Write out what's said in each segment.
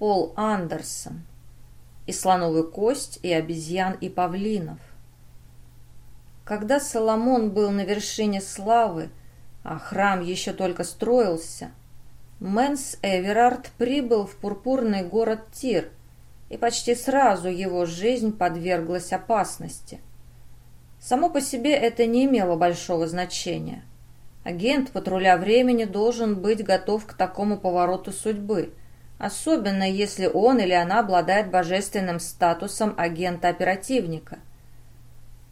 Пол Андерсон. И слоновую кость, и обезьян, и павлинов. Когда Соломон был на вершине славы, а храм еще только строился, Мэнс Эверард прибыл в пурпурный город Тир, и почти сразу его жизнь подверглась опасности. Само по себе это не имело большого значения. Агент патруля времени должен быть готов к такому повороту судьбы, особенно если он или она обладает божественным статусом агента-оперативника.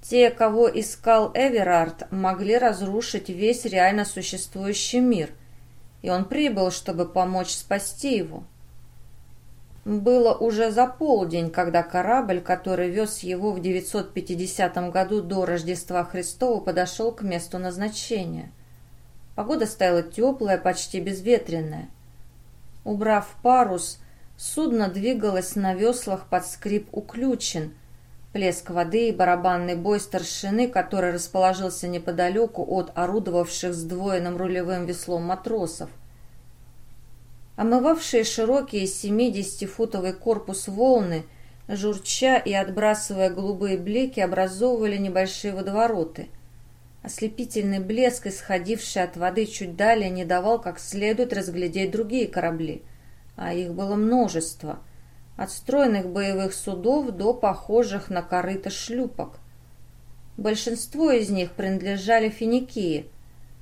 Те, кого искал Эверард, могли разрушить весь реально существующий мир, и он прибыл, чтобы помочь спасти его. Было уже за полдень, когда корабль, который вез его в 950 году до Рождества Христова, подошел к месту назначения. Погода стояла теплая, почти безветренная. Убрав парус, судно двигалось на веслах под скрип уключен, плеск воды и барабанный бой старшины, который расположился неподалеку от орудовавших сдвоенным рулевым веслом матросов. Омывавшие широкий 70-футовый корпус волны, журча и отбрасывая голубые блики, образовывали небольшие водовороты – Ослепительный блеск, исходивший от воды чуть далее, не давал как следует разглядеть другие корабли, а их было множество, от стройных боевых судов до похожих на корыто шлюпок. Большинство из них принадлежали Финикии.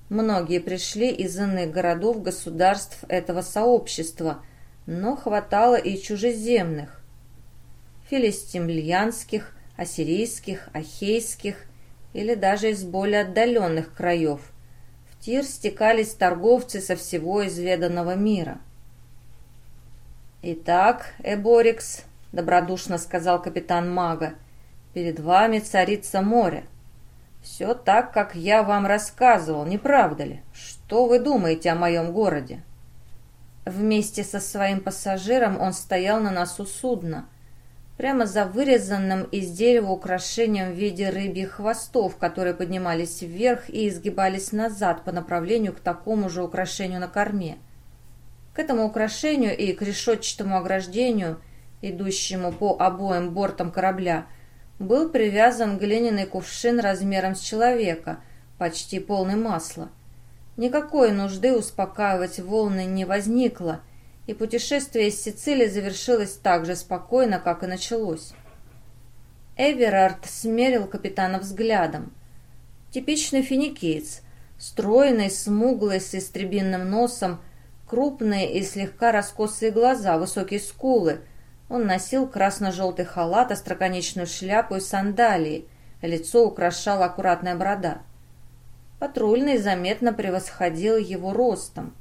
Многие пришли из иных городов государств этого сообщества, но хватало и чужеземных. Филистимльянских, ассирийских, ахейских – или даже из более отдаленных краев. В Тир стекались торговцы со всего изведанного мира. «Итак, Эборикс», — добродушно сказал капитан Мага, — «перед вами царица море. Все так, как я вам рассказывал, не правда ли? Что вы думаете о моем городе?» Вместе со своим пассажиром он стоял на носу судна — прямо за вырезанным из дерева украшением в виде рыбьих хвостов, которые поднимались вверх и изгибались назад по направлению к такому же украшению на корме. К этому украшению и к решетчатому ограждению, идущему по обоим бортам корабля, был привязан глиняный кувшин размером с человека, почти полный масла. Никакой нужды успокаивать волны не возникло, и путешествие из Сицилии завершилось так же спокойно, как и началось. Эверард смерил капитана взглядом. Типичный финикиец, стройный, смуглый, с истребинным носом, крупные и слегка раскосые глаза, высокие скулы. Он носил красно-желтый халат, остроконечную шляпу и сандалии. Лицо украшала аккуратная борода. Патрульный заметно превосходил его ростом.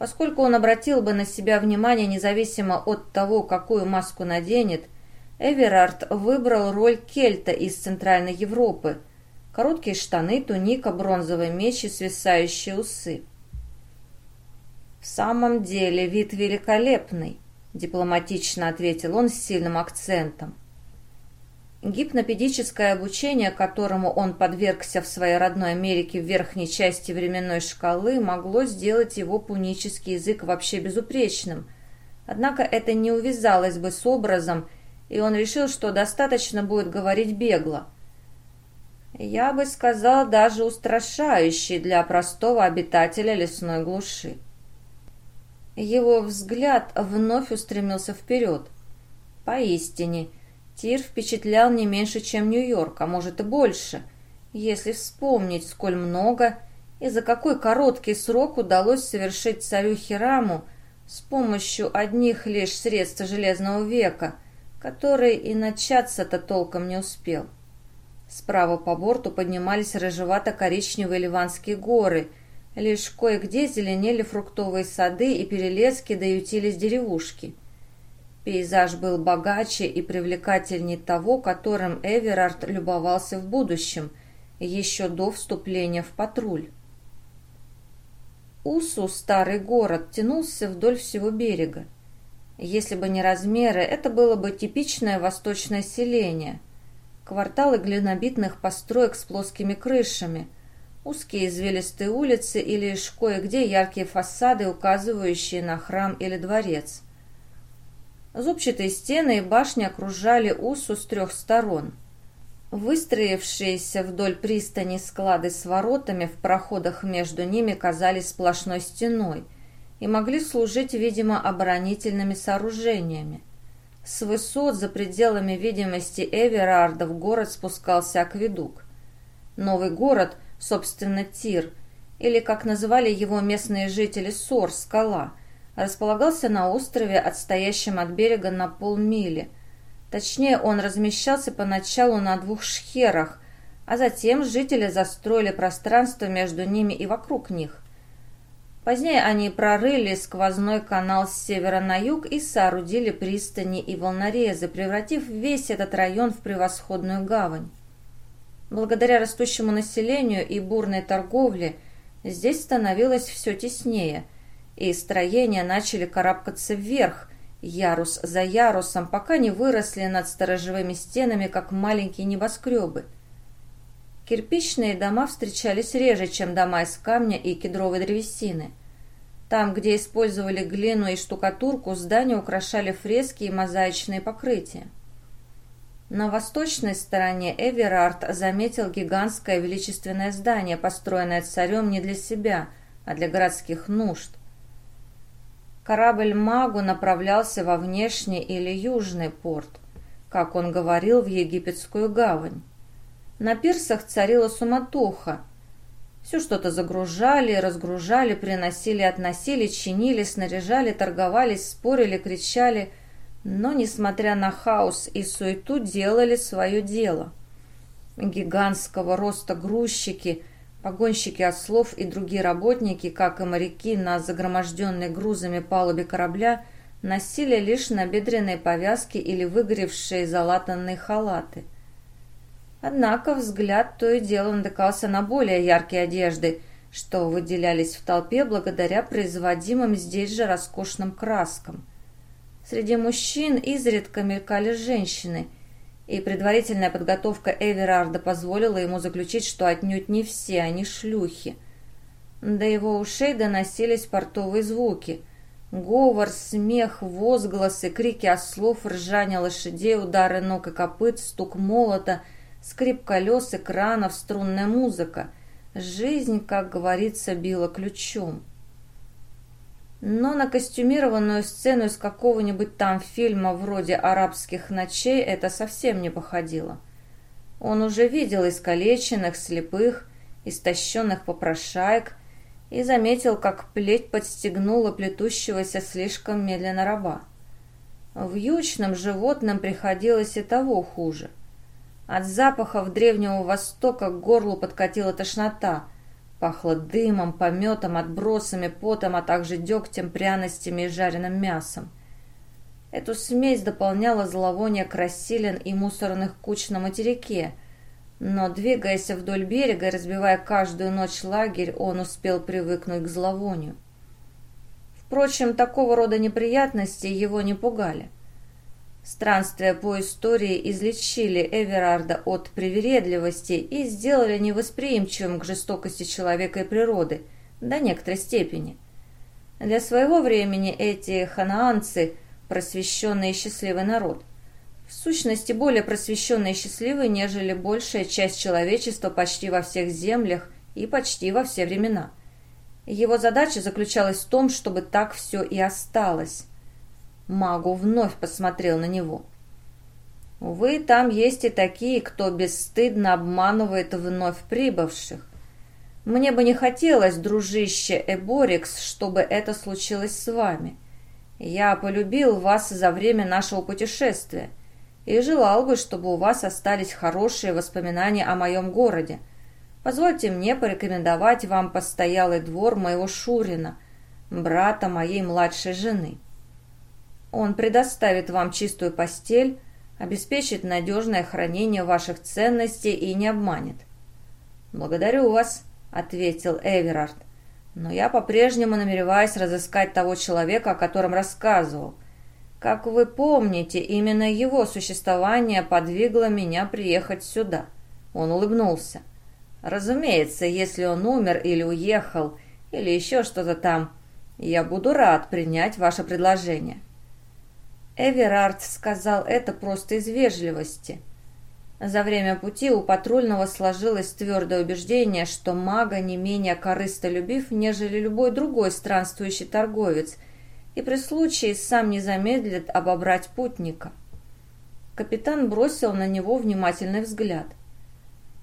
Поскольку он обратил бы на себя внимание независимо от того, какую маску наденет, Эверард выбрал роль кельта из Центральной Европы. Короткие штаны, туника, бронзовый меч и свисающие усы. «В самом деле вид великолепный», — дипломатично ответил он с сильным акцентом. Гипнопедическое обучение, которому он подвергся в своей родной Америке в верхней части временной шкалы, могло сделать его пунический язык вообще безупречным. Однако это не увязалось бы с образом, и он решил, что достаточно будет говорить бегло. Я бы сказал, даже устрашающий для простого обитателя лесной глуши. Его взгляд вновь устремился вперед. Поистине, Тир впечатлял не меньше, чем Нью-Йорк, а может и больше, если вспомнить, сколь много и за какой короткий срок удалось совершить царю Хираму с помощью одних лишь средств Железного века, который и начаться-то толком не успел. Справа по борту поднимались рыжевато-коричневые ливанские горы, лишь кое-где зеленели фруктовые сады и перелески доютились деревушки. Пейзаж был богаче и привлекательнее того, которым Эверард любовался в будущем, еще до вступления в патруль. Усу, старый город, тянулся вдоль всего берега. Если бы не размеры, это было бы типичное восточное селение. Кварталы глинобитных построек с плоскими крышами, узкие извилистые улицы и лишь кое-где яркие фасады, указывающие на храм или дворец – Зубчатые стены и башни окружали Усу с трех сторон. Выстроившиеся вдоль пристани склады с воротами в проходах между ними казались сплошной стеной и могли служить, видимо, оборонительными сооружениями. С высот за пределами видимости Эверарда в город спускался акведук. Новый город, собственно, Тир, или, как называли его местные жители, Сор, скала, располагался на острове, отстоящем от берега на полмили – Точнее, он размещался поначалу на двух шхерах, а затем жители застроили пространство между ними и вокруг них. Позднее они прорыли сквозной канал с севера на юг и соорудили пристани и волнорезы, превратив весь этот район в превосходную гавань. Благодаря растущему населению и бурной торговле здесь становилось все теснее, и строения начали карабкаться вверх, ярус за ярусом, пока не выросли над сторожевыми стенами, как маленькие небоскребы. Кирпичные дома встречались реже, чем дома из камня и кедровой древесины. Там, где использовали глину и штукатурку, здания украшали фрески и мозаичные покрытия. На восточной стороне Эверард заметил гигантское величественное здание, построенное царем не для себя, а для городских нужд. Корабль Магу направлялся во внешний или южный порт, как он говорил, в египетскую гавань. На пирсах царила суматоха. Все что-то загружали, разгружали, приносили, относили, чинили, снаряжали, торговались, спорили, кричали, но, несмотря на хаос и суету, делали свое дело. Гигантского роста грузчики – Погонщики ослов и другие работники, как и моряки на загроможденной грузами палубе корабля, носили лишь набедренные повязки или выгоревшие залатанные халаты. Однако взгляд то и дело натыкался на более яркие одежды, что выделялись в толпе благодаря производимым здесь же роскошным краскам. Среди мужчин изредка мелькали женщины – и предварительная подготовка Эверарда позволила ему заключить, что отнюдь не все они шлюхи. До его ушей доносились портовые звуки. Говор, смех, возгласы, крики ослов, ржание лошадей, удары ног и копыт, стук молота, скрип колес и кранов, струнная музыка. Жизнь, как говорится, била ключом но на костюмированную сцену из какого-нибудь там фильма вроде «Арабских ночей» это совсем не походило. Он уже видел искалеченных, слепых, истощенных попрошаек и заметил, как плеть подстегнула плетущегося слишком медленно раба. Вьючным животным приходилось и того хуже. От запахов Древнего Востока к горлу подкатила тошнота – Пахло дымом, пометом, отбросами, потом, а также дегтем, пряностями и жареным мясом. Эту смесь дополняла зловоние красилен и мусорных куч на материке. Но, двигаясь вдоль берега и разбивая каждую ночь лагерь, он успел привыкнуть к зловонию. Впрочем, такого рода неприятности его не пугали. Странствия по истории излечили Эверарда от привередливости и сделали невосприимчивым к жестокости человека и природы до некоторой степени. Для своего времени эти ханаанцы – просвещенный и счастливый народ. В сущности, более просвещенный и счастливый, нежели большая часть человечества почти во всех землях и почти во все времена. Его задача заключалась в том, чтобы так все и осталось. Магу вновь посмотрел на него. «Увы, там есть и такие, кто бесстыдно обманывает вновь прибывших. Мне бы не хотелось, дружище Эборикс, чтобы это случилось с вами. Я полюбил вас за время нашего путешествия и желал бы, чтобы у вас остались хорошие воспоминания о моем городе. Позвольте мне порекомендовать вам постоялый двор моего Шурина, брата моей младшей жены». Он предоставит вам чистую постель, обеспечит надежное хранение ваших ценностей и не обманет. «Благодарю вас», — ответил Эверард. «Но я по-прежнему намереваюсь разыскать того человека, о котором рассказывал. Как вы помните, именно его существование подвигло меня приехать сюда». Он улыбнулся. «Разумеется, если он умер или уехал, или еще что-то там, я буду рад принять ваше предложение». Эверард сказал это просто из вежливости. За время пути у патрульного сложилось твердое убеждение, что мага не менее корыстолюбив, нежели любой другой странствующий торговец, и при случае сам не замедлит обобрать путника. Капитан бросил на него внимательный взгляд.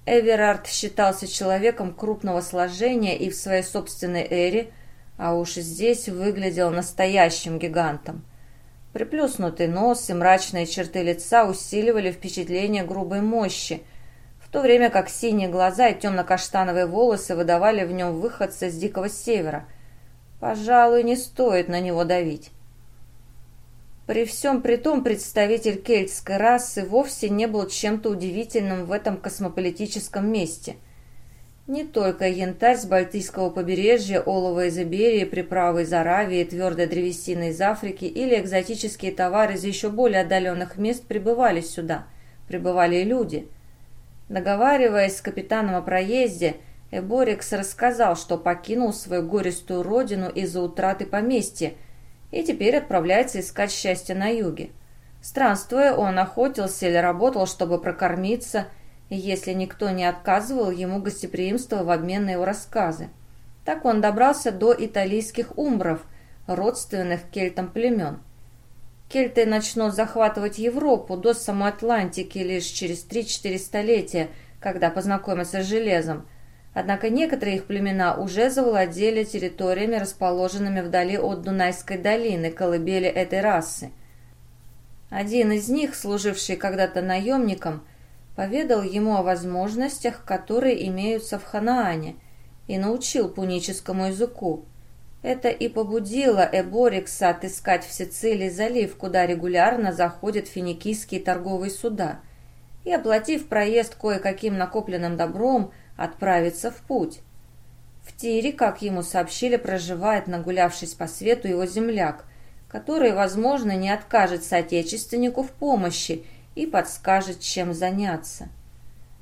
Эверард считался человеком крупного сложения и в своей собственной эре, а уж здесь выглядел настоящим гигантом. Приплюснутый нос и мрачные черты лица усиливали впечатление грубой мощи, в то время как синие глаза и темно-каштановые волосы выдавали в нем выходца с Дикого Севера. Пожалуй, не стоит на него давить. При всем при том представитель кельтской расы вовсе не был чем-то удивительным в этом космополитическом месте – не только янтарь с Балтийского побережья, олово из Иберии, приправы из Аравии, твердая древесина из Африки или экзотические товары из еще более отдаленных мест прибывали сюда. Прибывали и люди. Договариваясь с капитаном о проезде, Эборикс рассказал, что покинул свою гористую родину из-за утраты поместья и теперь отправляется искать счастье на юге. Странствуя, он охотился или работал, чтобы прокормиться – если никто не отказывал ему гостеприимства в обмен на его рассказы. Так он добрался до италийских умбров, родственных кельтам племен. Кельты начнут захватывать Европу до самой Атлантики лишь через 3-4 столетия, когда познакомятся с железом. Однако некоторые их племена уже завладели территориями, расположенными вдали от Дунайской долины, колыбели этой расы. Один из них, служивший когда-то наемником, поведал ему о возможностях, которые имеются в Ханаане, и научил пуническому языку. Это и побудило Эборикса отыскать в Сицилии залив, куда регулярно заходят финикийские торговые суда, и, оплатив проезд кое-каким накопленным добром, отправиться в путь. В Тире, как ему сообщили, проживает, нагулявшись по свету, его земляк, который, возможно, не откажет соотечественнику в помощи и подскажет, чем заняться.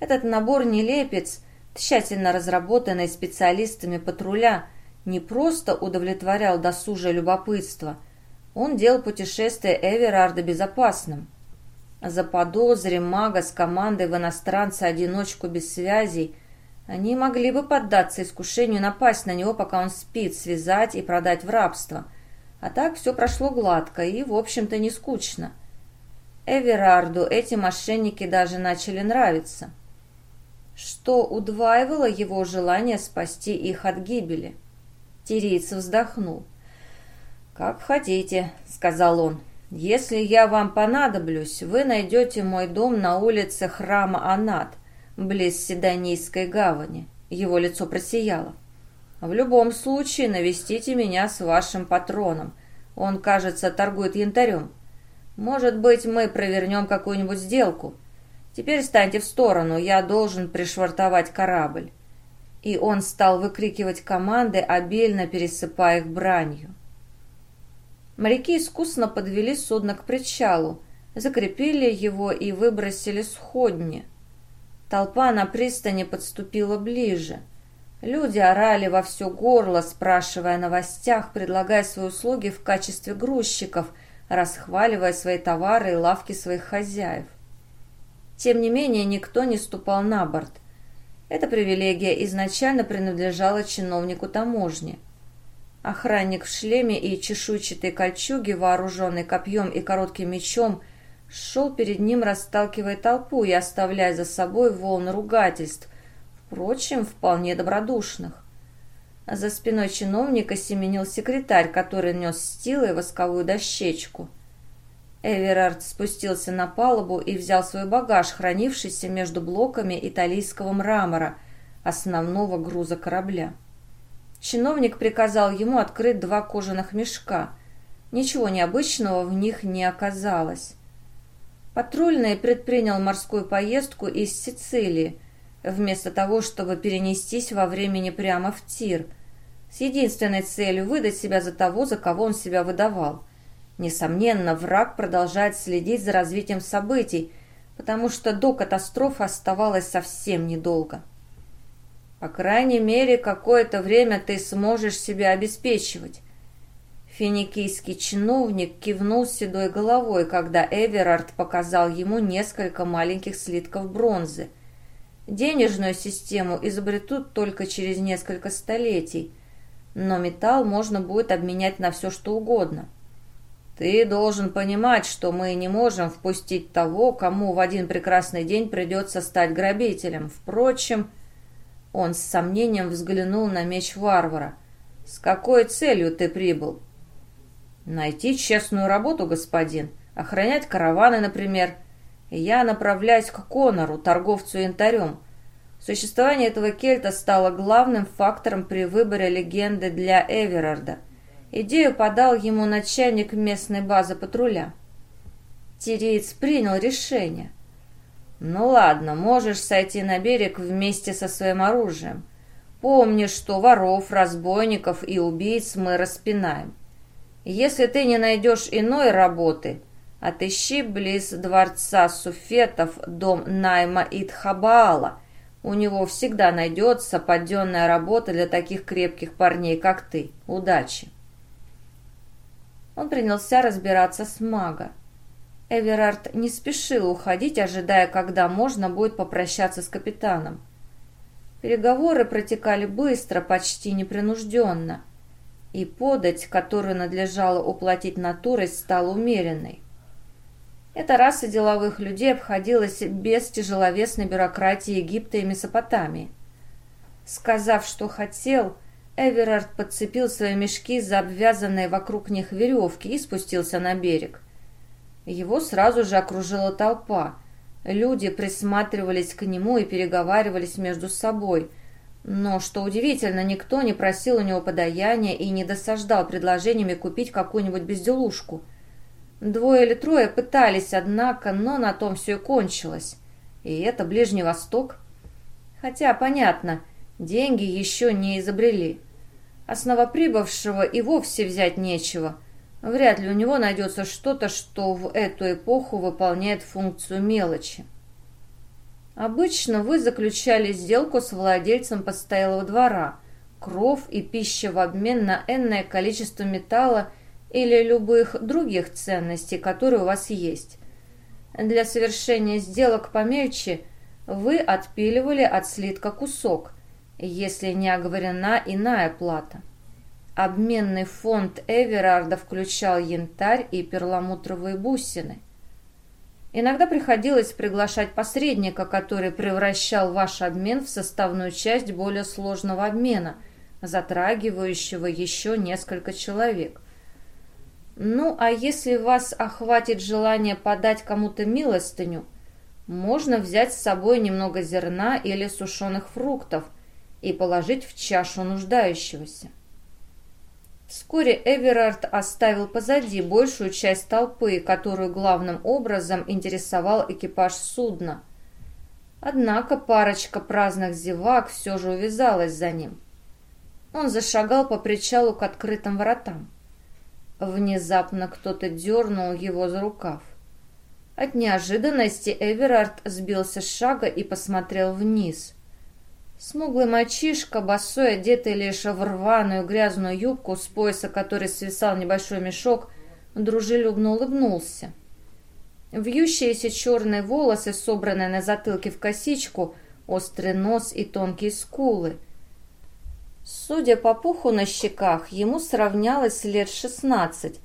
Этот набор нелепец, тщательно разработанный специалистами патруля, не просто удовлетворял досужее любопытство, он делал путешествие Эверарда безопасным. Заподозрим мага с командой в иностранца-одиночку без связей, они могли бы поддаться искушению напасть на него, пока он спит, связать и продать в рабство. А так все прошло гладко и, в общем-то, не скучно. Эверарду эти мошенники даже начали нравиться, что удваивало его желание спасти их от гибели. Тириец вздохнул. «Как хотите», — сказал он. «Если я вам понадоблюсь, вы найдете мой дом на улице храма Анат, близ Седонийской гавани». Его лицо просияло. «В любом случае навестите меня с вашим патроном. Он, кажется, торгует янтарем. Может быть, мы провернем какую-нибудь сделку. Теперь станьте в сторону, я должен пришвартовать корабль». И он стал выкрикивать команды, обильно пересыпая их бранью. Моряки искусно подвели судно к причалу, закрепили его и выбросили сходни. Толпа на пристани подступила ближе. Люди орали во все горло, спрашивая о новостях, предлагая свои услуги в качестве грузчиков – расхваливая свои товары и лавки своих хозяев. Тем не менее, никто не ступал на борт. Эта привилегия изначально принадлежала чиновнику таможни. Охранник в шлеме и чешуйчатой кольчуге, вооруженный копьем и коротким мечом, шел перед ним, расталкивая толпу и оставляя за собой волны ругательств, впрочем, вполне добродушных. За спиной чиновника семенил секретарь, который нес стилы восковую дощечку. Эверард спустился на палубу и взял свой багаж, хранившийся между блоками италийского мрамора, основного груза корабля. Чиновник приказал ему открыть два кожаных мешка. Ничего необычного в них не оказалось. Патрульный предпринял морскую поездку из Сицилии, вместо того, чтобы перенестись во времени прямо в Тир, с единственной целью выдать себя за того, за кого он себя выдавал. Несомненно, враг продолжает следить за развитием событий, потому что до катастрофы оставалось совсем недолго. По крайней мере, какое-то время ты сможешь себя обеспечивать. Финикийский чиновник кивнул седой головой, когда Эверард показал ему несколько маленьких слитков бронзы. Денежную систему изобретут только через несколько столетий, но металл можно будет обменять на все, что угодно. Ты должен понимать, что мы не можем впустить того, кому в один прекрасный день придется стать грабителем. Впрочем, он с сомнением взглянул на меч варвара. «С какой целью ты прибыл?» Найти честную работу, господин. Охранять караваны, например. Я направляюсь к Конору, торговцу янтарем. Существование этого кельта стало главным фактором при выборе легенды для Эверарда. Идею подал ему начальник местной базы патруля. Тириец принял решение. «Ну ладно, можешь сойти на берег вместе со своим оружием. Помни, что воров, разбойников и убийц мы распинаем. Если ты не найдешь иной работы, отыщи близ дворца суфетов дом найма Итхабаала. У него всегда найдется подденная работа для таких крепких парней, как ты. Удачи!» Он принялся разбираться с мага. Эверард не спешил уходить, ожидая, когда можно будет попрощаться с капитаном. Переговоры протекали быстро, почти непринужденно – и подать, которую надлежало уплатить натурой, стала умеренной. Эта раса деловых людей обходилась без тяжеловесной бюрократии Египта и Месопотамии. Сказав, что хотел, Эверард подцепил свои мешки за обвязанные вокруг них веревки и спустился на берег. Его сразу же окружила толпа. Люди присматривались к нему и переговаривались между собой – но, что удивительно, никто не просил у него подаяния и не досаждал предложениями купить какую-нибудь безделушку. Двое или трое пытались, однако, но на том все и кончилось. И это Ближний Восток. Хотя, понятно, деньги еще не изобрели. А с новоприбывшего и вовсе взять нечего. Вряд ли у него найдется что-то, что в эту эпоху выполняет функцию мелочи. Обычно вы заключали сделку с владельцем постоялого двора, кров и пища в обмен на энное количество металла или любых других ценностей, которые у вас есть. Для совершения сделок помельче вы отпиливали от слитка кусок, если не оговорена иная плата. Обменный фонд Эверарда включал янтарь и перламутровые бусины. Иногда приходилось приглашать посредника, который превращал ваш обмен в составную часть более сложного обмена, затрагивающего еще несколько человек. Ну, а если вас охватит желание подать кому-то милостыню, можно взять с собой немного зерна или сушеных фруктов и положить в чашу нуждающегося. Вскоре Эверард оставил позади большую часть толпы, которую главным образом интересовал экипаж судна. Однако парочка праздных зевак все же увязалась за ним. Он зашагал по причалу к открытым воротам. Внезапно кто-то дернул его за рукав. От неожиданности Эверард сбился с шага и посмотрел вниз. Смуглый мальчишка, босой, одетый лишь в рваную грязную юбку, с пояса которой свисал небольшой мешок, дружелюбно улыбнулся. Вьющиеся черные волосы, собранные на затылке в косичку, острый нос и тонкие скулы. Судя по пуху на щеках, ему сравнялось лет шестнадцать,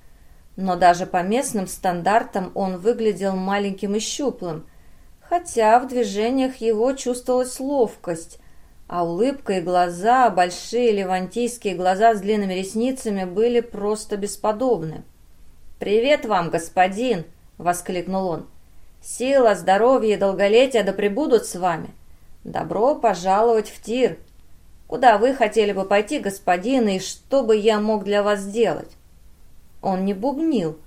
но даже по местным стандартам он выглядел маленьким и щуплым, хотя в движениях его чувствовалась ловкость, а улыбка и глаза, большие левантийские глаза с длинными ресницами были просто бесподобны. «Привет вам, господин!» — воскликнул он. «Сила, здоровье и долголетие да пребудут с вами! Добро пожаловать в тир! Куда вы хотели бы пойти, господин, и что бы я мог для вас сделать?» Он не бубнил,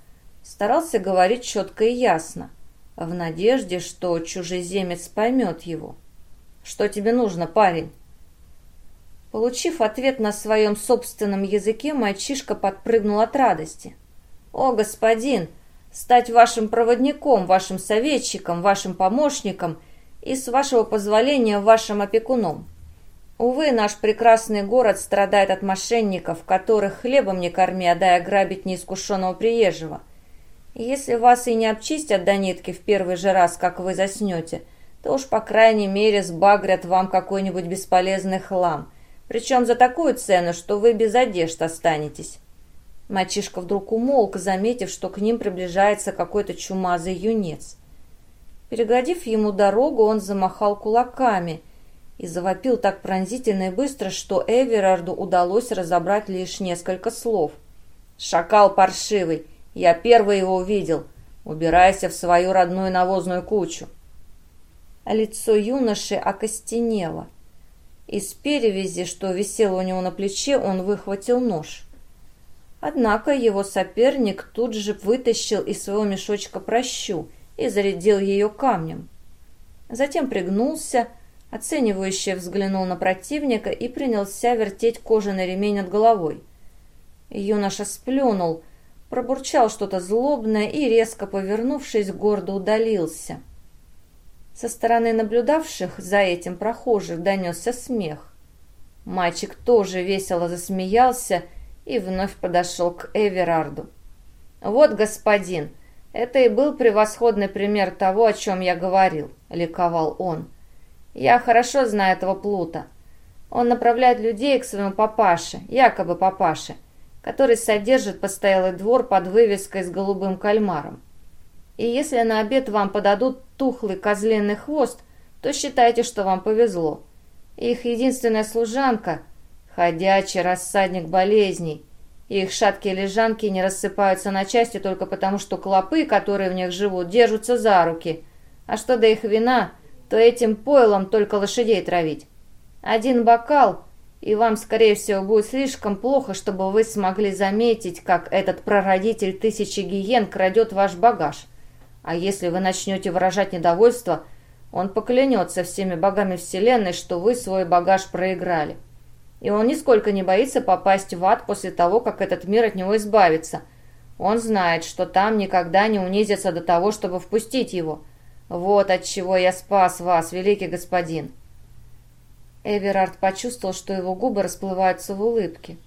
старался говорить четко и ясно, в надежде, что чужеземец поймет его. «Что тебе нужно, парень?» Получив ответ на своем собственном языке, мальчишка подпрыгнул от радости. «О, господин! Стать вашим проводником, вашим советчиком, вашим помощником и, с вашего позволения, вашим опекуном. Увы, наш прекрасный город страдает от мошенников, которых хлебом не корми, а дай ограбить неискушенного приезжего. Если вас и не обчистят до нитки в первый же раз, как вы заснете, то уж по крайней мере сбагрят вам какой-нибудь бесполезный хлам, причем за такую цену, что вы без одежд останетесь. Мальчишка вдруг умолк, заметив, что к ним приближается какой-то чумазый юнец. Переградив ему дорогу, он замахал кулаками и завопил так пронзительно и быстро, что Эверарду удалось разобрать лишь несколько слов. «Шакал паршивый! Я первый его увидел! Убирайся в свою родную навозную кучу!» А лицо юноши окостенело. Из перевязи, что висело у него на плече, он выхватил нож. Однако его соперник тут же вытащил из своего мешочка прощу и зарядил ее камнем. Затем пригнулся, оценивающе взглянул на противника и принялся вертеть кожаный ремень над головой. Юноша сплюнул, пробурчал что-то злобное и, резко повернувшись, гордо удалился. Со стороны наблюдавших за этим прохожих донесся смех. Мальчик тоже весело засмеялся и вновь подошел к Эверарду. «Вот, господин, это и был превосходный пример того, о чем я говорил», — ликовал он. «Я хорошо знаю этого плута. Он направляет людей к своему папаше, якобы папаше, который содержит постоялый двор под вывеской с голубым кальмаром. И если на обед вам подадут тухлый козленый хвост, то считайте, что вам повезло. Их единственная служанка Ходячий рассадник болезней. Их шаткие лежанки не рассыпаются на части только потому, что клопы, которые в них живут, держатся за руки. А что до их вина, то этим пойлом только лошадей травить. Один бокал, и вам, скорее всего, будет слишком плохо, чтобы вы смогли заметить, как этот прародитель тысячи гиен крадет ваш багаж. А если вы начнете выражать недовольство, он поклянется всеми богами Вселенной, что вы свой багаж проиграли. И он нисколько не боится попасть в ад после того, как этот мир от него избавится. Он знает, что там никогда не унизится до того, чтобы впустить его. Вот от чего я спас вас, великий господин. Эверард почувствовал, что его губы расплываются в улыбке.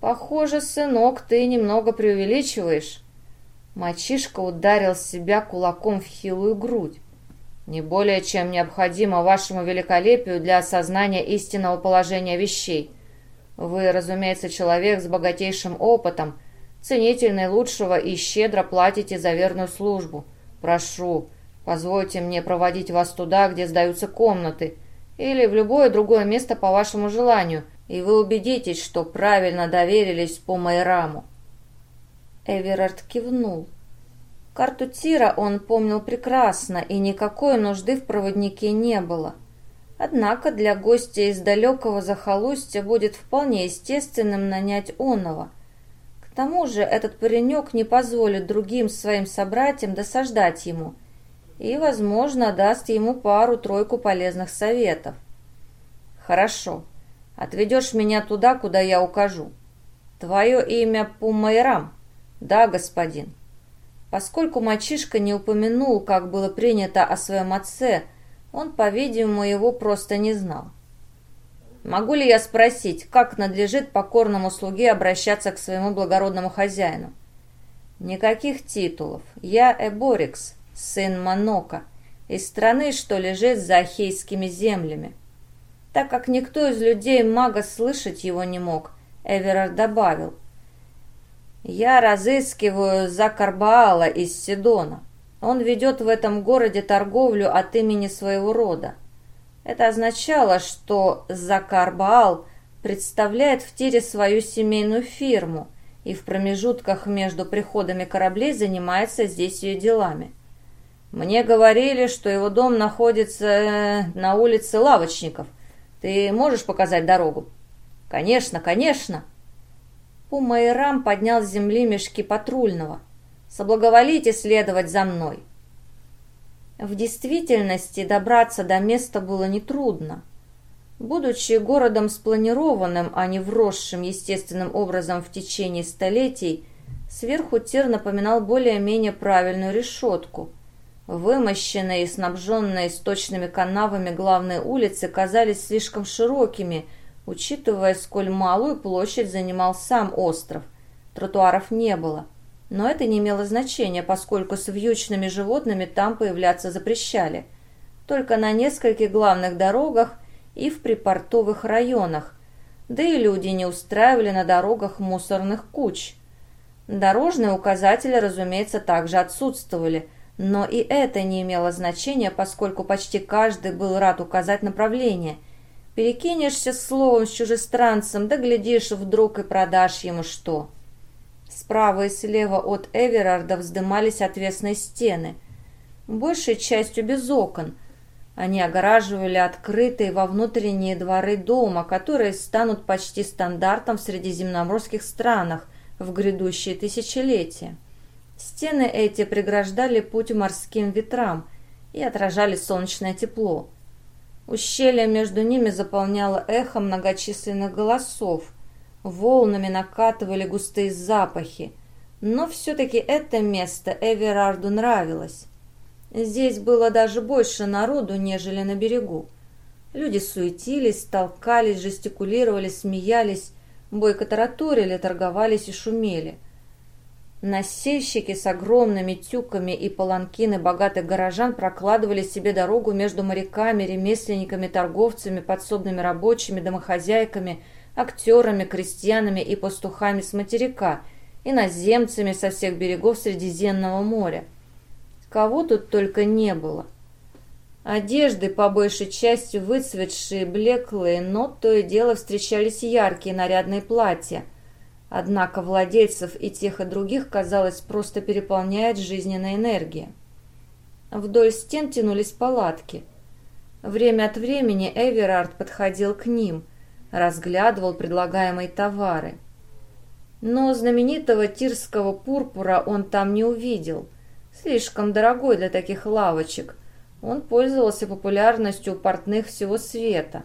«Похоже, сынок, ты немного преувеличиваешь». Мальчишка ударил себя кулаком в хилую грудь. Не более чем необходимо вашему великолепию для осознания истинного положения вещей. Вы, разумеется, человек с богатейшим опытом, ценитель наилучшего и щедро платите за верную службу. Прошу, позвольте мне проводить вас туда, где сдаются комнаты, или в любое другое место по вашему желанию, и вы убедитесь, что правильно доверились по Майраму». Эверард кивнул. Карту Тира он помнил прекрасно, и никакой нужды в проводнике не было. Однако для гостя из далекого захолустья будет вполне естественным нанять оного. К тому же этот паренек не позволит другим своим собратьям досаждать ему и, возможно, даст ему пару-тройку полезных советов. «Хорошо. Отведешь меня туда, куда я укажу. Твое имя Пумайрам?» «Да, господин». Поскольку мальчишка не упомянул, как было принято о своем отце, он, по-видимому, его просто не знал. «Могу ли я спросить, как надлежит покорному слуге обращаться к своему благородному хозяину?» «Никаких титулов. Я Эборикс, сын Манока, из страны, что лежит за Ахейскими землями». Так как никто из людей мага слышать его не мог, Эверард добавил – я разыскиваю Закарбаала из Сидона. Он ведет в этом городе торговлю от имени своего рода. Это означало, что Закарбаал представляет в тире свою семейную фирму и в промежутках между приходами кораблей занимается здесь ее делами. Мне говорили, что его дом находится э, на улице Лавочников. Ты можешь показать дорогу? Конечно, конечно. Пумайрам поднял с земли мешки патрульного. «Соблаговолите следовать за мной!» В действительности добраться до места было нетрудно. Будучи городом спланированным, а не вросшим естественным образом в течение столетий, сверху тир напоминал более-менее правильную решетку. Вымощенные и снабженные сточными канавами главные улицы казались слишком широкими, учитывая, сколь малую площадь занимал сам остров. Тротуаров не было. Но это не имело значения, поскольку с вьючными животными там появляться запрещали. Только на нескольких главных дорогах и в припортовых районах. Да и люди не устраивали на дорогах мусорных куч. Дорожные указатели, разумеется, также отсутствовали, но и это не имело значения, поскольку почти каждый был рад указать направление. Перекинешься словом с чужестранцем, да глядишь, вдруг и продашь ему что. Справа и слева от Эверарда вздымались отвесные стены, большей частью без окон. Они огораживали открытые во внутренние дворы дома, которые станут почти стандартом в средиземноморских странах в грядущие тысячелетия. Стены эти преграждали путь морским ветрам и отражали солнечное тепло. Ущелье между ними заполняло эхо многочисленных голосов, волнами накатывали густые запахи, но все-таки это место Эверарду нравилось. Здесь было даже больше народу, нежели на берегу. Люди суетились, толкались, жестикулировали, смеялись, бойко тараторили, торговались и шумели. Насельщики с огромными тюками и паланкины богатых горожан прокладывали себе дорогу между моряками, ремесленниками, торговцами, подсобными рабочими, домохозяйками, актерами, крестьянами и пастухами с материка, иноземцами со всех берегов Средиземного моря. Кого тут только не было. Одежды, по большей части выцветшие, блеклые, но то и дело встречались яркие нарядные платья – Однако владельцев и тех, и других, казалось, просто переполняет жизненная энергия. Вдоль стен тянулись палатки. Время от времени Эверард подходил к ним, разглядывал предлагаемые товары. Но знаменитого тирского пурпура он там не увидел. Слишком дорогой для таких лавочек. Он пользовался популярностью у портных всего света.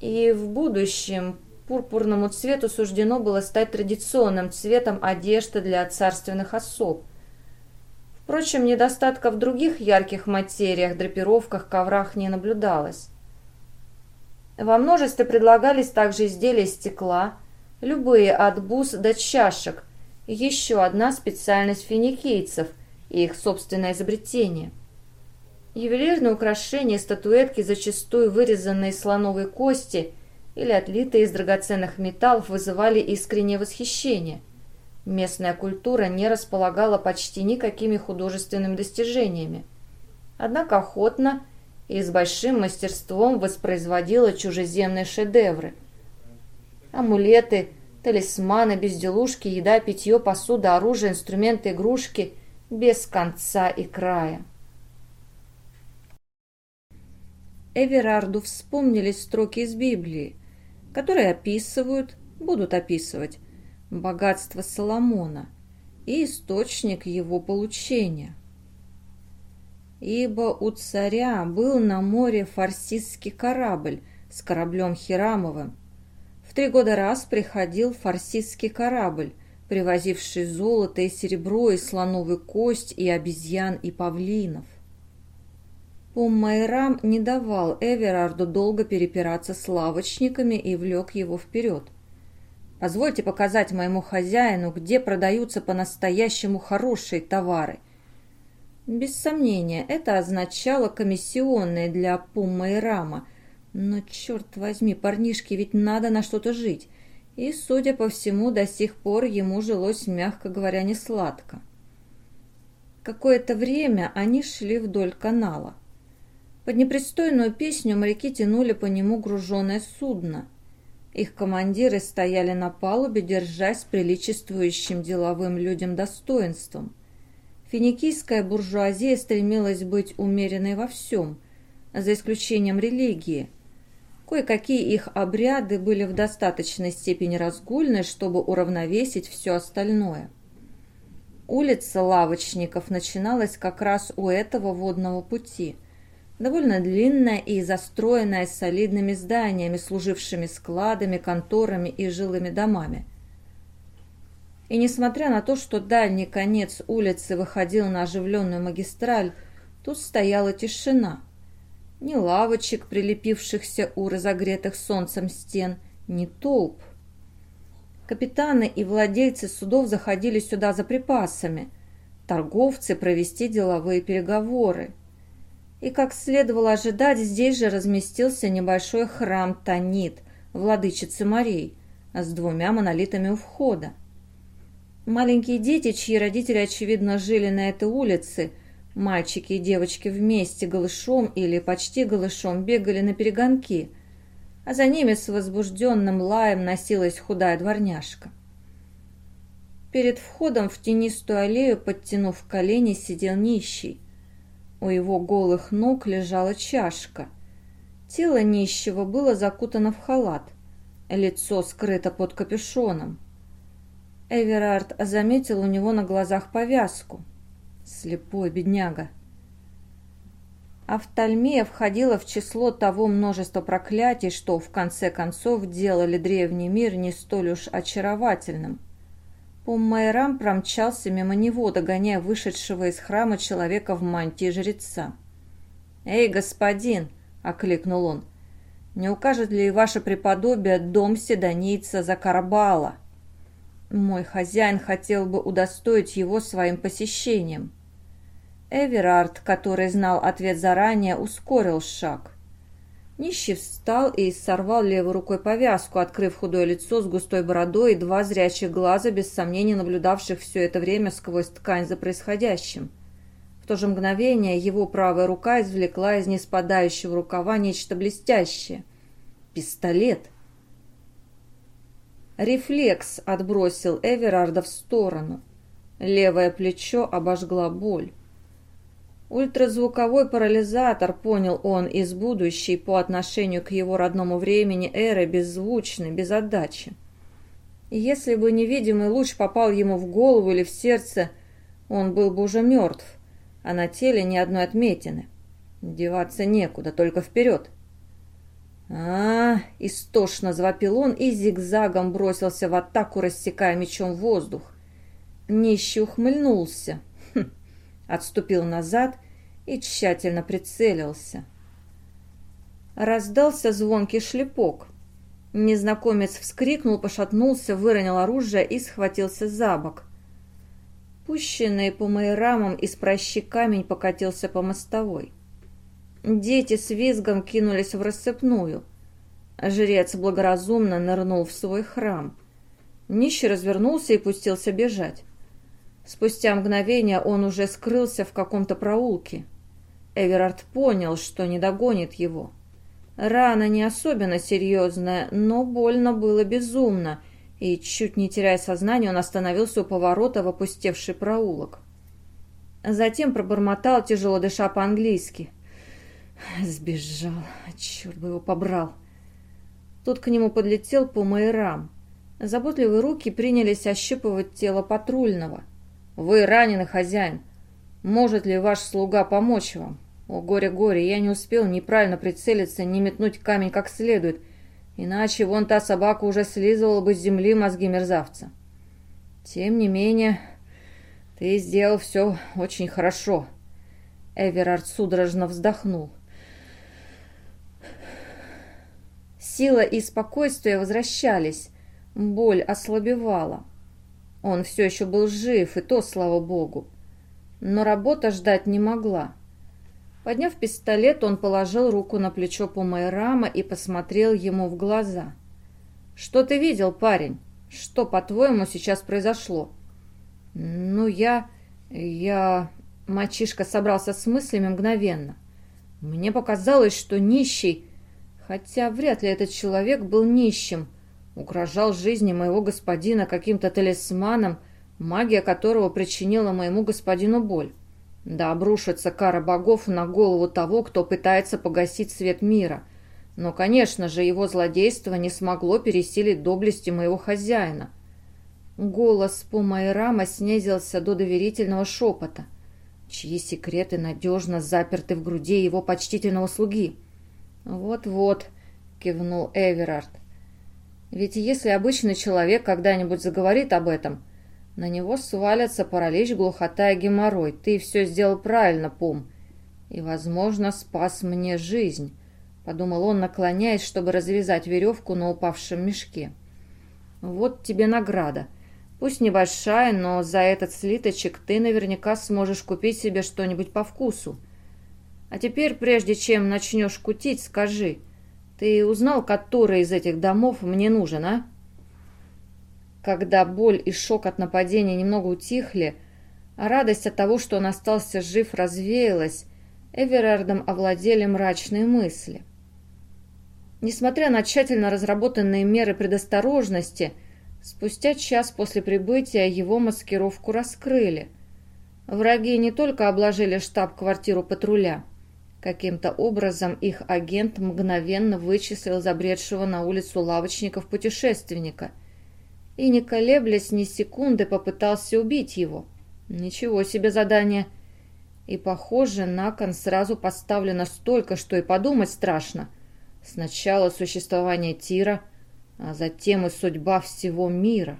И в будущем Пурпурному цвету суждено было стать традиционным цветом одежды для царственных особ. Впрочем, недостатков в других ярких материях, драпировках, коврах не наблюдалось. Во множестве предлагались также изделия стекла, любые от бус до чашек, еще одна специальность финикийцев и их собственное изобретение. Ювелирные украшения, статуэтки, зачастую вырезанные из слоновой кости – или отлитые из драгоценных металлов вызывали искреннее восхищение. Местная культура не располагала почти никакими художественными достижениями. Однако охотно и с большим мастерством воспроизводила чужеземные шедевры. Амулеты, талисманы, безделушки, еда, питье, посуда, оружие, инструменты, игрушки без конца и края. Эверарду вспомнились строки из Библии – которые описывают, будут описывать, богатство Соломона и источник его получения. Ибо у царя был на море фарсистский корабль с кораблем Хирамовым. В три года раз приходил фарсистский корабль, привозивший золото и серебро, и слоновую кость, и обезьян, и павлинов. Поммайрам не давал Эверарду долго перепираться с лавочниками и влек его вперед. «Позвольте показать моему хозяину, где продаются по-настоящему хорошие товары». Без сомнения, это означало комиссионные для Пуммайрама, но, черт возьми, парнишке ведь надо на что-то жить, и, судя по всему, до сих пор ему жилось, мягко говоря, не сладко. Какое-то время они шли вдоль канала. Под непристойную песню моряки тянули по нему груженное судно. Их командиры стояли на палубе, держась приличествующим деловым людям достоинством. Финикийская буржуазия стремилась быть умеренной во всем, за исключением религии. Кое-какие их обряды были в достаточной степени разгульны, чтобы уравновесить все остальное. Улица лавочников начиналась как раз у этого водного пути – довольно длинная и застроенная солидными зданиями, служившими складами, конторами и жилыми домами. И несмотря на то, что дальний конец улицы выходил на оживленную магистраль, Тут стояла тишина. Ни лавочек, прилепившихся у разогретых солнцем стен, ни толп. Капитаны и владельцы судов заходили сюда за припасами, торговцы провести деловые переговоры. И, как следовало ожидать, здесь же разместился небольшой храм Танит, владычицы морей, с двумя монолитами у входа. Маленькие дети, чьи родители, очевидно, жили на этой улице, мальчики и девочки вместе голышом или почти голышом бегали на перегонки, а за ними с возбужденным лаем носилась худая дворняжка. Перед входом в тенистую аллею, подтянув колени, сидел нищий. У его голых ног лежала чашка. Тело нищего было закутано в халат, лицо скрыто под капюшоном. Эверард заметил у него на глазах повязку. Слепой бедняга. Автальмия входила в число того множества проклятий, что в конце концов делали древний мир не столь уж очаровательным. Поммайрам промчался мимо него, догоняя вышедшего из храма человека в мантии жреца. «Эй, господин!» — окликнул он. «Не укажет ли ваше преподобие дом седонийца Закарбала?» Мой хозяин хотел бы удостоить его своим посещением. Эверард, который знал ответ заранее, ускорил шаг. Нищий встал и сорвал левой рукой повязку, открыв худое лицо с густой бородой и два зрячих глаза, без сомнения наблюдавших все это время сквозь ткань за происходящим. В то же мгновение его правая рука извлекла из неспадающего рукава нечто блестящее. Пистолет — Рефлекс отбросил Эверарда в сторону. Левое плечо обожгла боль. Ультразвуковой парализатор, понял он из будущей по отношению к его родному времени эры, беззвучный, без отдачи. если бы невидимый луч попал ему в голову или в сердце, он был бы уже мертв, а на теле ни одной отметины. Деваться некуда, только вперед а, истошно завопил он и зигзагом бросился в атаку, рассекая мечом воздух. Нищий ухмыльнулся, хм, отступил назад и тщательно прицелился. Раздался звонкий шлепок. Незнакомец вскрикнул, пошатнулся, выронил оружие и схватился за бок. Пущенный по майрамам из прощи камень покатился по мостовой. Дети с визгом кинулись в рассыпную. Жрец благоразумно нырнул в свой храм. Нищий развернулся и пустился бежать. Спустя мгновение он уже скрылся в каком-то проулке. Эверард понял, что не догонит его. Рана не особенно серьезная, но больно было безумно, и, чуть не теряя сознание, он остановился у поворота в опустевший проулок. Затем пробормотал, тяжело дыша по-английски. Сбежал. Черт бы его побрал. Тут к нему подлетел Пумайрам. Заботливые руки принялись ощупывать тело патрульного. «Вы раненый хозяин. Может ли ваш слуга помочь вам? О, горе-горе, я не успел неправильно прицелиться, не метнуть камень как следует, иначе вон та собака уже слизывала бы с земли мозги мерзавца. Тем не менее, ты сделал все очень хорошо». Эверард судорожно вздохнул. Сила и спокойствие возвращались, боль ослабевала. Он все еще был жив, и то, слава богу. Но работа ждать не могла. Подняв пистолет, он положил руку на плечо Пумайрама и посмотрел ему в глаза. «Что ты видел, парень? Что, по-твоему, сейчас произошло?» «Ну, я... я...» Мальчишка собрался с мыслями мгновенно. «Мне показалось, что нищий Хотя вряд ли этот человек был нищим. Угрожал жизни моего господина каким-то талисманом, магия которого причинила моему господину боль. Да обрушится кара богов на голову того, кто пытается погасить свет мира. Но, конечно же, его злодейство не смогло пересилить доблести моего хозяина. Голос Пумайрама снизился до доверительного шепота, чьи секреты надежно заперты в груди его почтительного слуги. «Вот-вот», — кивнул Эверард. «Ведь если обычный человек когда-нибудь заговорит об этом, на него свалятся паралич, глухота и геморрой. Ты все сделал правильно, Пум. и, возможно, спас мне жизнь», — подумал он, наклоняясь, чтобы развязать веревку на упавшем мешке. «Вот тебе награда. Пусть небольшая, но за этот слиточек ты наверняка сможешь купить себе что-нибудь по вкусу. А теперь, прежде чем начнешь кутить, скажи, ты узнал, который из этих домов мне нужен, а?» Когда боль и шок от нападения немного утихли, а радость от того, что он остался жив, развеялась, Эверардом овладели мрачные мысли. Несмотря на тщательно разработанные меры предосторожности, спустя час после прибытия его маскировку раскрыли. Враги не только обложили штаб-квартиру патруля. Каким-то образом их агент мгновенно вычислил забредшего на улицу лавочников-путешественника и, не колеблясь ни секунды, попытался убить его. Ничего себе задание! И, похоже, на кон сразу поставлено столько, что и подумать страшно. Сначала существование Тира, а затем и судьба всего мира.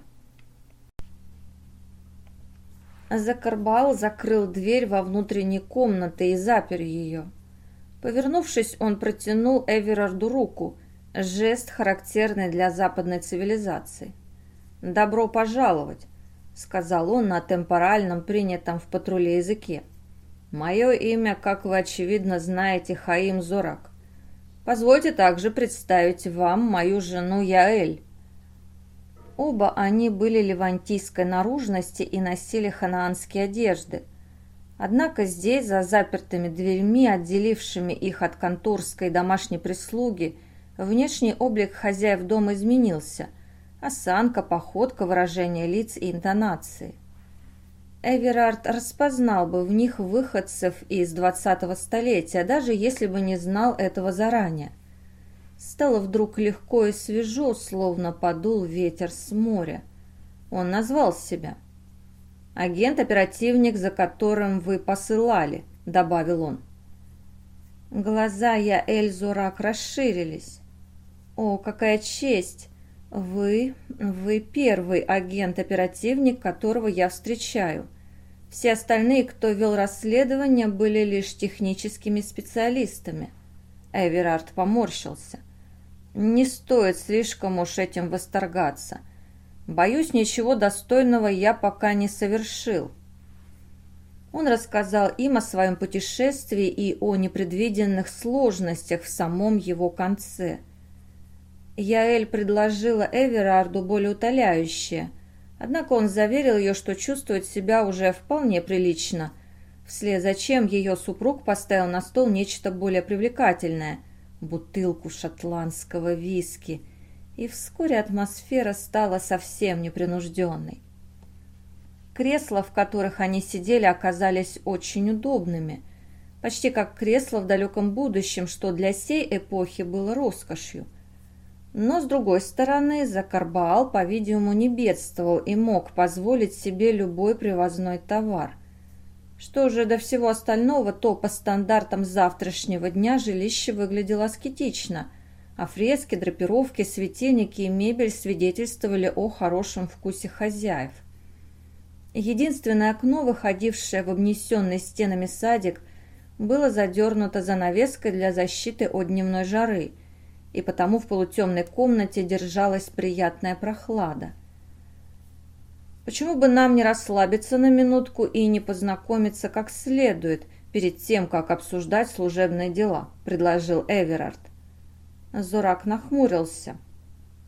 Закарбал закрыл дверь во внутренней комнаты и запер ее. Повернувшись, он протянул Эверарду руку, жест, характерный для западной цивилизации. «Добро пожаловать», — сказал он на темпоральном, принятом в патруле языке. Мое имя, как вы, очевидно, знаете, Хаим Зорак. Позвольте также представить вам мою жену Яэль. Оба они были левантийской наружности и носили ханаанские одежды. Однако здесь, за запертыми дверьми, отделившими их от конторской домашней прислуги, внешний облик хозяев дома изменился. Осанка, походка, выражение лиц и интонации – Эверард распознал бы в них выходцев из двадцатого столетия, даже если бы не знал этого заранее. Стало вдруг легко и свежо, словно подул ветер с моря. Он назвал себя. «Агент-оперативник, за которым вы посылали», — добавил он. Глаза я Эльзурак расширились. «О, какая честь! «Вы... вы первый агент-оперативник, которого я встречаю. Все остальные, кто вел расследование, были лишь техническими специалистами». Эверард поморщился. «Не стоит слишком уж этим восторгаться. Боюсь, ничего достойного я пока не совершил». Он рассказал им о своем путешествии и о непредвиденных сложностях в самом его конце – Яэль предложила Эверарду более утоляющее, однако он заверил ее, что чувствует себя уже вполне прилично, вслед за чем ее супруг поставил на стол нечто более привлекательное – бутылку шотландского виски, и вскоре атмосфера стала совсем непринужденной. Кресла, в которых они сидели, оказались очень удобными, почти как кресла в далеком будущем, что для сей эпохи было роскошью – но, с другой стороны, Закарбаал, по-видимому, не бедствовал и мог позволить себе любой привозной товар. Что же до всего остального, то по стандартам завтрашнего дня жилище выглядело аскетично, а фрески, драпировки, светильники и мебель свидетельствовали о хорошем вкусе хозяев. Единственное окно, выходившее в обнесенный стенами садик, было задернуто занавеской для защиты от дневной жары – и потому в полутемной комнате держалась приятная прохлада. Почему бы нам не расслабиться на минутку и не познакомиться как следует перед тем, как обсуждать служебные дела, предложил Эверард. Зорак нахмурился.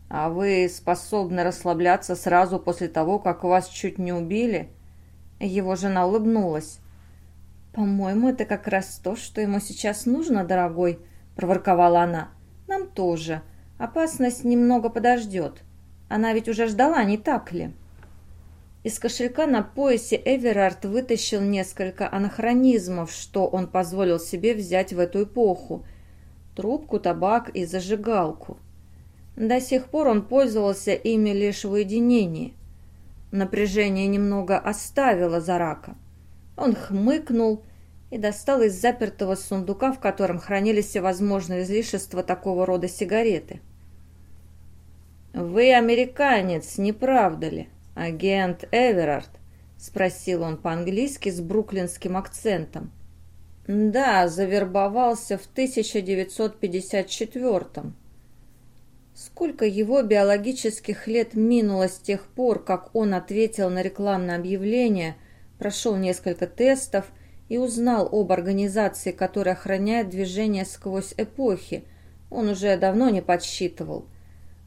«А вы способны расслабляться сразу после того, как вас чуть не убили?» Его жена улыбнулась. «По-моему, это как раз то, что ему сейчас нужно, дорогой», — проворковала она. Нам тоже. Опасность немного подождет. Она ведь уже ждала, не так ли? Из кошелька на поясе Эверард вытащил несколько анахронизмов, что он позволил себе взять в эту эпоху. Трубку, табак и зажигалку. До сих пор он пользовался ими лишь в уединении. Напряжение немного оставило Зарака. Он хмыкнул и достал из запертого сундука, в котором хранились всевозможные излишества такого рода сигареты. «Вы американец, не правда ли, агент Эверард?» — спросил он по-английски с бруклинским акцентом. Да, завербовался в 1954 Сколько его биологических лет минуло с тех пор, как он ответил на рекламное объявление, прошел несколько тестов и узнал об организации, которая охраняет движение сквозь эпохи, он уже давно не подсчитывал.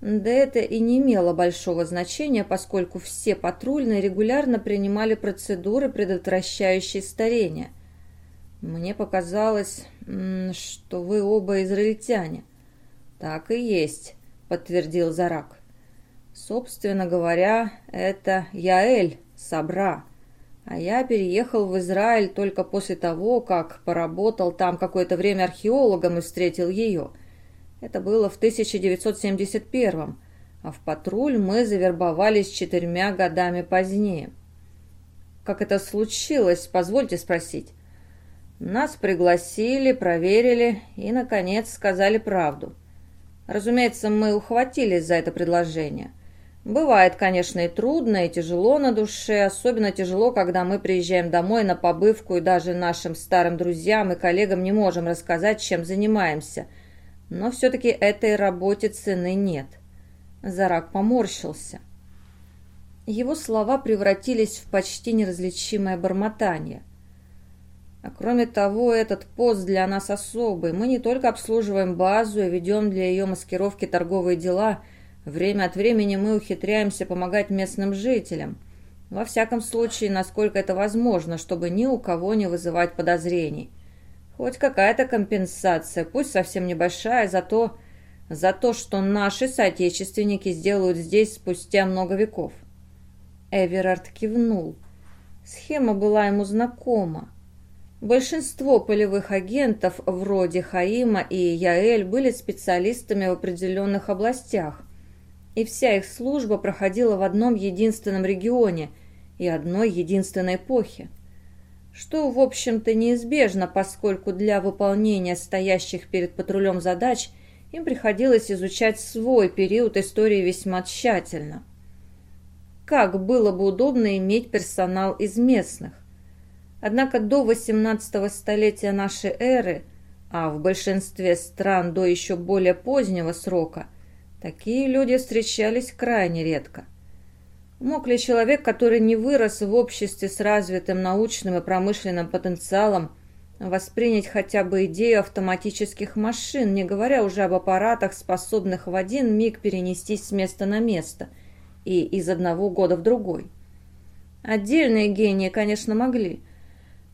Да это и не имело большого значения, поскольку все патрульные регулярно принимали процедуры, предотвращающие старение. Мне показалось, что вы оба израильтяне. Так и есть, подтвердил Зарак. Собственно говоря, это Яэль Сабра. А я переехал в Израиль только после того, как поработал там какое-то время археологом и встретил ее. Это было в 1971 а в патруль мы завербовались четырьмя годами позднее. Как это случилось, позвольте спросить? Нас пригласили, проверили и, наконец, сказали правду. Разумеется, мы ухватились за это предложение – Бывает, конечно, и трудно, и тяжело на душе, особенно тяжело, когда мы приезжаем домой на побывку и даже нашим старым друзьям и коллегам не можем рассказать, чем занимаемся. Но все-таки этой работе цены нет. Зарак поморщился. Его слова превратились в почти неразличимое бормотание. А кроме того, этот пост для нас особый. Мы не только обслуживаем базу и ведем для ее маскировки торговые дела – Время от времени мы ухитряемся помогать местным жителям. Во всяком случае, насколько это возможно, чтобы ни у кого не вызывать подозрений. Хоть какая-то компенсация, пусть совсем небольшая, за то, за то, что наши соотечественники сделают здесь спустя много веков. Эверард кивнул. Схема была ему знакома. Большинство полевых агентов, вроде Хаима и Яэль, были специалистами в определенных областях – и вся их служба проходила в одном единственном регионе и одной единственной эпохе. Что, в общем-то, неизбежно, поскольку для выполнения стоящих перед патрулем задач им приходилось изучать свой период истории весьма тщательно. Как было бы удобно иметь персонал из местных. Однако до 18 столетия нашей эры, а в большинстве стран до еще более позднего срока – Такие люди встречались крайне редко. Мог ли человек, который не вырос в обществе с развитым научным и промышленным потенциалом, воспринять хотя бы идею автоматических машин, не говоря уже об аппаратах, способных в один миг перенестись с места на место и из одного года в другой? Отдельные гении, конечно, могли,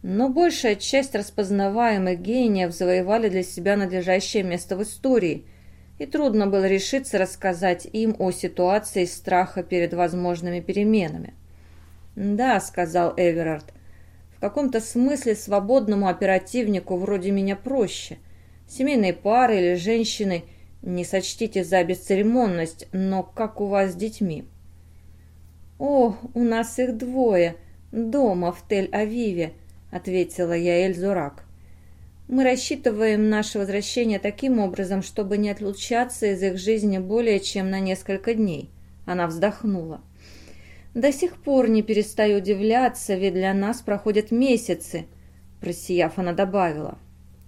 но большая часть распознаваемых гениев завоевали для себя надлежащее место в истории – и трудно было решиться рассказать им о ситуации страха перед возможными переменами. «Да», — сказал Эверард, — «в каком-то смысле свободному оперативнику вроде меня проще. Семейные пары или женщины, не сочтите за бесцеремонность, но как у вас с детьми?» «О, у нас их двое, дома в Тель-Авиве», — ответила я Эльзурак. Мы рассчитываем наше возвращение таким образом, чтобы не отлучаться из их жизни более чем на несколько дней. Она вздохнула. До сих пор не перестаю удивляться, ведь для нас проходят месяцы. Просияв, она добавила.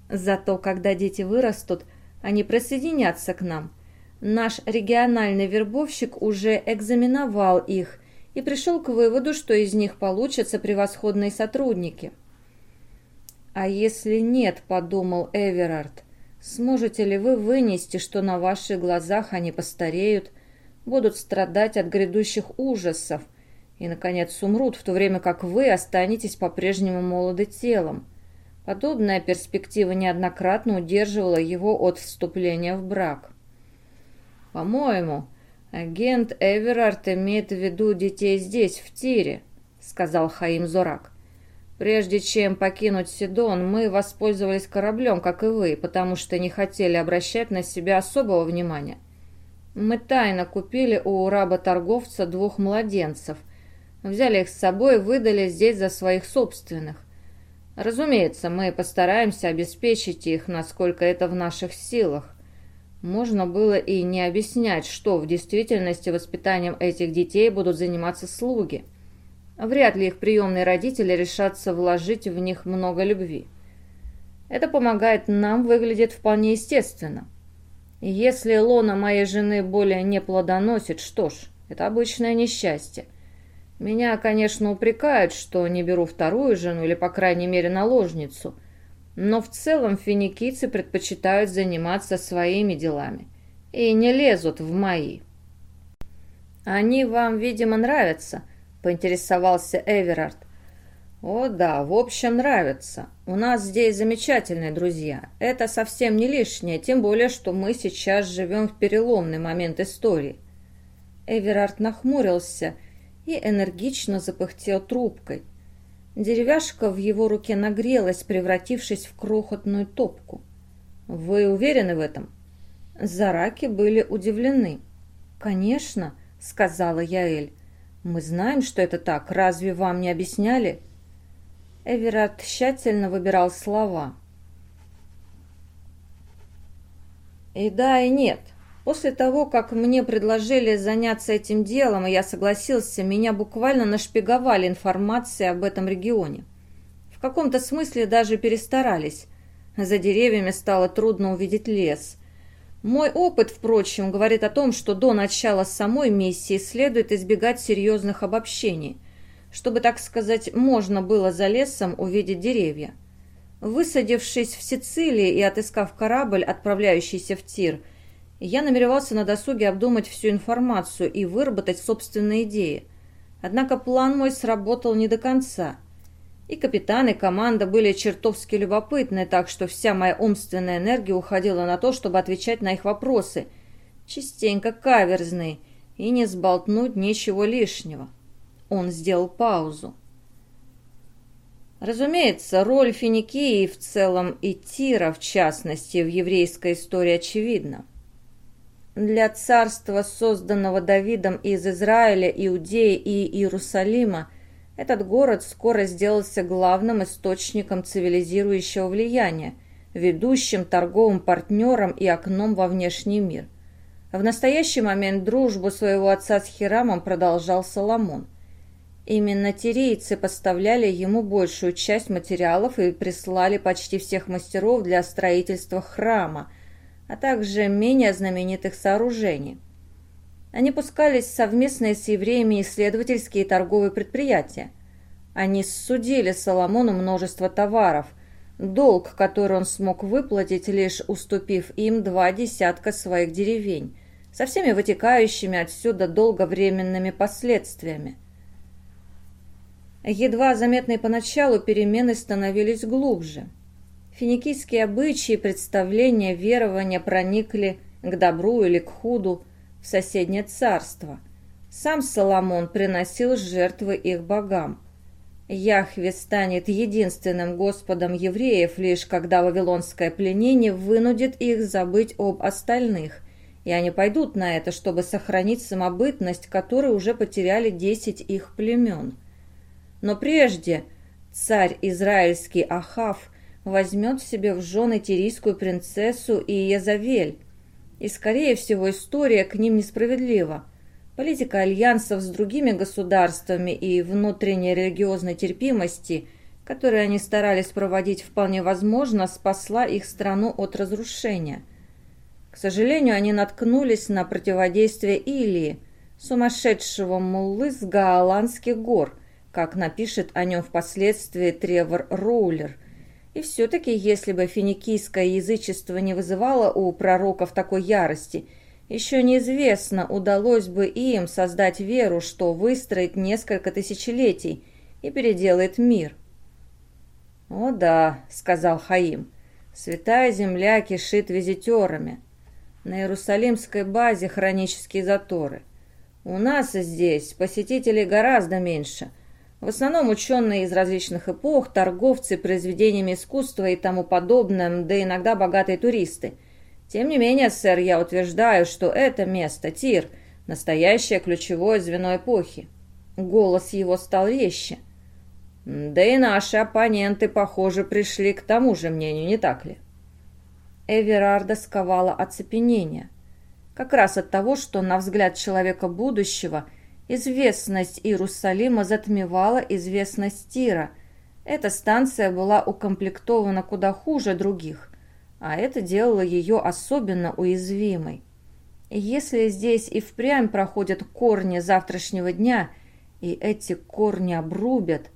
Зато, когда дети вырастут, они присоединятся к нам. Наш региональный вербовщик уже экзаменовал их и пришел к выводу, что из них получатся превосходные сотрудники. «А если нет?» – подумал Эверард. «Сможете ли вы вынести, что на ваших глазах они постареют, будут страдать от грядущих ужасов и, наконец, умрут, в то время как вы останетесь по-прежнему молоды телом?» Подобная перспектива неоднократно удерживала его от вступления в брак. «По-моему, агент Эверард имеет в виду детей здесь, в Тире», — сказал Хаим Зорак. Прежде чем покинуть Сидон, мы воспользовались кораблем, как и вы, потому что не хотели обращать на себя особого внимания. Мы тайно купили у раба-торговца двух младенцев, взяли их с собой и выдали здесь за своих собственных. Разумеется, мы постараемся обеспечить их, насколько это в наших силах. Можно было и не объяснять, что в действительности воспитанием этих детей будут заниматься слуги – Вряд ли их приемные родители решатся вложить в них много любви. Это помогает нам выглядеть вполне естественно. Если лона моей жены более не плодоносит, что ж, это обычное несчастье. Меня, конечно, упрекают, что не беру вторую жену или, по крайней мере, наложницу. Но в целом финикийцы предпочитают заниматься своими делами и не лезут в мои. «Они вам, видимо, нравятся», — поинтересовался Эверард. «О да, в общем, нравятся. У нас здесь замечательные друзья. Это совсем не лишнее, тем более, что мы сейчас живем в переломный момент истории». Эверард нахмурился — и энергично запыхтел трубкой. Деревяшка в его руке нагрелась, превратившись в крохотную топку. «Вы уверены в этом?» Зараки были удивлены. «Конечно», — сказала Яэль. «Мы знаем, что это так. Разве вам не объясняли?» Эверард тщательно выбирал слова. «И да, и нет. После того, как мне предложили заняться этим делом, и я согласился, меня буквально нашпиговали информацией об этом регионе. В каком-то смысле даже перестарались. За деревьями стало трудно увидеть лес. Мой опыт, впрочем, говорит о том, что до начала самой миссии следует избегать серьезных обобщений, чтобы, так сказать, можно было за лесом увидеть деревья. Высадившись в Сицилии и отыскав корабль, отправляющийся в Тир, я намеревался на досуге обдумать всю информацию и выработать собственные идеи. Однако план мой сработал не до конца. И капитан, и команда были чертовски любопытны, так что вся моя умственная энергия уходила на то, чтобы отвечать на их вопросы, частенько каверзные, и не сболтнуть ничего лишнего. Он сделал паузу. Разумеется, роль Финикии в целом и Тира, в частности, в еврейской истории очевидна. Для царства, созданного Давидом из Израиля, Иудеи и Иерусалима, этот город скоро сделался главным источником цивилизирующего влияния, ведущим торговым партнером и окном во внешний мир. В настоящий момент дружбу своего отца с Хирамом продолжал Соломон. Именно тирийцы поставляли ему большую часть материалов и прислали почти всех мастеров для строительства храма – а также менее знаменитых сооружений. Они пускались в совместные с евреями исследовательские и торговые предприятия. Они судили Соломону множество товаров, долг, который он смог выплатить, лишь уступив им два десятка своих деревень, со всеми вытекающими отсюда долговременными последствиями. Едва заметные поначалу перемены становились глубже – Финикийские обычаи, представления, верования проникли к добру или к худу в соседнее царство. Сам Соломон приносил жертвы их богам. Яхве станет единственным Господом евреев, лишь когда вавилонское пленение вынудит их забыть об остальных, и они пойдут на это, чтобы сохранить самобытность, которую уже потеряли десять их племен. Но прежде царь израильский Ахав – возьмет себе в жены тирийскую принцессу и Езавель. И, скорее всего, история к ним несправедлива. Политика альянсов с другими государствами и внутренней религиозной терпимости, которые они старались проводить вполне возможно, спасла их страну от разрушения. К сожалению, они наткнулись на противодействие Илии, сумасшедшего муллы с Гаоландских гор, как напишет о нем впоследствии Тревор Роулер – и все-таки, если бы финикийское язычество не вызывало у пророков такой ярости, еще неизвестно, удалось бы им создать веру, что выстроит несколько тысячелетий и переделает мир. «О да», — сказал Хаим, — «святая земля кишит визитерами. На Иерусалимской базе хронические заторы. У нас здесь посетителей гораздо меньше, в основном ученые из различных эпох, торговцы произведениями искусства и тому подобное, да иногда богатые туристы. Тем не менее, сэр, я утверждаю, что это место, Тир, настоящее ключевое звено эпохи. Голос его стал резче. Да и наши оппоненты, похоже, пришли к тому же мнению, не так ли? Эверарда сковала оцепенение. Как раз от того, что, на взгляд человека будущего – Известность Иерусалима затмевала известность Тира. Эта станция была укомплектована куда хуже других, а это делало ее особенно уязвимой. Если здесь и впрямь проходят корни завтрашнего дня, и эти корни обрубят...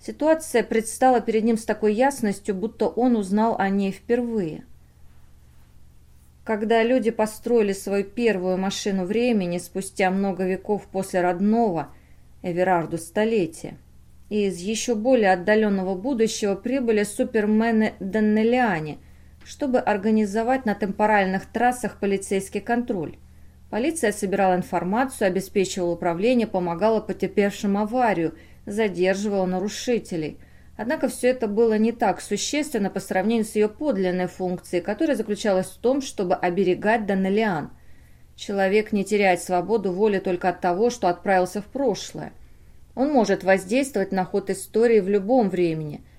Ситуация предстала перед ним с такой ясностью, будто он узнал о ней впервые. Когда люди построили свою первую машину времени спустя много веков после родного Эверарду столетия, и из еще более отдаленного будущего прибыли супермены Даннелиане – чтобы организовать на темпоральных трассах полицейский контроль. Полиция собирала информацию, обеспечивала управление, помогала потерпевшим аварию, задерживала нарушителей. Однако все это было не так существенно по сравнению с ее подлинной функцией, которая заключалась в том, чтобы оберегать Данелиан. Человек не теряет свободу воли только от того, что отправился в прошлое. Он может воздействовать на ход истории в любом времени –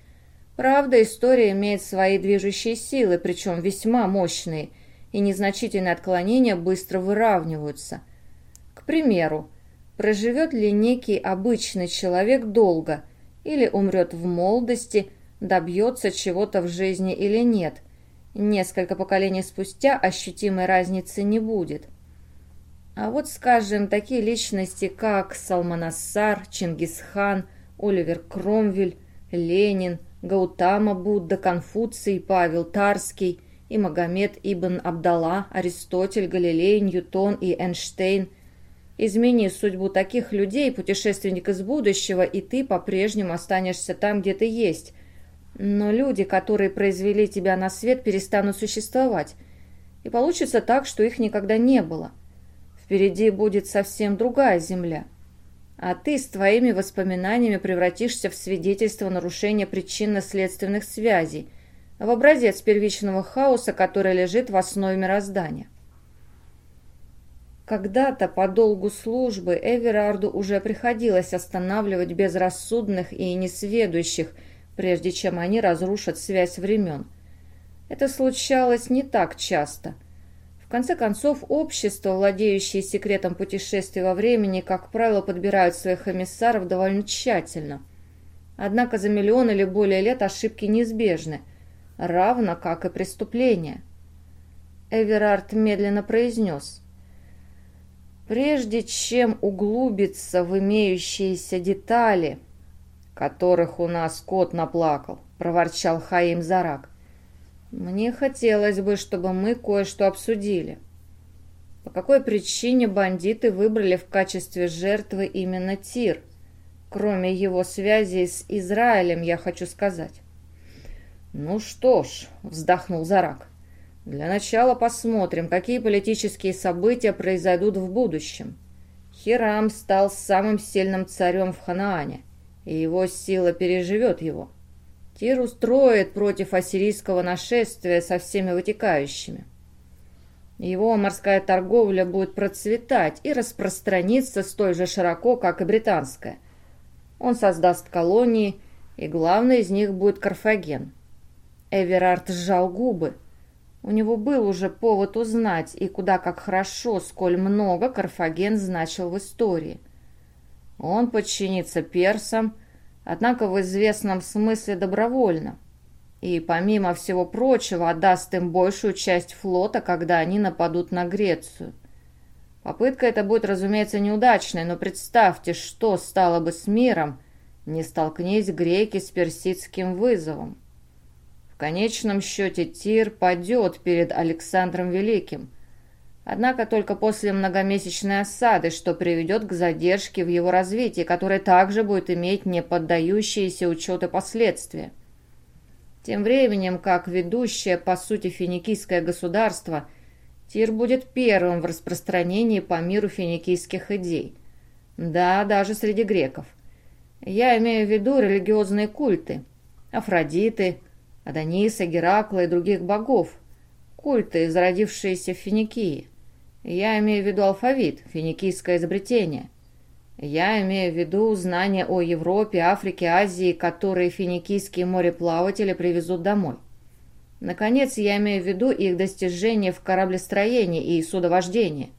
Правда, история имеет свои движущие силы, причем весьма мощные, и незначительные отклонения быстро выравниваются. К примеру, проживет ли некий обычный человек долго, или умрет в молодости, добьется чего-то в жизни или нет. Несколько поколений спустя ощутимой разницы не будет. А вот, скажем, такие личности, как Салманассар, Чингисхан, Оливер Кромвель, Ленин, Гаутама Будда, Конфуций, Павел Тарский и Магомед Ибн Абдалла, Аристотель, Галилей, Ньютон и Эйнштейн. Измени судьбу таких людей, путешественник из будущего, и ты по-прежнему останешься там, где ты есть. Но люди, которые произвели тебя на свет, перестанут существовать. И получится так, что их никогда не было. Впереди будет совсем другая земля – а ты с твоими воспоминаниями превратишься в свидетельство нарушения причинно-следственных связей, в образец первичного хаоса, который лежит в основе мироздания. Когда-то по долгу службы Эверарду уже приходилось останавливать безрассудных и несведущих, прежде чем они разрушат связь времен. Это случалось не так часто – в конце концов, общества, владеющие секретом путешествий во времени, как правило, подбирают своих эмиссаров довольно тщательно. Однако за миллион или более лет ошибки неизбежны, равно как и преступления. Эверард медленно произнес. «Прежде чем углубиться в имеющиеся детали, которых у нас кот наплакал», — проворчал Хаим Зарак, мне хотелось бы, чтобы мы кое-что обсудили. По какой причине бандиты выбрали в качестве жертвы именно Тир? Кроме его связи с Израилем, я хочу сказать. Ну что ж, вздохнул Зарак. Для начала посмотрим, какие политические события произойдут в будущем. Хирам стал самым сильным царем в Ханаане, и его сила переживет его. Тир устроит против ассирийского нашествия со всеми вытекающими. Его морская торговля будет процветать и распространиться столь же широко, как и британская. Он создаст колонии, и главной из них будет Карфаген. Эверард сжал губы. У него был уже повод узнать, и куда как хорошо, сколь много Карфаген значил в истории. Он подчинится персам, однако в известном смысле добровольно. И, помимо всего прочего, отдаст им большую часть флота, когда они нападут на Грецию. Попытка эта будет, разумеется, неудачной, но представьте, что стало бы с миром, не столкнись греки с персидским вызовом. В конечном счете Тир падет перед Александром Великим – Однако только после многомесячной осады, что приведет к задержке в его развитии, которое также будет иметь неподдающиеся учету последствия. Тем временем, как ведущее, по сути, финикийское государство, Тир будет первым в распространении по миру финикийских идей. Да, даже среди греков. Я имею в виду религиозные культы. Афродиты, Адониса, Геракла и других богов. Культы, зародившиеся в Финикии. Я имею в виду алфавит, финикийское изобретение. Я имею в виду знания о Европе, Африке, Азии, которые финикийские мореплаватели привезут домой. Наконец, я имею в виду их достижения в кораблестроении и судовождении.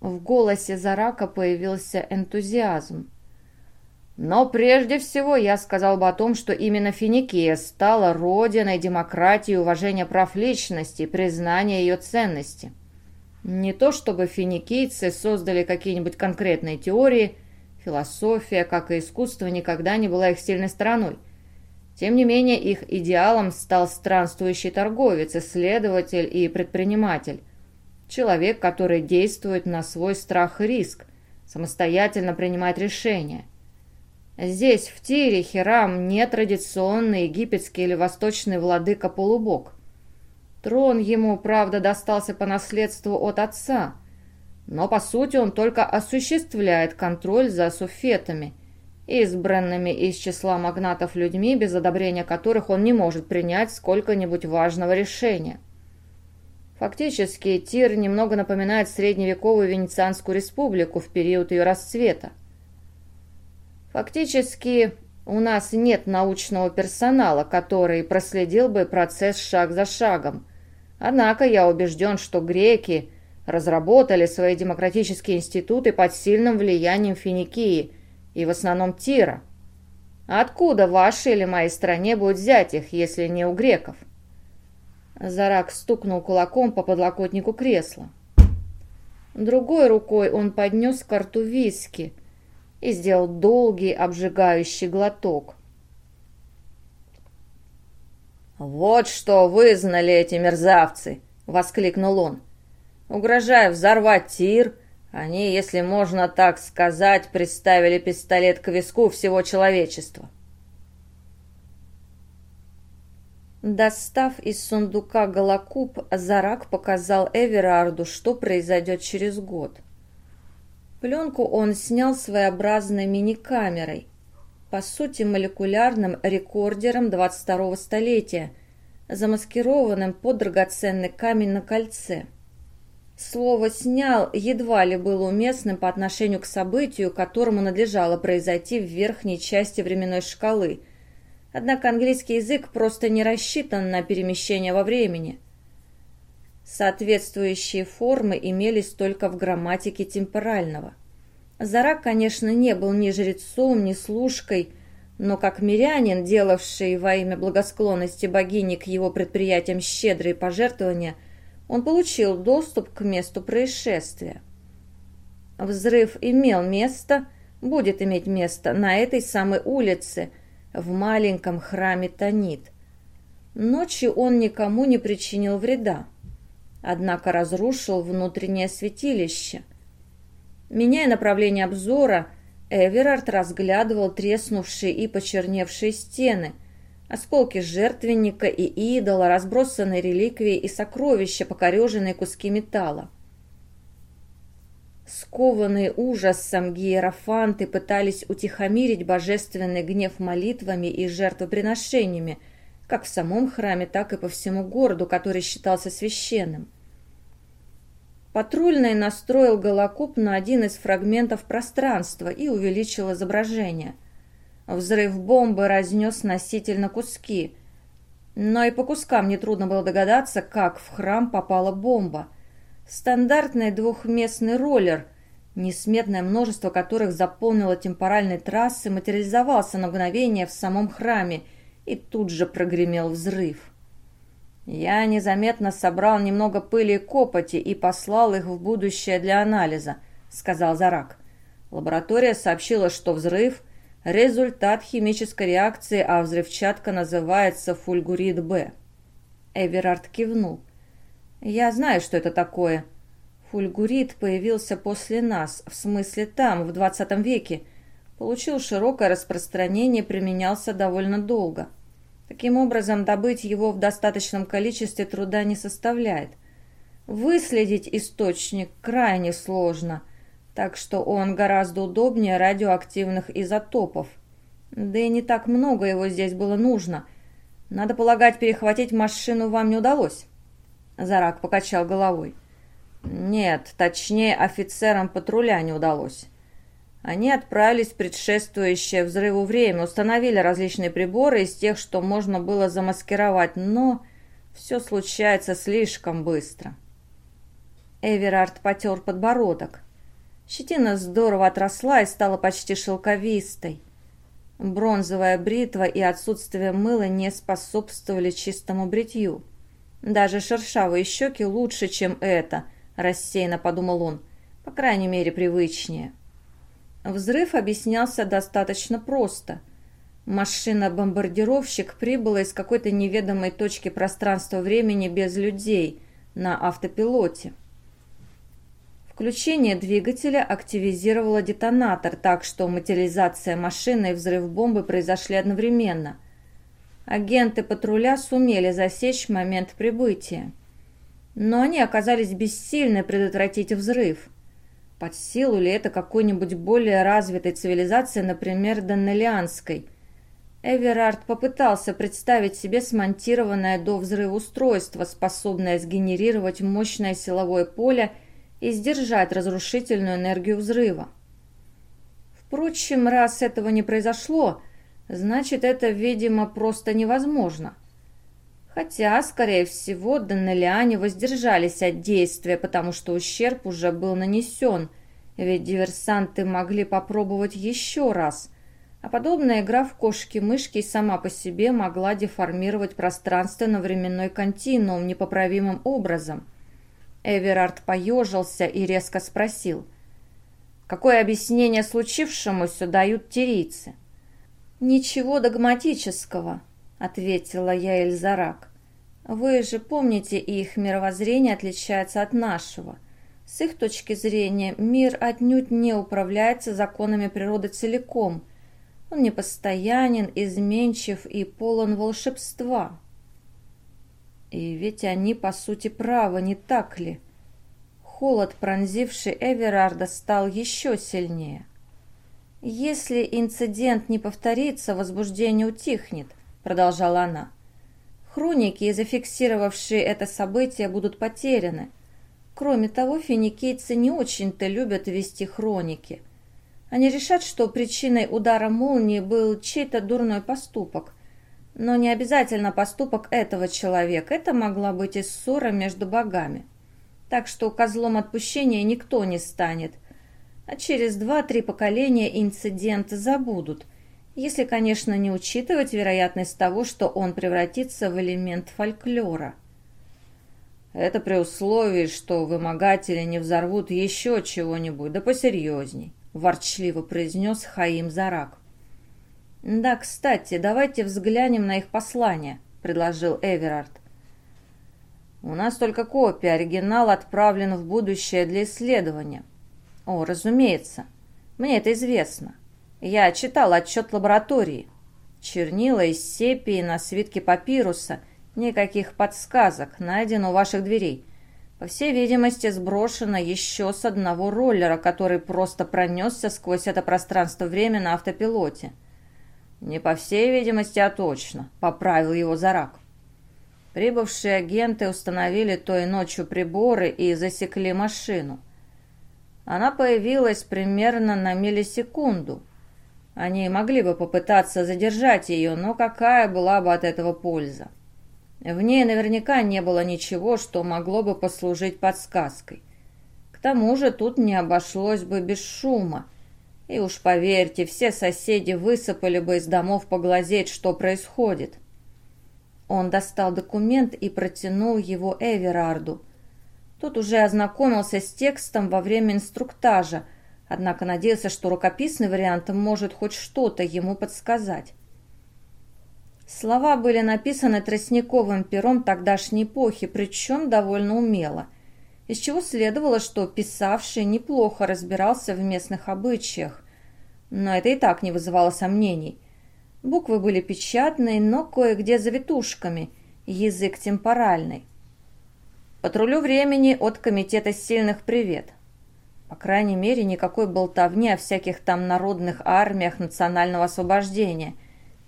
В голосе Зарака появился энтузиазм. Но прежде всего я сказал бы о том, что именно Финикия стала родиной демократии уважения прав личности, признания ее ценности. Не то чтобы финикийцы создали какие-нибудь конкретные теории, философия, как и искусство, никогда не была их сильной стороной. Тем не менее, их идеалом стал странствующий торговец, исследователь и предприниматель. Человек, который действует на свой страх и риск, самостоятельно принимает решения – Здесь, в Тире, Хирам, не традиционный египетский или восточный владыка-полубог. Трон ему, правда, достался по наследству от отца, но, по сути, он только осуществляет контроль за суфетами, избранными из числа магнатов людьми, без одобрения которых он не может принять сколько-нибудь важного решения. Фактически, Тир немного напоминает средневековую Венецианскую республику в период ее расцвета. Фактически, у нас нет научного персонала, который проследил бы процесс шаг за шагом. Однако я убежден, что греки разработали свои демократические институты под сильным влиянием Финикии и в основном Тира. Откуда в вашей или моей стране будет взять их, если не у греков? Зарак стукнул кулаком по подлокотнику кресла. Другой рукой он поднес карту виски – и сделал долгий обжигающий глоток. «Вот что вызнали эти мерзавцы!» — воскликнул он. «Угрожая взорвать тир, они, если можно так сказать, приставили пистолет к виску всего человечества». Достав из сундука голокуб, Зарак показал Эверарду, что произойдет через год. Пленку он снял своеобразной мини-камерой, по сути молекулярным рекордером 22-го столетия, замаскированным под драгоценный камень на кольце. Слово «снял» едва ли было уместным по отношению к событию, которому надлежало произойти в верхней части временной шкалы. Однако английский язык просто не рассчитан на перемещение во времени. Соответствующие формы имелись только в грамматике темпорального. Зарак, конечно, не был ни жрецом, ни служкой, но как мирянин, делавший во имя благосклонности богини к его предприятиям щедрые пожертвования, он получил доступ к месту происшествия. Взрыв имел место, будет иметь место на этой самой улице, в маленьком храме Танит. Ночью он никому не причинил вреда однако разрушил внутреннее святилище. Меняя направление обзора, Эверард разглядывал треснувшие и почерневшие стены, осколки жертвенника и идола, разбросанные реликвии и сокровища, покореженные куски металла. Скованные ужасом гиерофанты пытались утихомирить божественный гнев молитвами и жертвоприношениями, как в самом храме, так и по всему городу, который считался священным. Патрульный настроил голокуб на один из фрагментов пространства и увеличил изображение. Взрыв бомбы разнес носитель на куски. Но и по кускам нетрудно было догадаться, как в храм попала бомба. Стандартный двухместный роллер, несметное множество которых заполнило темпоральные трассы, материализовался на мгновение в самом храме и тут же прогремел взрыв. Я незаметно собрал немного пыли и копоти и послал их в будущее для анализа, сказал Зарак. Лаборатория сообщила, что взрыв – результат химической реакции, а взрывчатка называется фульгурит-Б. Эверард кивнул. «Я знаю, что это такое. Фульгурит появился после нас, в смысле там, в 20 веке. Получил широкое распространение, применялся довольно долго». Таким образом, добыть его в достаточном количестве труда не составляет. Выследить источник крайне сложно, так что он гораздо удобнее радиоактивных изотопов. Да и не так много его здесь было нужно. Надо полагать, перехватить машину вам не удалось. Зарак покачал головой. Нет, точнее, офицерам патруля не удалось. Они отправились в предшествующее взрыву время, установили различные приборы из тех, что можно было замаскировать, но все случается слишком быстро. Эверард потер подбородок. Щетина здорово отросла и стала почти шелковистой. Бронзовая бритва и отсутствие мыла не способствовали чистому бритью. Даже шершавые щеки лучше, чем это, рассеянно подумал он. По крайней мере, привычнее. Взрыв объяснялся достаточно просто. Машина-бомбардировщик прибыла из какой-то неведомой точки пространства-времени без людей на автопилоте. Включение двигателя активизировало детонатор, так что материализация машины и взрыв бомбы произошли одновременно. Агенты патруля сумели засечь момент прибытия. Но они оказались бессильны предотвратить взрыв. Под силу ли это какой-нибудь более развитой цивилизации, например, Даннелианской? Эверард попытался представить себе смонтированное до взрыва устройство, способное сгенерировать мощное силовое поле – и сдержать разрушительную энергию взрыва. Впрочем, раз этого не произошло, значит, это, видимо, просто невозможно. Хотя, скорее всего, Даннелиане воздержались от действия, потому что ущерб уже был нанесен, ведь диверсанты могли попробовать еще раз, а подобная игра в кошки-мышки сама по себе могла деформировать пространственно-временной континуум непоправимым образом – Эверард поежился и резко спросил. «Какое объяснение случившемуся дают тирийцы?» «Ничего догматического», — ответила я Эльзарак. «Вы же помните, их мировоззрение отличается от нашего. С их точки зрения мир отнюдь не управляется законами природы целиком. Он непостоянен, изменчив и полон волшебства». И ведь они, по сути, правы, не так ли? Холод, пронзивший Эверарда, стал еще сильнее. «Если инцидент не повторится, возбуждение утихнет», — продолжала она. «Хроники, зафиксировавшие это событие, будут потеряны. Кроме того, финикийцы не очень-то любят вести хроники. Они решат, что причиной удара молнии был чей-то дурной поступок, но не обязательно поступок этого человека. Это могла быть и ссора между богами. Так что козлом отпущения никто не станет. А через два-три поколения инцидент забудут, если, конечно, не учитывать вероятность того, что он превратится в элемент фольклора. Это при условии, что вымогатели не взорвут еще чего-нибудь, да посерьезней, ворчливо произнес Хаим Зарак. «Да, кстати, давайте взглянем на их послание», — предложил Эверард. «У нас только копия, оригинал отправлен в будущее для исследования». «О, разумеется. Мне это известно. Я читал отчет лаборатории. Чернила из сепии на свитке папируса, никаких подсказок, найдено у ваших дверей. По всей видимости, сброшено еще с одного роллера, который просто пронесся сквозь это пространство-время на автопилоте». «Не по всей видимости, а точно», — поправил его Зарак. Прибывшие агенты установили той ночью приборы и засекли машину. Она появилась примерно на миллисекунду. Они могли бы попытаться задержать ее, но какая была бы от этого польза? В ней наверняка не было ничего, что могло бы послужить подсказкой. К тому же тут не обошлось бы без шума, и уж поверьте, все соседи высыпали бы из домов поглазеть, что происходит. Он достал документ и протянул его Эверарду. Тот уже ознакомился с текстом во время инструктажа, однако надеялся, что рукописный вариант может хоть что-то ему подсказать. Слова были написаны тростниковым пером тогдашней эпохи, причем довольно умело из чего следовало, что писавший неплохо разбирался в местных обычаях. Но это и так не вызывало сомнений. Буквы были печатные, но кое-где завитушками, язык темпоральный. Патрулю времени от Комитета сильных привет. По крайней мере, никакой болтовни о всяких там народных армиях национального освобождения,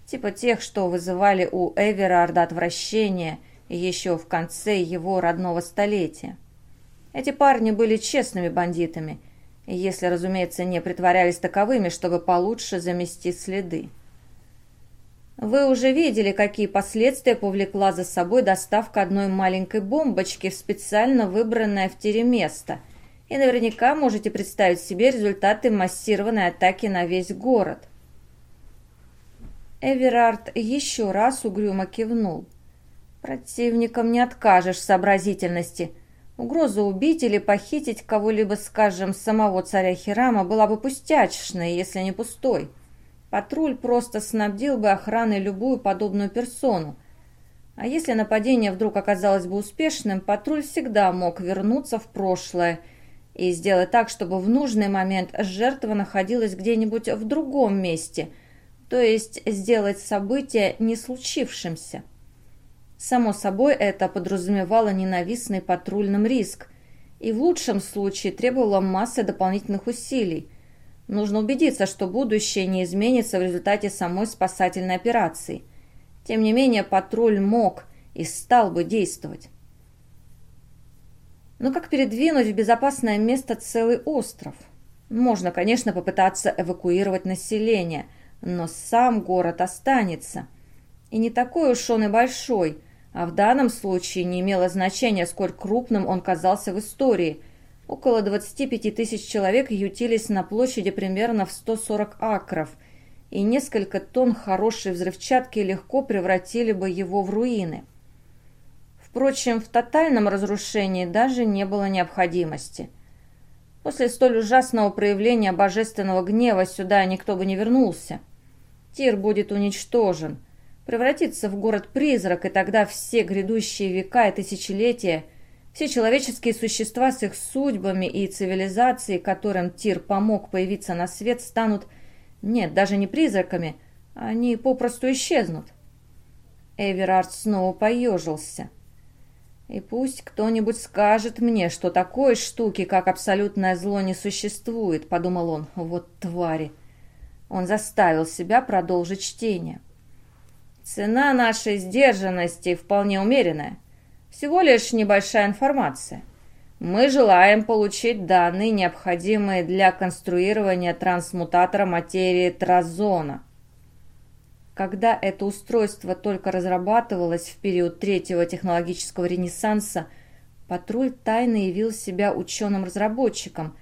типа тех, что вызывали у Эверарда отвращение еще в конце его родного столетия. Эти парни были честными бандитами, если, разумеется, не притворялись таковыми, чтобы получше замести следы. Вы уже видели, какие последствия повлекла за собой доставка одной маленькой бомбочки в специально выбранное в тире место, и наверняка можете представить себе результаты массированной атаки на весь город. Эверард еще раз угрюмо кивнул. Противникам не откажешь сообразительности. Угроза убить или похитить кого-либо, скажем, самого царя Хирама была бы пустячной, если не пустой. Патруль просто снабдил бы охраной любую подобную персону. А если нападение вдруг оказалось бы успешным, патруль всегда мог вернуться в прошлое и сделать так, чтобы в нужный момент жертва находилась где-нибудь в другом месте, то есть сделать событие не случившимся. Само собой, это подразумевало ненавистный патрульным риск и в лучшем случае требовало массы дополнительных усилий. Нужно убедиться, что будущее не изменится в результате самой спасательной операции. Тем не менее, патруль мог и стал бы действовать. Но как передвинуть в безопасное место целый остров? Можно, конечно, попытаться эвакуировать население, но сам город останется. И не такой уж он и большой, а в данном случае не имело значения, сколь крупным он казался в истории. Около 25 тысяч человек ютились на площади примерно в 140 акров, и несколько тонн хорошей взрывчатки легко превратили бы его в руины. Впрочем, в тотальном разрушении даже не было необходимости. После столь ужасного проявления божественного гнева сюда никто бы не вернулся. Тир будет уничтожен, превратится в город-призрак, и тогда все грядущие века и тысячелетия, все человеческие существа с их судьбами и цивилизацией, которым Тир помог появиться на свет, станут, нет, даже не призраками, они попросту исчезнут. Эверард снова поежился. И пусть кто-нибудь скажет мне, что такой штуки, как абсолютное зло, не существует, подумал он. Вот твари. Он заставил себя продолжить чтение. Цена нашей сдержанности вполне умеренная. Всего лишь небольшая информация. Мы желаем получить данные, необходимые для конструирования трансмутатора материи Тразона. Когда это устройство только разрабатывалось в период третьего технологического ренессанса, патруль тайно явил себя ученым-разработчиком,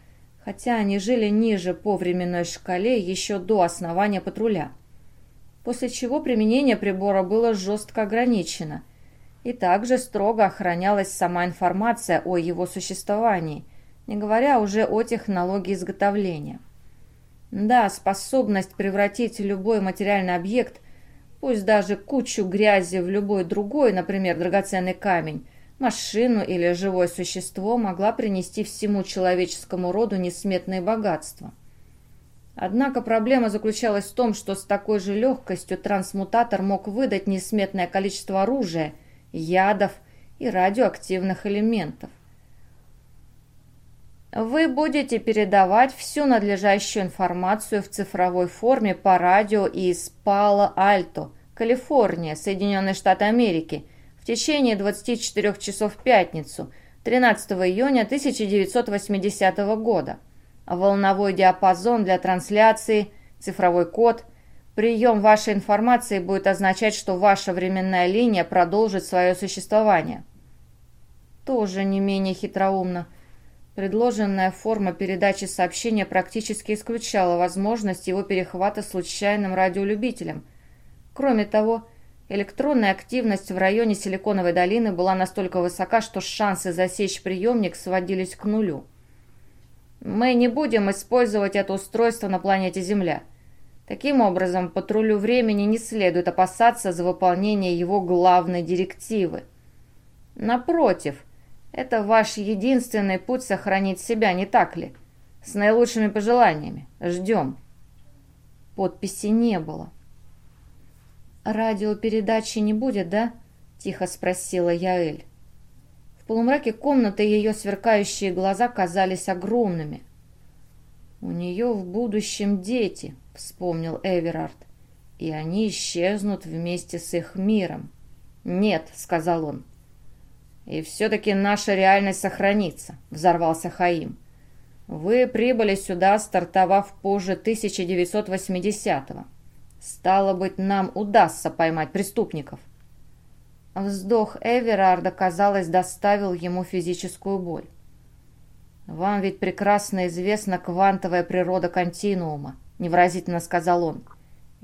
хотя они жили ниже по временной шкале еще до основания патруля. После чего применение прибора было жестко ограничено, и также строго охранялась сама информация о его существовании, не говоря уже о технологии изготовления. Да, способность превратить любой материальный объект пусть даже кучу грязи в любой другой, например, драгоценный камень, машину или живое существо могла принести всему человеческому роду несметные богатства. Однако проблема заключалась в том, что с такой же легкостью трансмутатор мог выдать несметное количество оружия, ядов и радиоактивных элементов. Вы будете передавать всю надлежащую информацию в цифровой форме по радио из Пало-Альто, Калифорния, Соединенные Штаты Америки, в течение 24 часов в пятницу, 13 июня 1980 года. Волновой диапазон для трансляции, цифровой код. Прием вашей информации будет означать, что ваша временная линия продолжит свое существование. Тоже не менее хитроумно. Предложенная форма передачи сообщения практически исключала возможность его перехвата случайным радиолюбителем. Кроме того, электронная активность в районе Силиконовой долины была настолько высока, что шансы засечь приемник сводились к нулю. Мы не будем использовать это устройство на планете Земля. Таким образом, патрулю времени не следует опасаться за выполнение его главной директивы. Напротив – это ваш единственный путь сохранить себя, не так ли? С наилучшими пожеланиями. Ждем. Подписи не было. «Радиопередачи не будет, да?» – тихо спросила Яэль. В полумраке комнаты ее сверкающие глаза казались огромными. «У нее в будущем дети», — вспомнил Эверард, — «и они исчезнут вместе с их миром». «Нет», — сказал он, «И все-таки наша реальность сохранится», — взорвался Хаим. «Вы прибыли сюда, стартовав позже 1980-го. Стало быть, нам удастся поймать преступников». Вздох Эверарда, казалось, доставил ему физическую боль. «Вам ведь прекрасно известна квантовая природа континуума», — невразительно сказал он.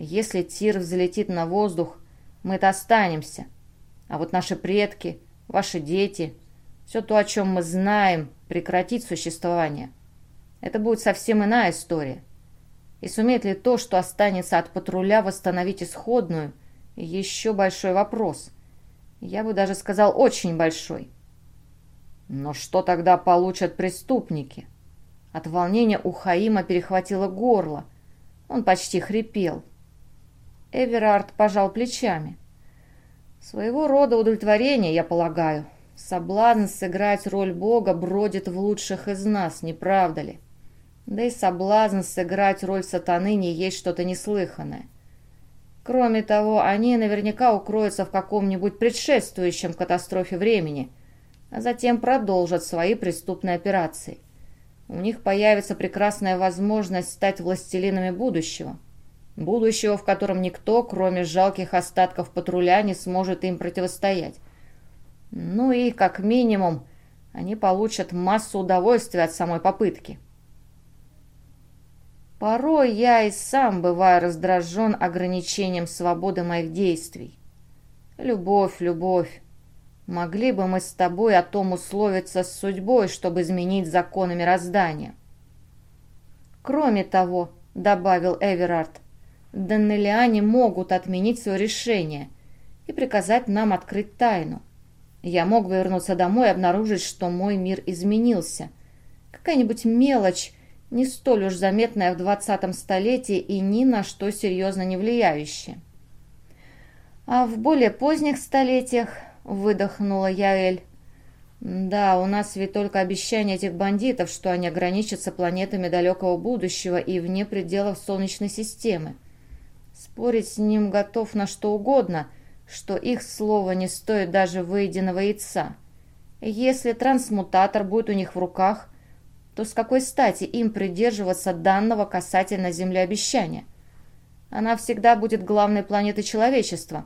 Если тир взлетит на воздух, мы-то останемся. А вот наши предки, ваши дети, все то, о чем мы знаем, прекратит существование. Это будет совсем иная история. И сумеет ли то, что останется от патруля, восстановить исходную, еще большой вопрос. Я бы даже сказал, очень большой. Но что тогда получат преступники? От волнения у Хаима перехватило горло. Он почти хрипел. Эверард пожал плечами. Своего рода удовлетворение, я полагаю. Соблазн сыграть роль Бога бродит в лучших из нас, не правда ли? Да и соблазн сыграть роль сатаны не есть что-то неслыханное. Кроме того, они наверняка укроются в каком-нибудь предшествующем катастрофе времени, а затем продолжат свои преступные операции. У них появится прекрасная возможность стать властелинами будущего. Будущего, в котором никто, кроме жалких остатков патруля, не сможет им противостоять. Ну и, как минимум, они получат массу удовольствия от самой попытки. Порой я и сам бываю раздражен ограничением свободы моих действий. Любовь, любовь. Могли бы мы с тобой о том условиться с судьбой, чтобы изменить законы мироздания. Кроме того, добавил Эверард, Даннелиане могут отменить свое решение и приказать нам открыть тайну. Я мог вернуться домой и обнаружить, что мой мир изменился. Какая-нибудь мелочь, не столь уж заметная в двадцатом столетии и ни на что серьезно не влияющая. А в более поздних столетиях, выдохнула Яэль, да, у нас ведь только обещание этих бандитов, что они ограничатся планетами далекого будущего и вне пределов Солнечной системы. Спорить с ним готов на что угодно, что их слово не стоит даже выеденного яйца. Если трансмутатор будет у них в руках, то с какой стати им придерживаться данного касательно Земли обещания? Она всегда будет главной планетой человечества,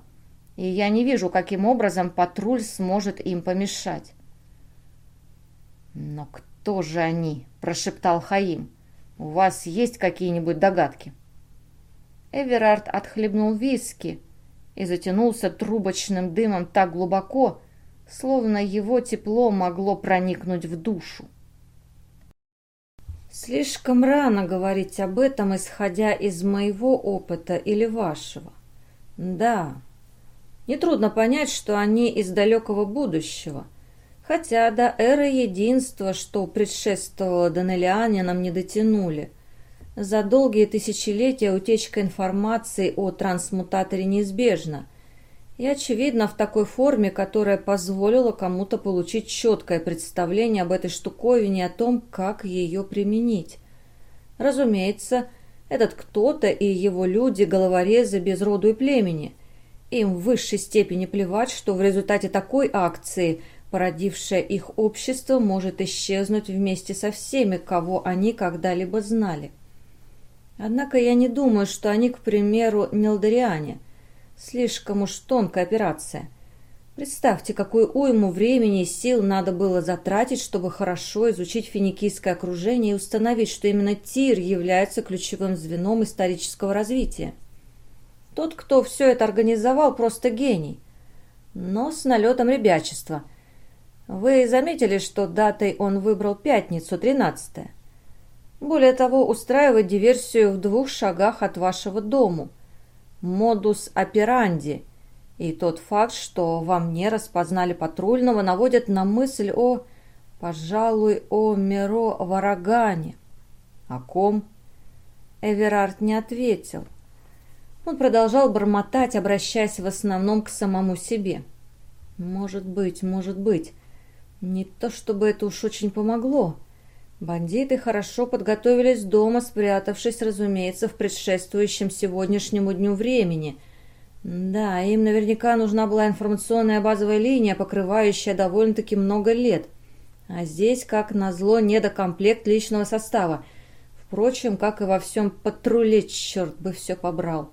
и я не вижу, каким образом патруль сможет им помешать. «Но кто же они?» – прошептал Хаим. «У вас есть какие-нибудь догадки?» Эверард отхлебнул виски и затянулся трубочным дымом так глубоко, словно его тепло могло проникнуть в душу. Слишком рано говорить об этом, исходя из моего опыта или вашего. Да, нетрудно понять, что они из далекого будущего, хотя до эры единства, что предшествовало Данелианинам, не дотянули – за долгие тысячелетия утечка информации о трансмутаторе неизбежна. И, очевидно, в такой форме, которая позволила кому-то получить четкое представление об этой штуковине о том, как ее применить. Разумеется, этот кто-то и его люди – головорезы без роду и племени. Им в высшей степени плевать, что в результате такой акции породившее их общество может исчезнуть вместе со всеми, кого они когда-либо знали. Однако я не думаю, что они, к примеру, нелдариане. Слишком уж тонкая операция. Представьте, какую уйму времени и сил надо было затратить, чтобы хорошо изучить финикийское окружение и установить, что именно Тир является ключевым звеном исторического развития. Тот, кто все это организовал, просто гений. Но с налетом ребячества. Вы заметили, что датой он выбрал пятницу, 13 -е? Более того, устраивать диверсию в двух шагах от вашего дому. Модус операнди. И тот факт, что во мне распознали патрульного, наводит на мысль о, пожалуй, о Миро Варагане. О ком? Эверард не ответил. Он продолжал бормотать, обращаясь в основном к самому себе. «Может быть, может быть. Не то чтобы это уж очень помогло. Бандиты хорошо подготовились дома, спрятавшись, разумеется, в предшествующем сегодняшнему дню времени. Да, им наверняка нужна была информационная базовая линия, покрывающая довольно-таки много лет. А здесь, как назло, недокомплект личного состава. Впрочем, как и во всем патруле, черт бы все побрал.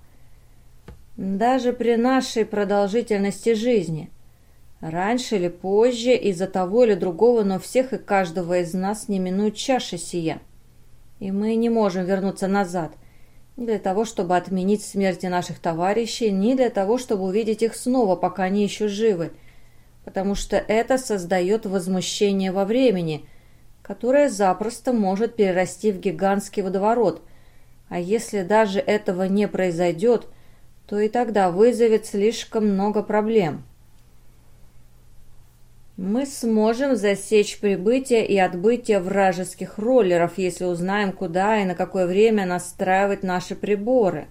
Даже при нашей продолжительности жизни – Раньше или позже, из-за того или другого, но всех и каждого из нас не минует чаша сия. И мы не можем вернуться назад. Не для того, чтобы отменить смерти наших товарищей, не для того, чтобы увидеть их снова, пока они еще живы, потому что это создает возмущение во времени, которое запросто может перерасти в гигантский водоворот, а если даже этого не произойдет, то и тогда вызовет слишком много проблем. Мы сможем засечь прибытие и отбытие вражеских роллеров, если узнаем, куда и на какое время настраивать наши приборы.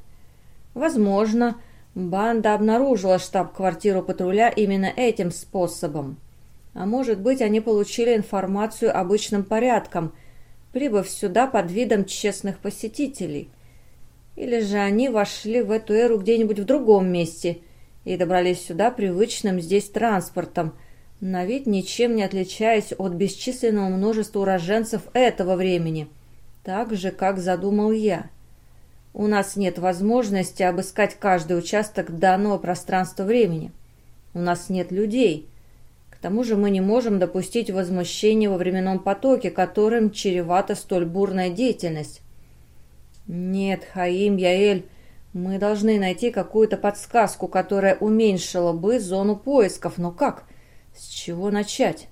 Возможно, банда обнаружила штаб-квартиру патруля именно этим способом. А может быть, они получили информацию обычным порядком, прибыв сюда под видом честных посетителей. Или же они вошли в эту эру где-нибудь в другом месте и добрались сюда привычным здесь транспортом – на вид ничем не отличаясь от бесчисленного множества уроженцев этого времени, так же, как задумал я. У нас нет возможности обыскать каждый участок данного пространства-времени. У нас нет людей. К тому же мы не можем допустить возмущения во временном потоке, которым чревата столь бурная деятельность. Нет, Хаим, Яэль, мы должны найти какую-то подсказку, которая уменьшила бы зону поисков, но как? С чего начать?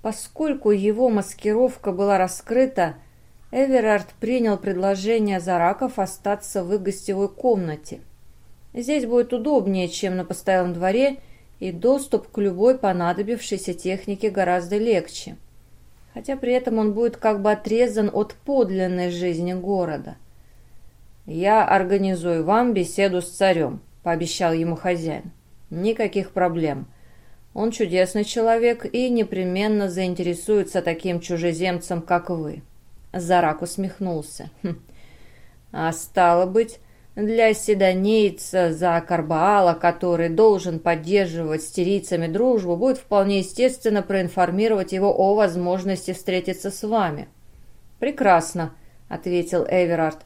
Поскольку его маскировка была раскрыта, Эверард принял предложение Зараков остаться в их гостевой комнате. Здесь будет удобнее, чем на постоялом дворе, и доступ к любой понадобившейся технике гораздо легче. Хотя при этом он будет как бы отрезан от подлинной жизни города. «Я организую вам беседу с царем», — пообещал ему хозяин. «Никаких проблем. Он чудесный человек и непременно заинтересуется таким чужеземцем, как вы». Зарак усмехнулся. «Хм. «А стало быть, для седонейца за Карбаала, который должен поддерживать с тирийцами дружбу, будет вполне естественно проинформировать его о возможности встретиться с вами». «Прекрасно», — ответил Эверард.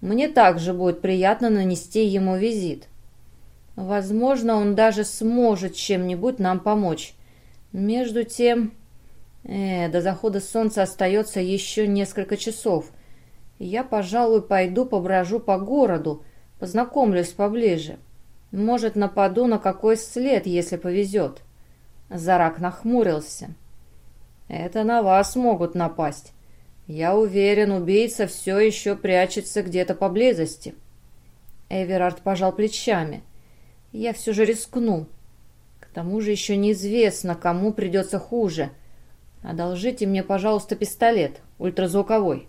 «Мне также будет приятно нанести ему визит». Возможно, он даже сможет чем-нибудь нам помочь. Между тем... Э, до захода солнца остается еще несколько часов. Я, пожалуй, пойду поброжу по городу, познакомлюсь поближе. Может, нападу на какой след, если повезет. Зарак нахмурился. Это на вас могут напасть. Я уверен, убийца все еще прячется где-то поблизости. Эверард пожал плечами. — я все же рискну. К тому же еще неизвестно, кому придется хуже. Одолжите мне, пожалуйста, пистолет, ультразвуковой.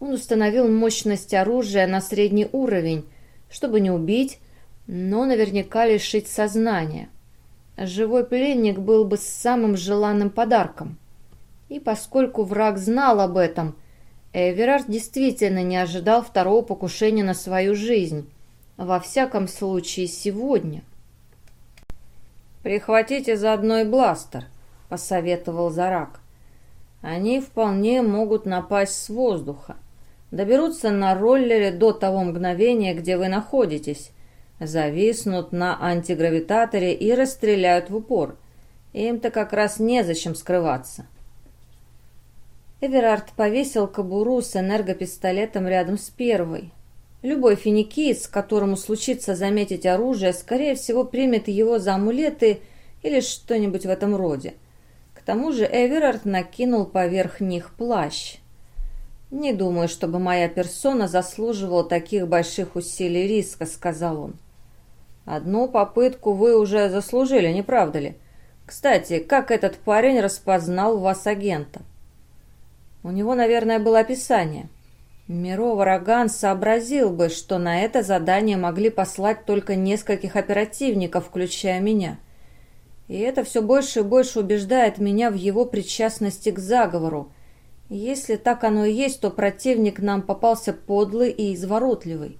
Он установил мощность оружия на средний уровень, чтобы не убить, но наверняка лишить сознания. Живой пленник был бы самым желанным подарком. И поскольку враг знал об этом, Эверард действительно не ожидал второго покушения на свою жизнь. Во всяком случае, сегодня. «Прихватите заодно и бластер», — посоветовал Зарак. «Они вполне могут напасть с воздуха. Доберутся на роллере до того мгновения, где вы находитесь, зависнут на антигравитаторе и расстреляют в упор. Им-то как раз незачем скрываться». Эверард повесил кобуру с энергопистолетом рядом с первой, Любой финикиец, которому случится заметить оружие, скорее всего примет его за амулеты или что-нибудь в этом роде. К тому же Эверард накинул поверх них плащ. «Не думаю, чтобы моя персона заслуживала таких больших усилий риска», — сказал он. «Одну попытку вы уже заслужили, не правда ли? Кстати, как этот парень распознал вас агента?» «У него, наверное, было описание». Миро Вараган сообразил бы, что на это задание могли послать только нескольких оперативников, включая меня. И это все больше и больше убеждает меня в его причастности к заговору. Если так оно и есть, то противник нам попался подлый и изворотливый.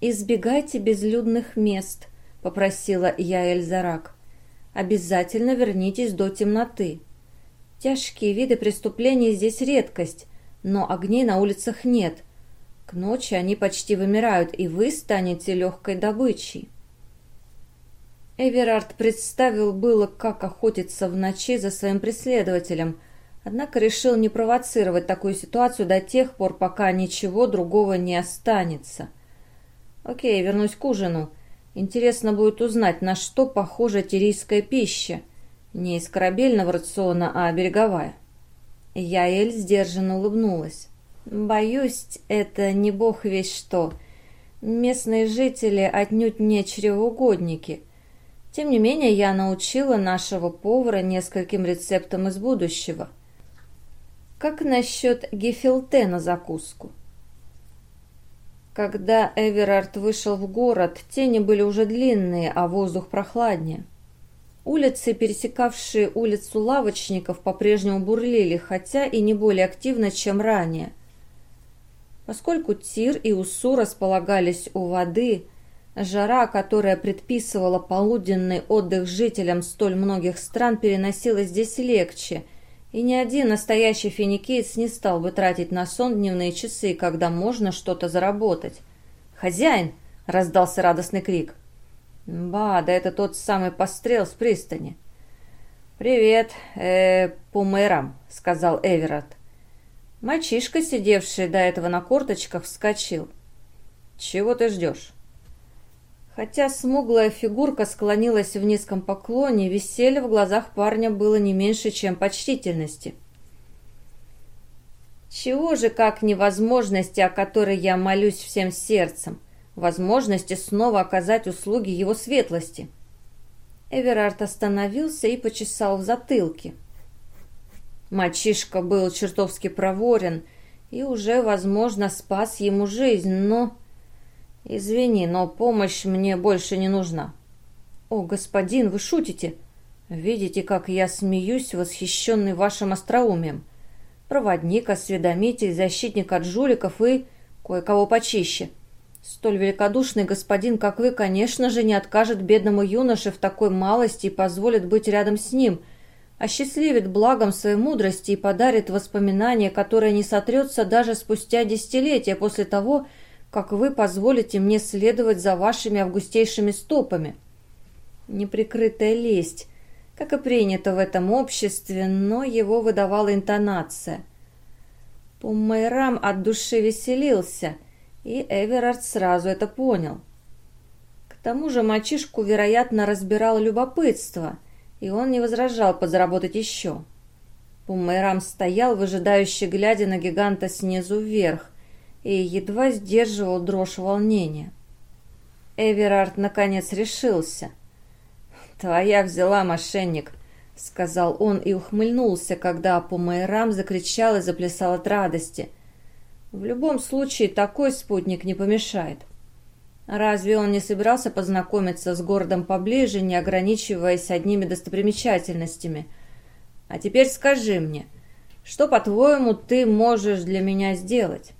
«Избегайте безлюдных мест», — попросила я Эльзарак. «Обязательно вернитесь до темноты. Тяжкие виды преступлений здесь редкость, но огней на улицах нет. К ночи они почти вымирают, и вы станете легкой добычей. Эверард представил было, как охотиться в ночи за своим преследователем, Однако решил не провоцировать такую ситуацию до тех пор, пока ничего другого не останется. Окей, вернусь к ужину. Интересно будет узнать, на что похожа тирийская пища. Не из корабельного рациона, а береговая. Яэль сдержанно улыбнулась. «Боюсь, это не бог весь что. Местные жители отнюдь не чревоугодники. Тем не менее, я научила нашего повара нескольким рецептам из будущего. Как насчет гефилте на закуску?» Когда Эверард вышел в город, тени были уже длинные, а воздух прохладнее. Улицы, пересекавшие улицу лавочников, по-прежнему бурлили, хотя и не более активно, чем ранее. Поскольку Тир и Усу располагались у воды, жара, которая предписывала полуденный отдых жителям столь многих стран, переносилась здесь легче, и ни один настоящий финикиец не стал бы тратить на сон дневные часы, когда можно что-то заработать. «Хозяин!» — раздался радостный крик. Ба, да это тот самый пострел с пристани. «Привет, э, Пумерам», — сказал Эверард. Мальчишка, сидевший до этого на корточках, вскочил. «Чего ты ждешь?» Хотя смуглая фигурка склонилась в низком поклоне, веселье в глазах парня было не меньше, чем почтительности. «Чего же, как невозможности, о которой я молюсь всем сердцем?» Возможности снова оказать услуги его светлости. Эверард остановился и почесал в затылке. Мальчишка был чертовски проворен и уже, возможно, спас ему жизнь, но... Извини, но помощь мне больше не нужна. О, господин, вы шутите? Видите, как я смеюсь, восхищенный вашим остроумием. Проводник, осведомитель, защитник от жуликов и кое-кого почище — Столь великодушный господин, как вы, конечно же, не откажет бедному юноше в такой малости и позволит быть рядом с ним, осчастливит благом своей мудрости и подарит воспоминания, которое не сотрется даже спустя десятилетия после того, как вы позволите мне следовать за вашими августейшими стопами. Неприкрытая лесть, как и принято в этом обществе, но его выдавала интонация. Пумайрам от души веселился — и Эверард сразу это понял. К тому же мальчишку, вероятно, разбирало любопытство, и он не возражал подзаработать еще. Пумерам стоял, выжидающе глядя на гиганта снизу вверх, и едва сдерживал дрожь волнения. Эверард наконец решился. «Твоя взяла, мошенник», — сказал он и ухмыльнулся, когда Пумайрам закричал и заплясал от радости — в любом случае, такой спутник не помешает. Разве он не собирался познакомиться с городом поближе, не ограничиваясь одними достопримечательностями? А теперь скажи мне, что, по-твоему, ты можешь для меня сделать?»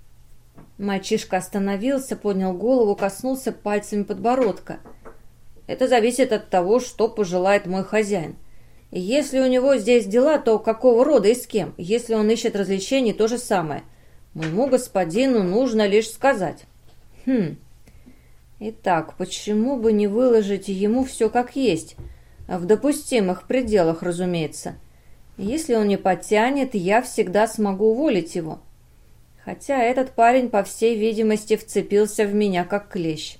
Мальчишка остановился, поднял голову, коснулся пальцами подбородка. «Это зависит от того, что пожелает мой хозяин. Если у него здесь дела, то какого рода и с кем? Если он ищет развлечений, то же самое. Моему господину нужно лишь сказать. Хм. Итак, почему бы не выложить ему все как есть? В допустимых пределах, разумеется. Если он не потянет, я всегда смогу уволить его. Хотя этот парень, по всей видимости, вцепился в меня как клещ.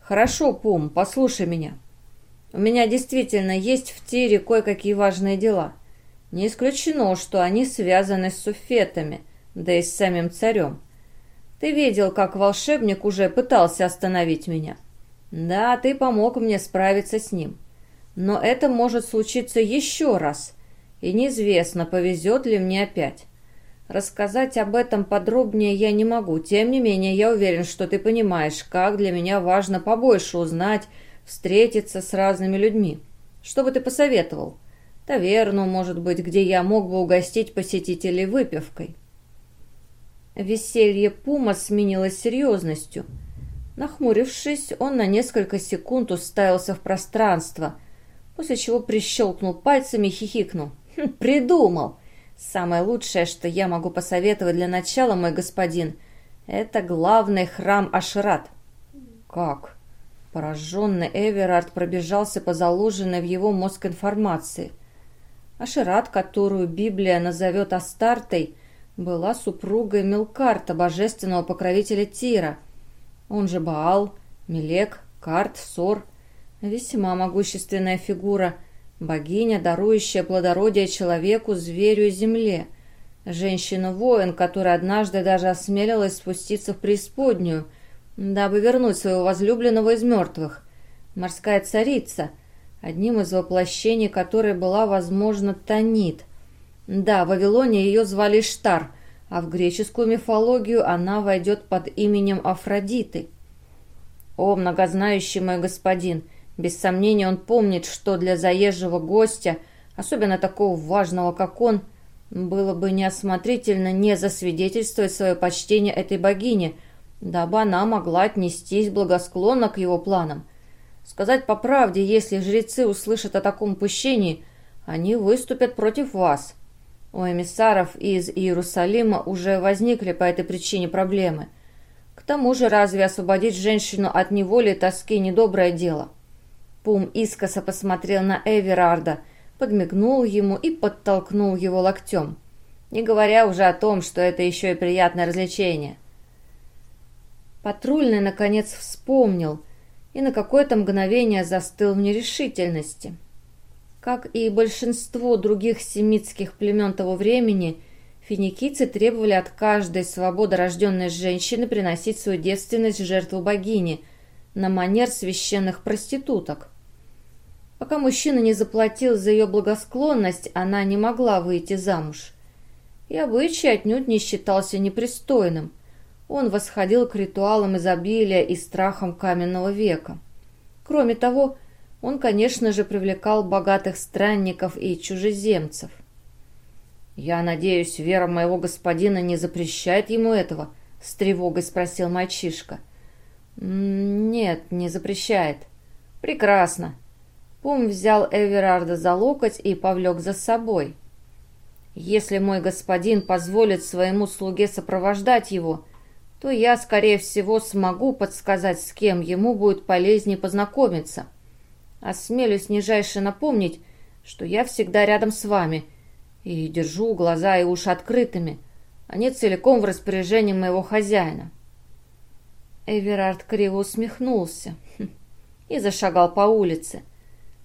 Хорошо, Пум, послушай меня. У меня действительно есть в тире кое-какие важные дела. Не исключено, что они связаны с суфетами – да и с самим царем. Ты видел, как волшебник уже пытался остановить меня. Да, ты помог мне справиться с ним. Но это может случиться еще раз, и неизвестно, повезет ли мне опять. Рассказать об этом подробнее я не могу, тем не менее я уверен, что ты понимаешь, как для меня важно побольше узнать, встретиться с разными людьми. Что бы ты посоветовал? Таверну, может быть, где я мог бы угостить посетителей выпивкой. Веселье Пума сменилось серьезностью. Нахмурившись, он на несколько секунд уставился в пространство, после чего прищелкнул пальцами и хихикнул. «Хм, «Придумал! Самое лучшее, что я могу посоветовать для начала, мой господин, это главный храм Ашрат». «Как?» Пораженный Эверард пробежался по заложенной в его мозг информации. Ашерат, которую Библия назовет Астартой, была супругой Мелкарта, божественного покровителя Тира. Он же Баал, Мелек, Карт, Сор. Весьма могущественная фигура, богиня, дарующая плодородие человеку, зверю и земле. Женщина-воин, которая однажды даже осмелилась спуститься в преисподнюю, дабы вернуть своего возлюбленного из мертвых. Морская царица, одним из воплощений которой была, возможно, Танит. Да, в Вавилоне ее звали Штар, а в греческую мифологию она войдет под именем Афродиты. О, многознающий мой господин, без сомнения он помнит, что для заезжего гостя, особенно такого важного, как он, было бы неосмотрительно не засвидетельствовать свое почтение этой богине, дабы она могла отнестись благосклонно к его планам. Сказать по правде, если жрецы услышат о таком пущении, они выступят против вас. У эмиссаров из Иерусалима уже возникли по этой причине проблемы. К тому же разве освободить женщину от неволи и тоски недоброе дело? Пум искоса посмотрел на Эверарда, подмигнул ему и подтолкнул его локтем. Не говоря уже о том, что это еще и приятное развлечение. Патрульный, наконец, вспомнил – и на какое-то мгновение застыл в нерешительности. Как и большинство других семитских племен того времени, финикийцы требовали от каждой свободорожденной женщины приносить свою девственность в жертву богини на манер священных проституток. Пока мужчина не заплатил за ее благосклонность, она не могла выйти замуж. И обычай отнюдь не считался непристойным – он восходил к ритуалам изобилия и страхам каменного века. Кроме того, он, конечно же, привлекал богатых странников и чужеземцев. «Я надеюсь, вера моего господина не запрещает ему этого?» — с тревогой спросил мальчишка. «Нет, не запрещает». «Прекрасно». Пум взял Эверарда за локоть и повлек за собой. «Если мой господин позволит своему слуге сопровождать его, то я, скорее всего, смогу подсказать, с кем ему будет полезнее познакомиться. Осмелюсь нижайше напомнить, что я всегда рядом с вами и держу глаза и уши открытыми. Они целиком в распоряжении моего хозяина. Эверард криво усмехнулся и зашагал по улице.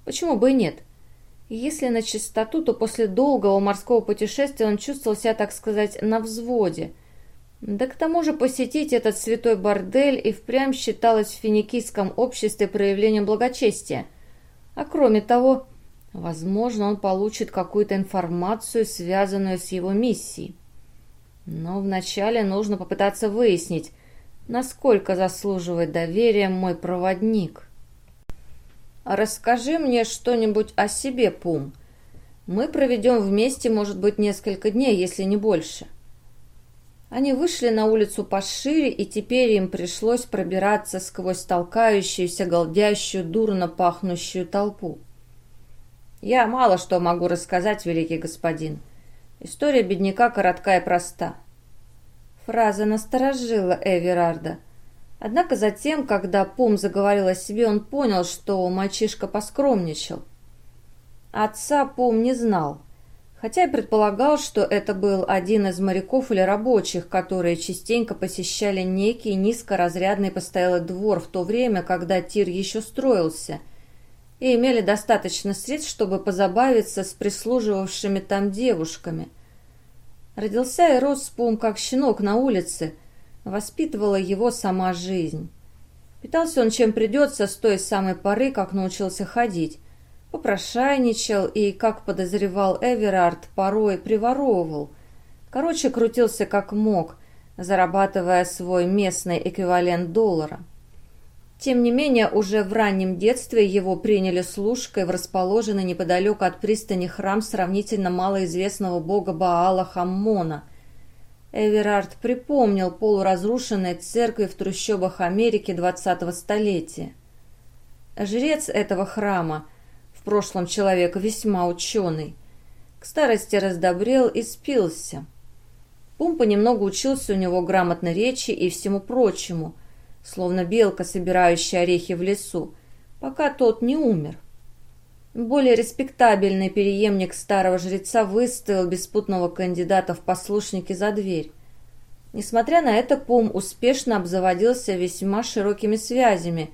Почему бы и нет? Если на чистоту, то после долгого морского путешествия он чувствовал себя, так сказать, на взводе – да к тому же посетить этот святой бордель и впрямь считалось в финикийском обществе проявлением благочестия. А кроме того, возможно, он получит какую-то информацию, связанную с его миссией. Но вначале нужно попытаться выяснить, насколько заслуживает доверия мой проводник. «Расскажи мне что-нибудь о себе, Пум. Мы проведем вместе, может быть, несколько дней, если не больше». Они вышли на улицу пошире, и теперь им пришлось пробираться сквозь толкающуюся, голдящую, дурно пахнущую толпу. «Я мало что могу рассказать, великий господин. История бедняка коротка и проста». Фраза насторожила Эверарда. Однако затем, когда Пум заговорил о себе, он понял, что мальчишка поскромничал. Отца Пум не знал хотя и предполагал, что это был один из моряков или рабочих, которые частенько посещали некий низкоразрядный постоялый двор в то время, когда тир еще строился, и имели достаточно средств, чтобы позабавиться с прислуживавшими там девушками. Родился и рос Пум как щенок на улице, воспитывала его сама жизнь. Питался он чем придется с той самой поры, как научился ходить, попрошайничал и, как подозревал Эверард, порой приворовывал. Короче, крутился как мог, зарабатывая свой местный эквивалент доллара. Тем не менее, уже в раннем детстве его приняли служкой в расположенный неподалеку от пристани храм сравнительно малоизвестного бога Баала Хаммона. Эверард припомнил полуразрушенные церкви в трущобах Америки 20-го столетия. Жрец этого храма – прошлом человек весьма ученый. К старости раздобрел и спился. Пум понемногу учился у него грамотной речи и всему прочему, словно белка, собирающая орехи в лесу, пока тот не умер. Более респектабельный переемник старого жреца выставил беспутного кандидата в послушники за дверь. Несмотря на это, Пум успешно обзаводился весьма широкими связями,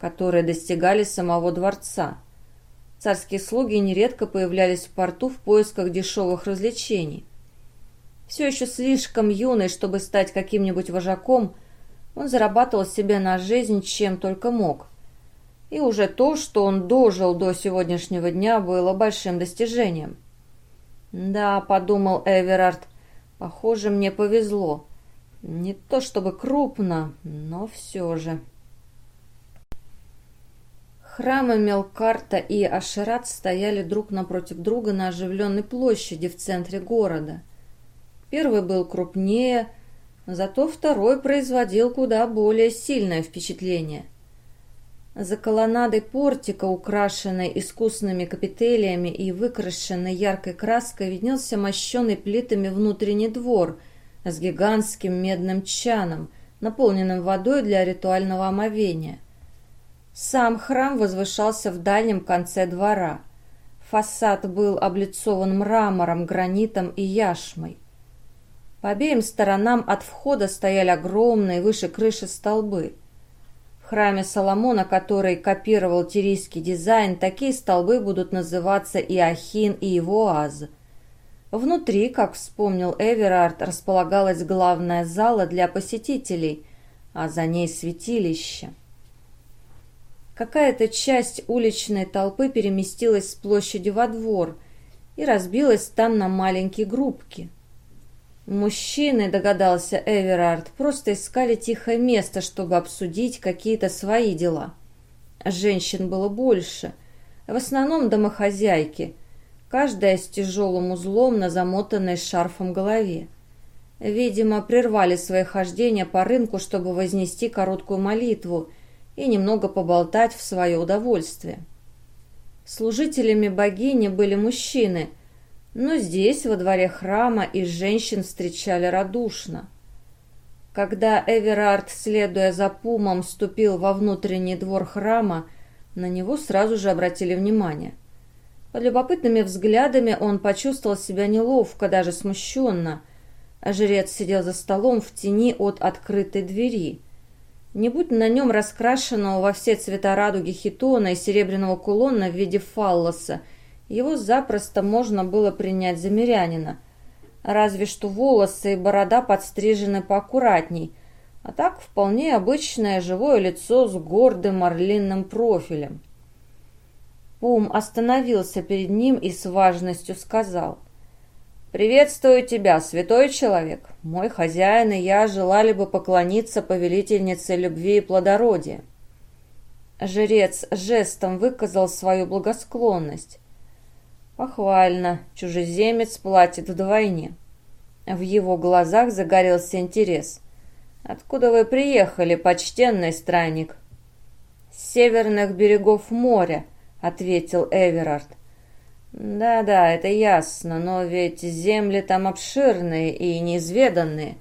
которые достигали самого дворца. Царские слуги нередко появлялись в порту в поисках дешевых развлечений. Все еще слишком юный, чтобы стать каким-нибудь вожаком, он зарабатывал себе на жизнь чем только мог – и уже то, что он дожил до сегодняшнего дня, было большим достижением. «Да», — подумал Эверард, — «похоже, мне повезло. Не то чтобы крупно, но все же». Храмы Мелкарта и Ашерат стояли друг напротив друга на оживленной площади в центре города. Первый был крупнее, зато второй производил куда более сильное впечатление – за колоннадой портика, украшенной искусными капителиями и выкрашенной яркой краской, виднелся мощенный плитами внутренний двор с гигантским медным чаном, наполненным водой для ритуального омовения. Сам храм возвышался в дальнем конце двора. Фасад был облицован мрамором, гранитом и яшмой. По обеим сторонам от входа стояли огромные выше крыши столбы – в храме Соломона, который копировал тирийский дизайн, такие столбы будут называться Иохин и Ивоаз. Внутри, как вспомнил Эверард, располагалась главная зала для посетителей, а за ней святилище. Какая-то часть уличной толпы переместилась с площади во двор и разбилась там на маленькие группки. Мужчины, догадался Эверард, просто искали тихое место, чтобы обсудить какие-то свои дела. Женщин было больше, в основном домохозяйки, каждая с тяжелым узлом на замотанной шарфом голове. Видимо, прервали свои хождения по рынку, чтобы вознести короткую молитву и немного поболтать в свое удовольствие. Служителями богини были мужчины – но здесь, во дворе храма, и женщин встречали радушно. Когда Эверард, следуя за Пумом, ступил во внутренний двор храма, на него сразу же обратили внимание. Под любопытными взглядами он почувствовал себя неловко, даже смущенно. А жрец сидел за столом в тени от открытой двери. Не будь на нем раскрашенного во все цвета радуги хитона и серебряного кулона в виде фаллоса – его запросто можно было принять за мирянина. Разве что волосы и борода подстрижены поаккуратней, а так вполне обычное живое лицо с гордым орлиным профилем. Пум остановился перед ним и с важностью сказал. «Приветствую тебя, святой человек. Мой хозяин и я желали бы поклониться повелительнице любви и плодородия». Жрец жестом выказал свою благосклонность. Похвально. Чужеземец платит вдвойне. В его глазах загорелся интерес. «Откуда вы приехали, почтенный странник?» «С северных берегов моря», — ответил Эверард. «Да-да, это ясно, но ведь земли там обширные и неизведанные.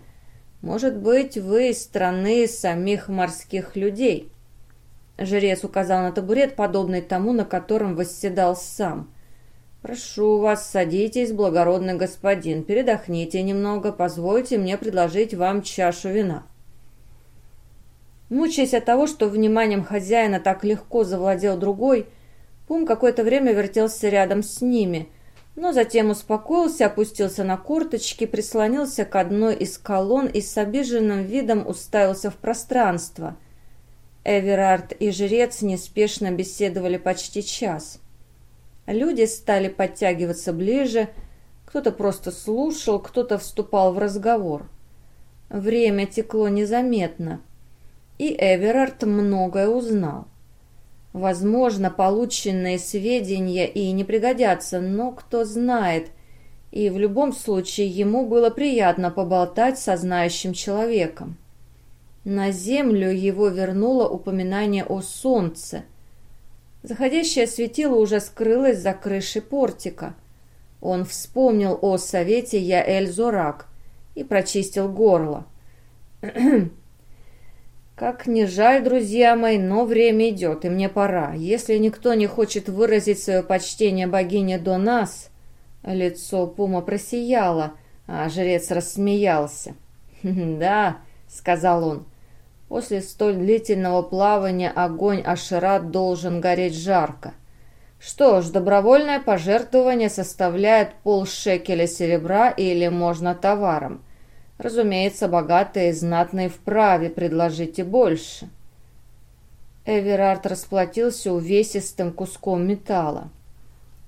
Может быть, вы из страны самих морских людей?» Жрец указал на табурет, подобный тому, на котором восседал сам. «Прошу вас, садитесь, благородный господин, передохните немного, позвольте мне предложить вам чашу вина». Мучаясь от того, что вниманием хозяина так легко завладел другой, Пум какое-то время вертелся рядом с ними, но затем успокоился, опустился на корточки, прислонился к одной из колонн и с обиженным видом уставился в пространство. Эверард и жрец неспешно беседовали почти час. Люди стали подтягиваться ближе, кто-то просто слушал, кто-то вступал в разговор. Время текло незаметно, и Эверард многое узнал. Возможно, полученные сведения и не пригодятся, но кто знает, и в любом случае ему было приятно поболтать со знающим человеком. На землю его вернуло упоминание о солнце – Заходящее светило уже скрылось за крышей портика. Он вспомнил о совете Яэль Зорак и прочистил горло. Как не жаль, друзья мои, но время идет, и мне пора. Если никто не хочет выразить свое почтение богине до нас... Лицо Пума просияло, а жрец рассмеялся. «Да», — сказал он, — «после столь длительного плавания огонь Ашерат должен гореть жарко. Что ж, добровольное пожертвование составляет полшекеля серебра или можно товаром. Разумеется, богатые и знатные вправе предложить и больше». Эверард расплатился увесистым куском металла.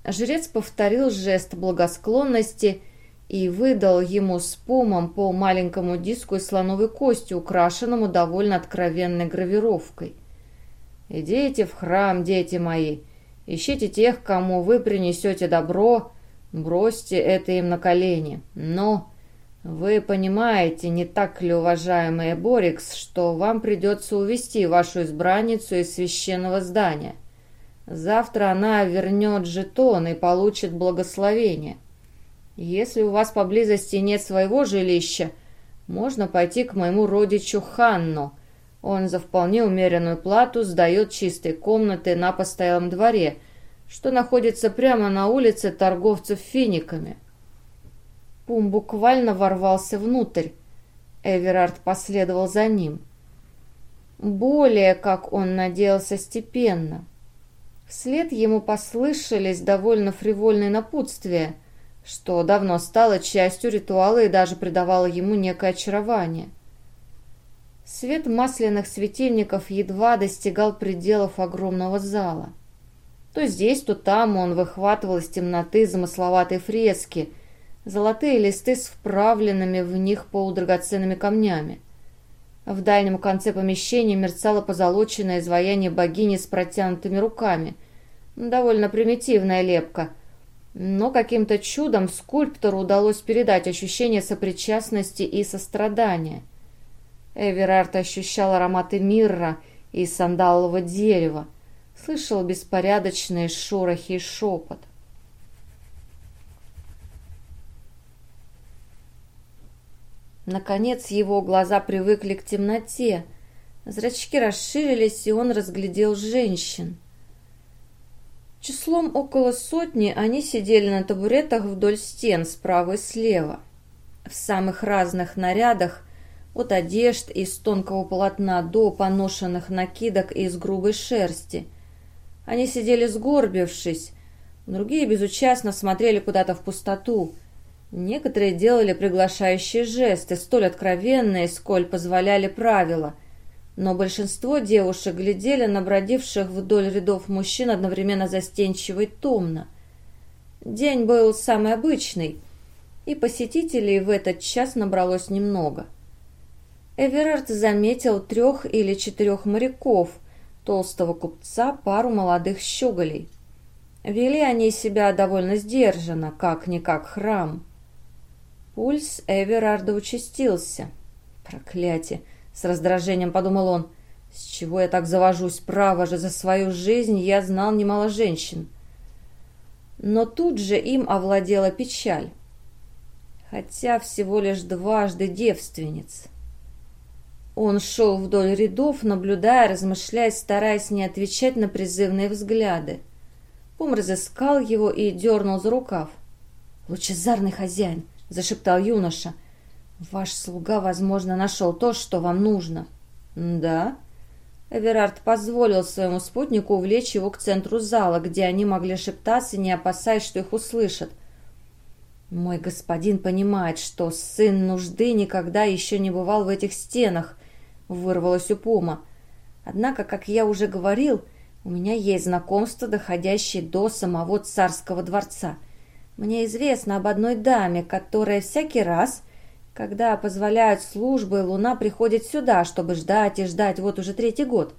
Жрец повторил жест благосклонности и выдал ему с пумом по маленькому диску из слоновой кости, украшенному довольно откровенной гравировкой. «Идите в храм, дети мои, ищите тех, кому вы принесете добро, бросьте это им на колени. Но вы понимаете, не так ли, уважаемый Борикс, что вам придется увести вашу избранницу из священного здания?» Завтра она вернет жетон и получит благословение. Если у вас поблизости нет своего жилища, можно пойти к моему родичу Ханну. Он за вполне умеренную плату сдает чистые комнаты на постоялом дворе, что находится прямо на улице торговцев финиками. Пум буквально ворвался внутрь. Эверард последовал за ним. Более, как он надеялся, степенно – Вслед ему послышались довольно фривольные напутствия, что давно стало частью ритуала и даже придавало ему некое очарование. Свет масляных светильников едва достигал пределов огромного зала. То здесь, то там он выхватывал из темноты замысловатые фрески, золотые листы с вправленными в них полудрагоценными камнями. В дальнем конце помещения мерцало позолоченное изваяние богини с протянутыми руками. Довольно примитивная лепка. Но каким-то чудом скульптору удалось передать ощущение сопричастности и сострадания. Эверард ощущал ароматы мирра и сандалового дерева, слышал беспорядочные шорохи и шепот. Наконец его глаза привыкли к темноте. Зрачки расширились, и он разглядел женщин. Числом около сотни они сидели на табуретах вдоль стен справа и слева. В самых разных нарядах, от одежд из тонкого полотна до поношенных накидок из грубой шерсти. Они сидели сгорбившись, другие безучастно смотрели куда-то в пустоту – Некоторые делали приглашающие жесты, столь откровенные, сколь позволяли правила. Но большинство девушек глядели на бродивших вдоль рядов мужчин одновременно застенчиво и томно. День был самый обычный, и посетителей в этот час набралось немного. Эверард заметил трех или четырех моряков, толстого купца, пару молодых щеголей. Вели они себя довольно сдержанно, как-никак храм. Пульс Эверарда участился. Проклятие! С раздражением подумал он. С чего я так завожусь? Право же, за свою жизнь я знал немало женщин. Но тут же им овладела печаль. Хотя всего лишь дважды девственниц. Он шел вдоль рядов, наблюдая, размышляя, стараясь не отвечать на призывные взгляды. Пум разыскал его и дернул за рукав. «Лучезарный хозяин, — зашептал юноша. «Ваш слуга, возможно, нашел то, что вам нужно». «Да?» Эверард позволил своему спутнику увлечь его к центру зала, где они могли шептаться, не опасаясь, что их услышат. «Мой господин понимает, что сын нужды никогда еще не бывал в этих стенах», — вырвалось у Пума. «Однако, как я уже говорил, у меня есть знакомство, доходящее до самого царского дворца. Мне известно об одной даме, которая всякий раз, когда позволяют службы, Луна приходит сюда, чтобы ждать и ждать вот уже третий год.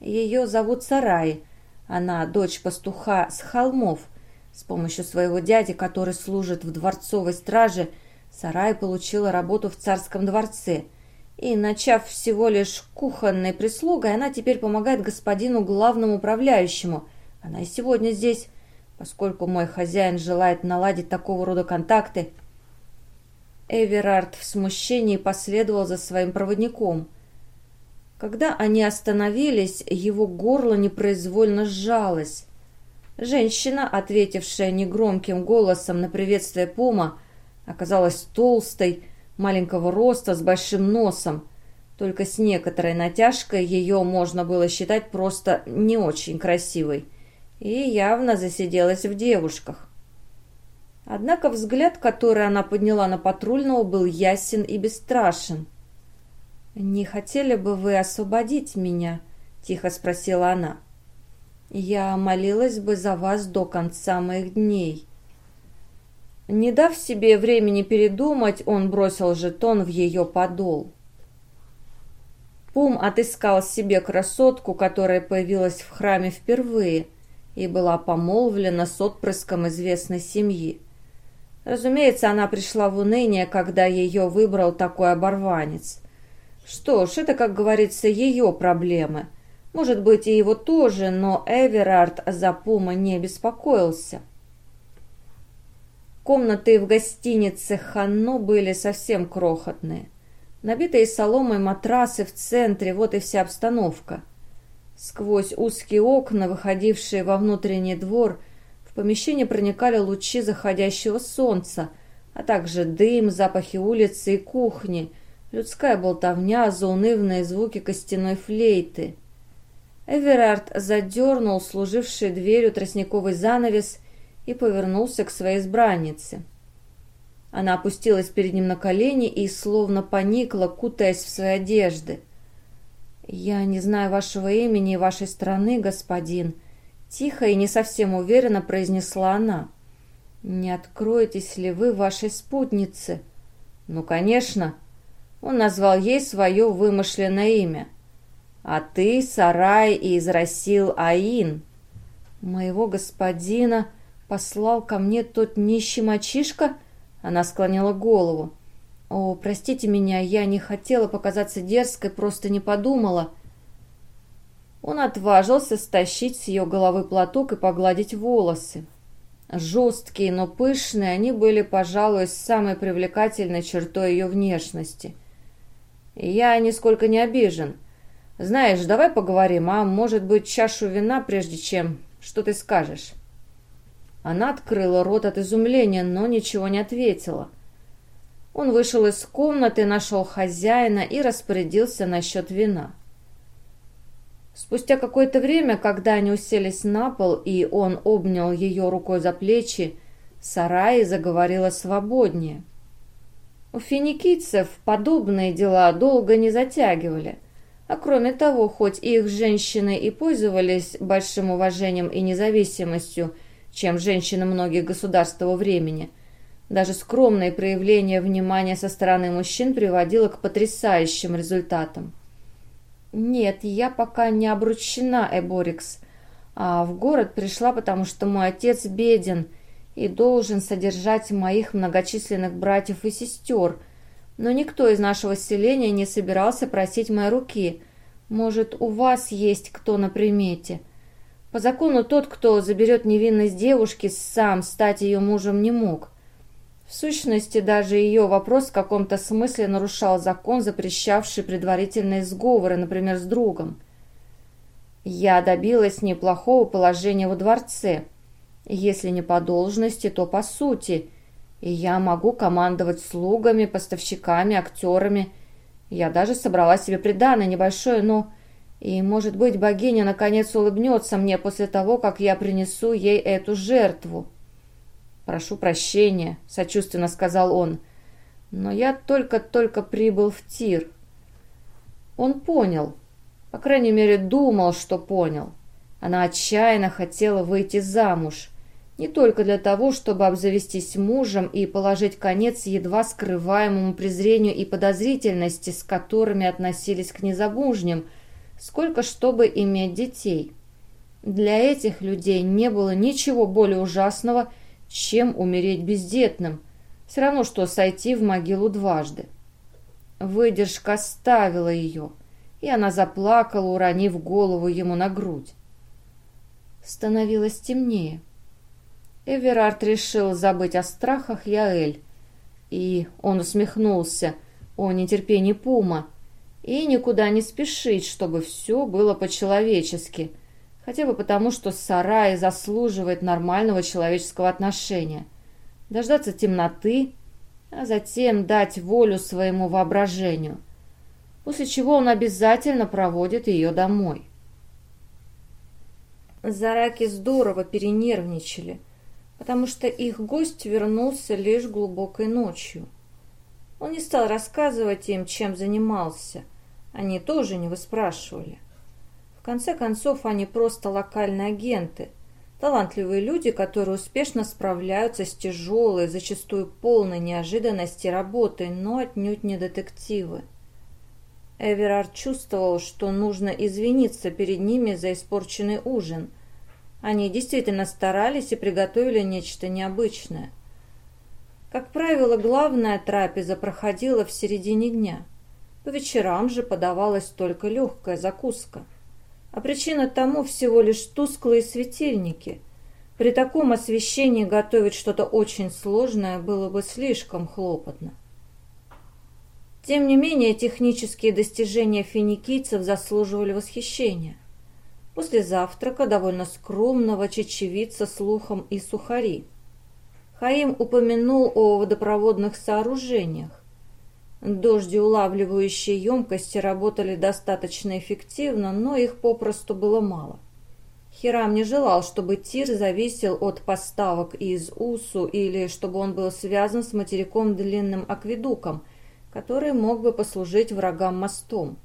Ее зовут Сарай. Она дочь пастуха с холмов. С помощью своего дяди, который служит в дворцовой страже, Сарай получила работу в царском дворце. И, начав всего лишь кухонной прислугой, она теперь помогает господину главному управляющему. Она и сегодня здесь поскольку мой хозяин желает наладить такого рода контакты. Эверард в смущении последовал за своим проводником. Когда они остановились, его горло непроизвольно сжалось. Женщина, ответившая негромким голосом на приветствие Пума, оказалась толстой, маленького роста, с большим носом. Только с некоторой натяжкой ее можно было считать просто не очень красивой. И явно засиделась в девушках. Однако взгляд, который она подняла на патрульного, был ясен и бесстрашен. «Не хотели бы вы освободить меня?» – тихо спросила она. «Я молилась бы за вас до конца моих дней». Не дав себе времени передумать, он бросил жетон в ее подол. Пум отыскал себе красотку, которая появилась в храме впервые и была помолвлена с отпрыском известной семьи. Разумеется, она пришла в уныние, когда ее выбрал такой оборванец. Что ж, это, как говорится, ее проблемы. Может быть, и его тоже, но Эверард за Пума не беспокоился. Комнаты в гостинице Ханно были совсем крохотные. Набитые соломой матрасы в центре, вот и вся обстановка. Сквозь узкие окна, выходившие во внутренний двор, в помещение проникали лучи заходящего солнца, а также дым, запахи улицы и кухни, людская болтовня, заунывные звуки костяной флейты. Эверард задернул служивший дверью тростниковый занавес и повернулся к своей избраннице. Она опустилась перед ним на колени и словно поникла, кутаясь в свои одежды. «Я не знаю вашего имени и вашей страны, господин», — тихо и не совсем уверенно произнесла она. «Не откроетесь ли вы вашей спутнице?» «Ну, конечно». Он назвал ей свое вымышленное имя. «А ты, Сарай из Расил Аин». «Моего господина послал ко мне тот нищий мальчишка?» Она склонила голову. «О, простите меня, я не хотела показаться дерзкой, просто не подумала». Он отважился стащить с ее головы платок и погладить волосы. Жесткие, но пышные, они были, пожалуй, самой привлекательной чертой ее внешности. «Я нисколько не обижен. Знаешь, давай поговорим, а может быть, чашу вина, прежде чем... Что ты скажешь?» Она открыла рот от изумления, но ничего не ответила. Он вышел из комнаты, нашел хозяина и распорядился насчет вина. Спустя какое-то время, когда они уселись на пол, и он обнял ее рукой за плечи, Сараи заговорила свободнее. У финикийцев подобные дела долго не затягивали. А кроме того, хоть их женщины и пользовались большим уважением и независимостью, чем женщины многих государств того времени. Даже скромное проявление внимания со стороны мужчин приводило к потрясающим результатам. «Нет, я пока не обручена, Эборикс, а в город пришла, потому что мой отец беден и должен содержать моих многочисленных братьев и сестер, но никто из нашего селения не собирался просить моей руки. Может, у вас есть кто на примете?» По закону тот, кто заберет невинность девушки, сам стать ее мужем не мог. В сущности, даже ее вопрос в каком-то смысле нарушал закон, запрещавший предварительные сговоры, например, с другом. Я добилась неплохого положения во дворце. Если не по должности, то по сути. И я могу командовать слугами, поставщиками, актерами. Я даже собрала себе приданное небольшое, но и, может быть, богиня наконец улыбнется мне после того, как я принесу ей эту жертву. «Прошу прощения», — сочувственно сказал он, — «но я только-только прибыл в Тир». Он понял, по крайней мере, думал, что понял. Она отчаянно хотела выйти замуж, не только для того, чтобы обзавестись мужем и положить конец едва скрываемому презрению и подозрительности, с которыми относились к незамужним — сколько чтобы иметь детей. Для этих людей не было ничего более ужасного, чем умереть бездетным. Все равно, что сойти в могилу дважды. Выдержка оставила ее, и она заплакала, уронив голову ему на грудь. Становилось темнее. Эверард решил забыть о страхах Яэль. И он усмехнулся о нетерпении Пума – И никуда не спешить, чтобы все было по-человечески, хотя бы потому, что сарай заслуживает нормального человеческого отношения. Дождаться темноты, а затем дать волю своему воображению, после чего он обязательно проводит ее домой. Зараки здорово перенервничали, потому что их гость вернулся лишь глубокой ночью. Он не стал рассказывать им, чем занимался. Они тоже не выспрашивали. В конце концов, они просто локальные агенты, талантливые люди, которые успешно справляются с тяжелой, зачастую полной неожиданности работой, но отнюдь не детективы. Эверард чувствовал, что нужно извиниться перед ними за испорченный ужин. Они действительно старались и приготовили нечто необычное. Как правило, главная трапеза проходила в середине дня. По вечерам же подавалась только легкая закуска. А причина тому всего лишь тусклые светильники. При таком освещении готовить что-то очень сложное было бы слишком хлопотно. Тем не менее, технические достижения финикийцев заслуживали восхищения. После завтрака довольно скромного чечевица с лухом и сухари. Хаим упомянул о водопроводных сооружениях. Дождеулавливающие емкости работали достаточно эффективно, но их попросту было мало. Хирам не желал, чтобы Тир зависел от поставок из Усу или чтобы он был связан с материком длинным акведуком, который мог бы послужить врагам мостом.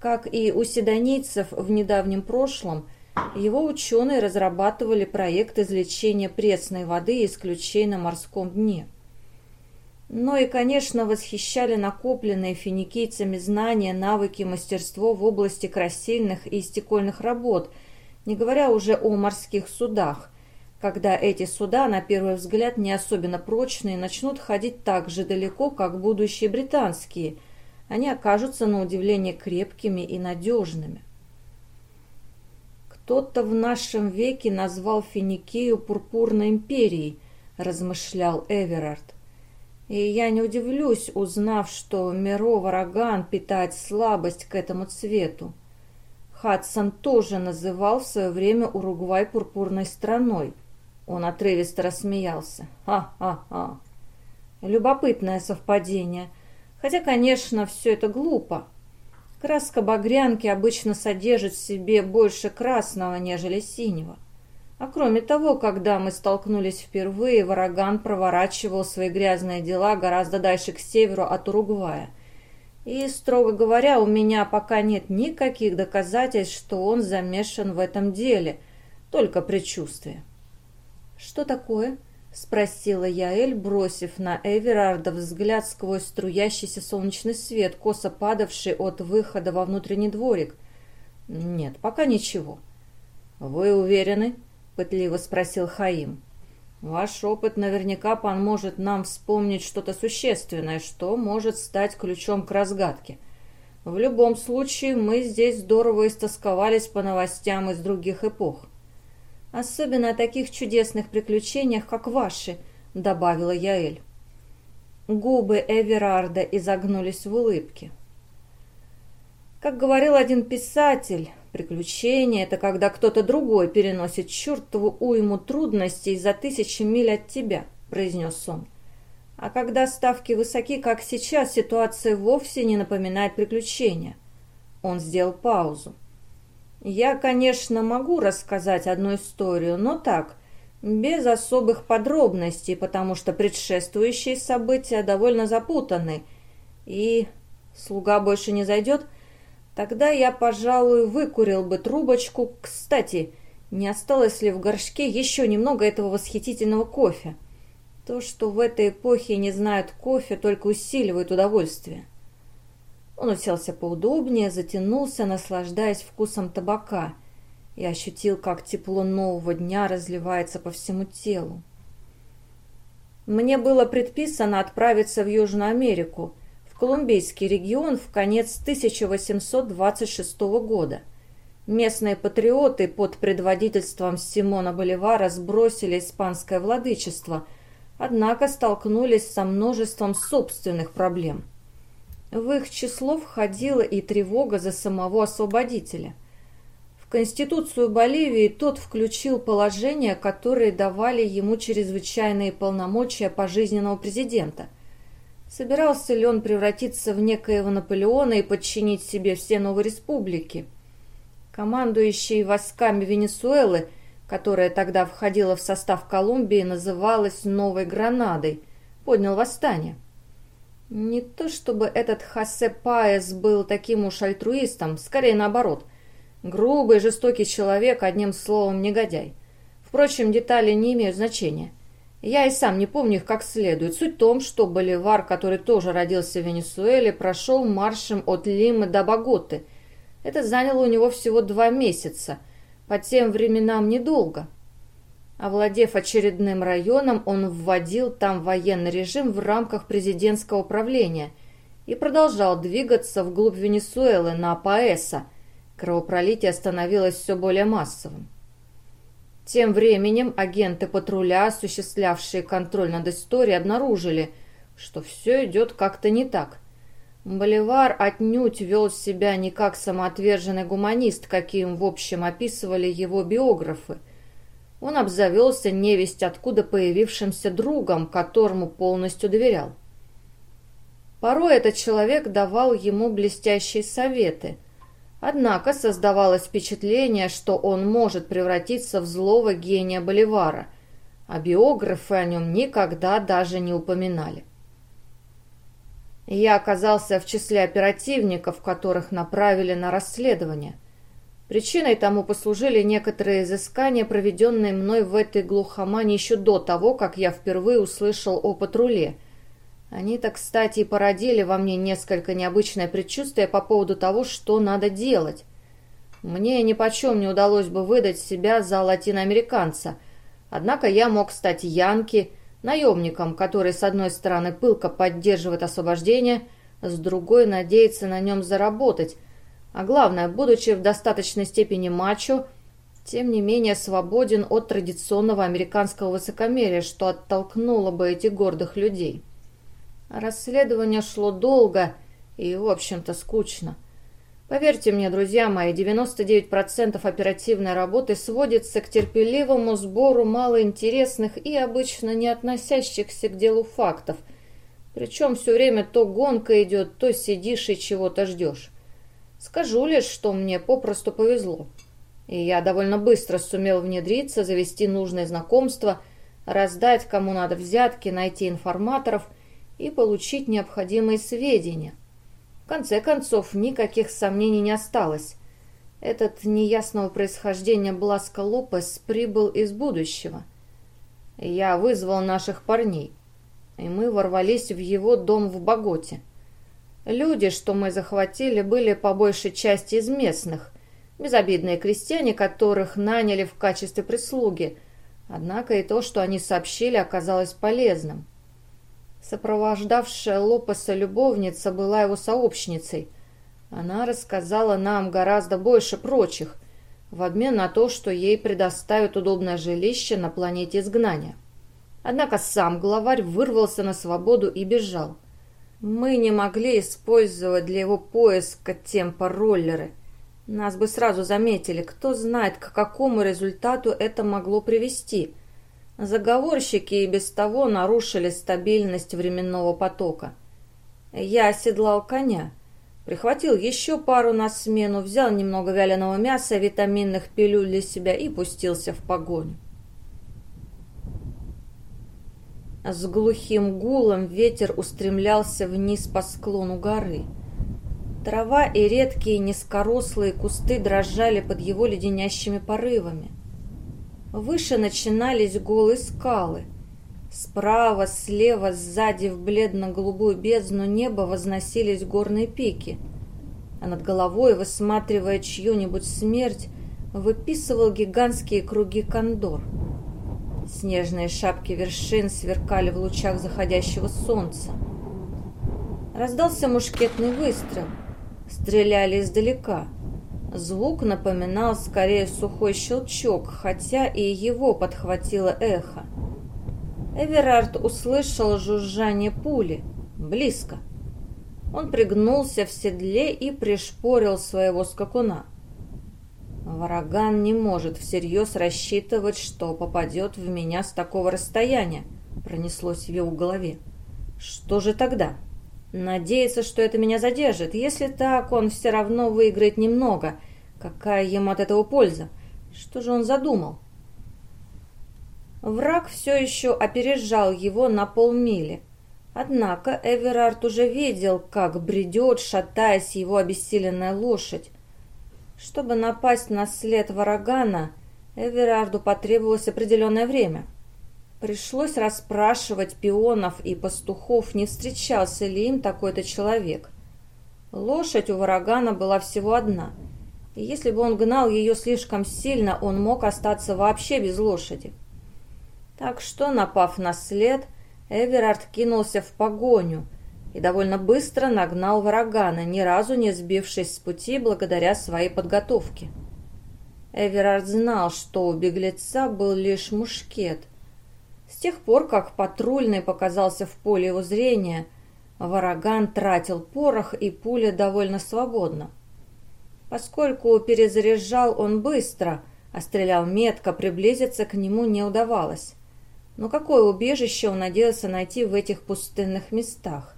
Как и у седонийцев в недавнем прошлом, его ученые разрабатывали проект извлечения пресной воды из ключей на морском дне. Но и, конечно, восхищали накопленные финикийцами знания, навыки, мастерство в области красильных и стекольных работ, не говоря уже о морских судах, когда эти суда, на первый взгляд, не особенно прочные, начнут ходить так же далеко, как будущие британские, они окажутся на удивление крепкими и надежными. «Кто-то в нашем веке назвал Финикию пурпурной империей», – размышлял Эверард. «И я не удивлюсь, узнав, что Миро Вараган питает слабость к этому цвету. Хадсон тоже называл в свое время Уругвай пурпурной страной. Он отрывисто рассмеялся. «Ха-ха-ха!» Любопытное совпадение. Хотя, конечно, все это глупо. Краска багрянки обычно содержит в себе больше красного, нежели синего. А кроме того, когда мы столкнулись впервые, Вараган проворачивал свои грязные дела гораздо дальше к северу от Уругвая. И, строго говоря, у меня пока нет никаких доказательств, что он замешан в этом деле, только предчувствие. «Что такое?» — спросила Яэль, бросив на Эверарда взгляд сквозь струящийся солнечный свет, косо падавший от выхода во внутренний дворик. «Нет, пока ничего». «Вы уверены?» — пытливо спросил Хаим. «Ваш опыт наверняка поможет нам вспомнить что-то существенное, что может стать ключом к разгадке. В любом случае, мы здесь здорово истосковались по новостям из других эпох». Особенно о таких чудесных приключениях, как ваши», — добавила Яэль. Губы Эверарда изогнулись в улыбке. Как говорил один писатель, приключение — это когда кто-то другой переносит чертову уйму трудностей за тысячи миль от тебя, — произнес он. А когда ставки высоки, как сейчас, ситуация вовсе не напоминает приключения. Он сделал паузу. Я, конечно, могу рассказать одну историю, но так, без особых подробностей, потому что предшествующие события довольно запутаны. И слуга больше не зайдет? Тогда я, пожалуй, выкурил бы трубочку. Кстати, не осталось ли в горшке еще немного этого восхитительного кофе? То, что в этой эпохе не знают кофе, только усиливает удовольствие. Он уселся поудобнее, затянулся, наслаждаясь вкусом табака, и ощутил, как тепло нового дня разливается по всему телу. Мне было предписано отправиться в Южную Америку, Колумбийский регион в конец 1826 года. Местные патриоты под предводительством Симона Боливара сбросили испанское владычество, однако столкнулись со множеством собственных проблем – В их число входила и тревога за самого освободителя. В Конституцию Боливии тот включил положения, которые давали ему чрезвычайные полномочия пожизненного президента. Собирался ли он превратиться в некоего Наполеона и подчинить себе все новые республики? Командующий войсками Венесуэлы, которая тогда входила в состав Колумбии, называлась Новой Гранадой, поднял восстание. Не то чтобы этот Хосе Паес был таким уж альтруистом, скорее наоборот. Грубый, жестокий человек, одним словом, негодяй. Впрочем, детали не имеют значения. Я и сам не помню их как следует. Суть в том, что Боливар, который тоже родился в Венесуэле, прошел маршем от Лимы до Боготы. Это заняло у него всего два месяца. По тем временам недолго. Овладев очередным районом, он вводил там военный режим в рамках президентского правления и продолжал двигаться вглубь Венесуэлы на Паэса. Кровопролитие становилось все более массовым. Тем временем агенты патруля, осуществлявшие контроль над историей, обнаружили, что все идет как-то не так. Боливар отнюдь вел себя не как самоотверженный гуманист, каким в общем описывали его биографы – он обзавелся невесть откуда появившимся другом, которому полностью доверял. Порой этот человек давал ему блестящие советы, однако создавалось впечатление, что он может превратиться в злого гения Боливара, а биографы о нем никогда даже не упоминали. Я оказался в числе оперативников, которых направили на расследование. Причиной тому послужили некоторые изыскания, проведенные мной в этой глухомане еще до того, как я впервые услышал о патруле. Они-то, кстати, и породили во мне несколько необычное предчувствие по поводу того, что надо делать. Мне ни почем не удалось бы выдать себя за латиноамериканца, однако я мог стать янки, наемником, который, с одной стороны, пылко поддерживает освобождение, с другой надеется на нем заработать, а главное, будучи в достаточной степени мачо, тем не менее свободен от традиционного американского высокомерия, что оттолкнуло бы этих гордых людей. Расследование шло долго и, в общем-то, скучно. Поверьте мне, друзья мои, 99% оперативной работы сводится к терпеливому сбору малоинтересных и обычно не относящихся к делу фактов. Причем все время то гонка идет, то сидишь и чего-то ждешь. Скажу лишь, что мне попросту повезло. И я довольно быстро сумел внедриться, завести нужные знакомства, раздать кому надо взятки, найти информаторов и получить необходимые сведения. В конце концов, никаких сомнений не осталось. Этот неясного происхождения Бласко Лопес прибыл из будущего. Я вызвал наших парней, и мы ворвались в его дом в Боготе. Люди, что мы захватили, были по большей части из местных, безобидные крестьяне, которых наняли в качестве прислуги. Однако и то, что они сообщили, оказалось полезным. Сопровождавшая Лопеса любовница была его сообщницей. Она рассказала нам гораздо больше прочих, в обмен на то, что ей предоставят удобное жилище на планете изгнания. Однако сам главарь вырвался на свободу и бежал. Мы не могли использовать для его поиска темпороллеры. Нас бы сразу заметили, кто знает, к какому результату это могло привести. Заговорщики и без того нарушили стабильность временного потока. Я оседлал коня, прихватил еще пару на смену, взял немного вяленого мяса, витаминных пилюль для себя и пустился в погоню. С глухим гулом ветер устремлялся вниз по склону горы. Трава и редкие низкорослые кусты дрожали под его леденящими порывами. Выше начинались голые скалы. Справа, слева, сзади в бледно-голубую бездну неба возносились горные пики. А над головой, высматривая чью-нибудь смерть, выписывал гигантские круги кондор — Снежные шапки вершин сверкали в лучах заходящего солнца. Раздался мушкетный выстрел. Стреляли издалека. Звук напоминал скорее сухой щелчок, хотя и его подхватило эхо. Эверард услышал жужжание пули. Близко. Он пригнулся в седле и пришпорил своего скакуна. Вараган не может всерьез рассчитывать, что попадет в меня с такого расстояния, пронеслось в его голове. Что же тогда? Надеется, что это меня задержит. Если так, он все равно выиграет немного. Какая ему от этого польза? Что же он задумал? Враг все еще опережал его на полмили. Однако Эверард уже видел, как бредет, шатаясь его обессиленная лошадь. Чтобы напасть на след Варагана, Эверарду потребовалось определенное время. Пришлось расспрашивать пионов и пастухов, не встречался ли им такой-то человек. Лошадь у Варагана была всего одна, и если бы он гнал ее слишком сильно, он мог остаться вообще без лошади. Так что, напав на след, Эверард кинулся в погоню и довольно быстро нагнал врагана, ни разу не сбившись с пути благодаря своей подготовке. Эверард знал, что у беглеца был лишь мушкет. Тех пор, как патрульный показался в поле его зрения, Вараган тратил порох, и пуля довольно свободно. Поскольку перезаряжал он быстро, а стрелял метко, приблизиться к нему не удавалось. Но какое убежище он надеялся найти в этих пустынных местах?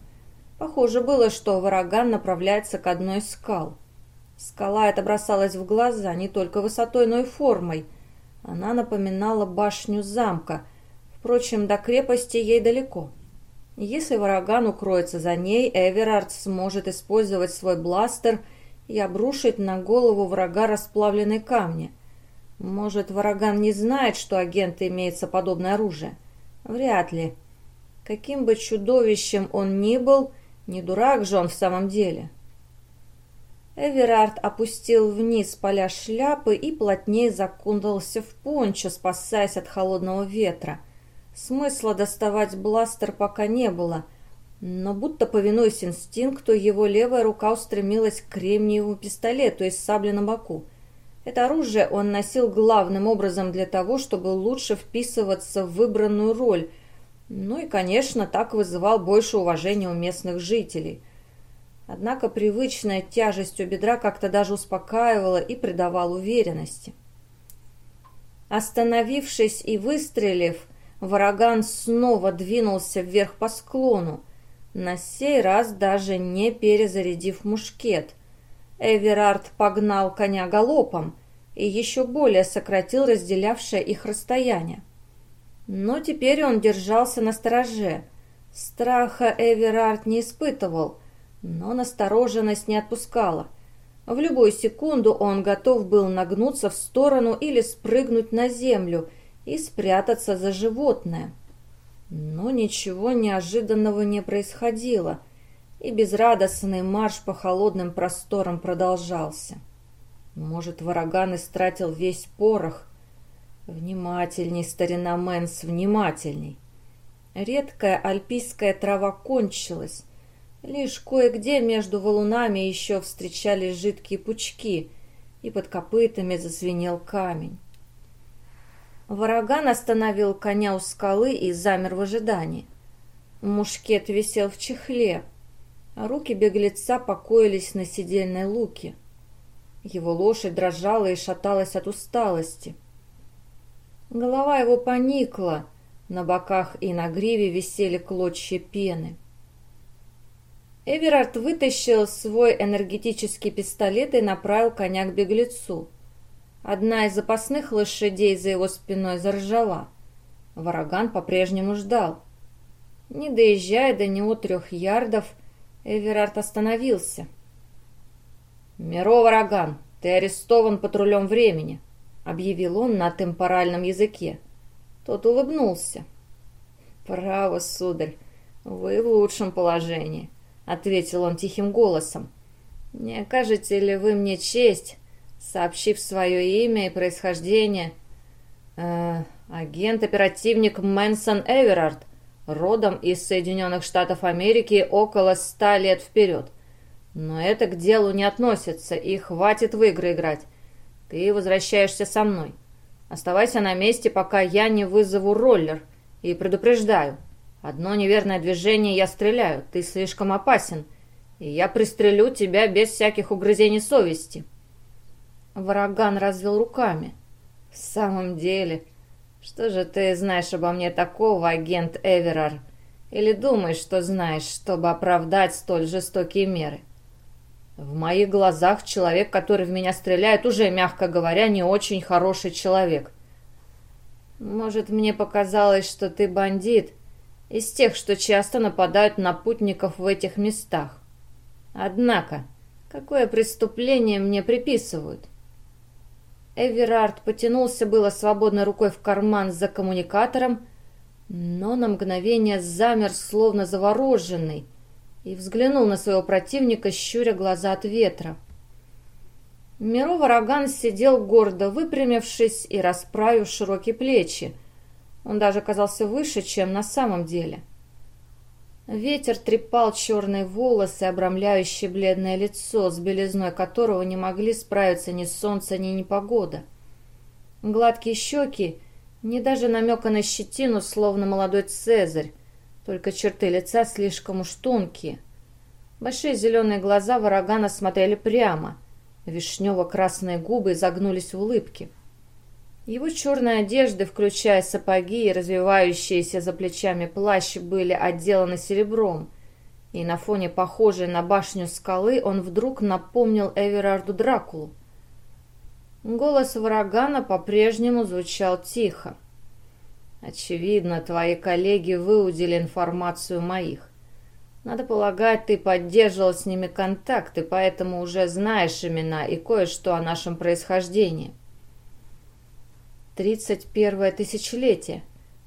Похоже было, что Вараган направляется к одной из скал. Скала эта бросалась в глаза не только высотой, но и формой. Она напоминала башню замка. Впрочем, до крепости ей далеко. Если Вараган укроется за ней, Эверард сможет использовать свой бластер и обрушить на голову врага расплавленные камни – может, Вараган не знает, что агент имеется подобное оружие? Вряд ли. Каким бы чудовищем он ни был, не дурак же он в самом деле. Эверард опустил вниз поля шляпы и плотнее закундался в пончо, спасаясь от холодного ветра. Смысла доставать бластер пока не было, но будто повинуясь инстинкту, его левая рука устремилась к кремниевому пистолету из сабли на боку – это оружие он носил главным образом для того, чтобы лучше вписываться в выбранную роль, ну и, конечно, так вызывал больше уважения у местных жителей. Однако привычная тяжесть у бедра как-то даже успокаивала и придавала уверенности. Остановившись и выстрелив, Вараган снова двинулся вверх по склону, на сей раз даже не перезарядив мушкет – Эверард погнал коня галопом и еще более сократил разделявшее их расстояние. Но теперь он держался на стороже. Страха Эверард не испытывал, но настороженность не отпускала. В любую секунду он готов был нагнуться в сторону или спрыгнуть на землю и спрятаться за животное. Но ничего неожиданного не происходило — и безрадостный марш по холодным просторам продолжался. Может, Вараган истратил весь порох? Внимательней, старина Мэнс, внимательней. Редкая альпийская трава кончилась. Лишь кое-где между валунами еще встречались жидкие пучки, и под копытами зазвенел камень. Вараган остановил коня у скалы и замер в ожидании. Мушкет висел в чехле, а руки беглеца покоились на сидельной луке. Его лошадь дрожала и шаталась от усталости. Голова его поникла, на боках и на гриве висели клочья пены. Эверард вытащил свой энергетический пистолет и направил коня к беглецу. Одна из запасных лошадей за его спиной заржала. Вараган по-прежнему ждал. Не доезжая до него трех ярдов, Эверард остановился. «Миро Вараган, ты арестован патрулем времени», — объявил он на темпоральном языке. Тот улыбнулся. «Право, сударь, вы в лучшем положении», — ответил он тихим голосом. «Не окажете ли вы мне честь, сообщив свое имя и происхождение?» э, «Агент-оперативник Мэнсон Эверард», родом из Соединенных Штатов Америки около ста лет вперед. Но это к делу не относится, и хватит в игры играть. Ты возвращаешься со мной. Оставайся на месте, пока я не вызову роллер, и предупреждаю. Одно неверное движение я стреляю, ты слишком опасен. и я пристрелю тебя без всяких угрызений совести». Вараган развел руками. «В самом деле, что же ты знаешь обо мне такого, агент Эверар? Или думаешь, что знаешь, чтобы оправдать столь жестокие меры?» В моих глазах человек, который в меня стреляет, уже, мягко говоря, не очень хороший человек. Может, мне показалось, что ты бандит, из тех, что часто нападают на путников в этих местах. Однако, какое преступление мне приписывают? Эверард потянулся было свободной рукой в карман за коммуникатором, но на мгновение замер, словно завороженный, и взглянул на своего противника, щуря глаза от ветра. Миро Вараган сидел гордо выпрямившись и расправив широкие плечи. Он даже казался выше, чем на самом деле. Ветер трепал черные волосы, обрамляющие бледное лицо, с белизной которого не могли справиться ни солнце, ни непогода. Гладкие щеки, не даже намека на щетину, словно молодой цезарь, только черты лица слишком уж тонкие. Большие зеленые глаза Варагана смотрели прямо. Вишнево-красные губы загнулись в улыбке. Его черные одежды, включая сапоги и развивающиеся за плечами плащ, были отделаны серебром, и на фоне похожей на башню скалы он вдруг напомнил Эверарду Дракулу. Голос Варагана по-прежнему звучал тихо. Очевидно, твои коллеги выудили информацию моих. Надо полагать, ты поддерживал с ними контакты, поэтому уже знаешь имена и кое-что о нашем происхождении. Тридцать первое тысячелетие.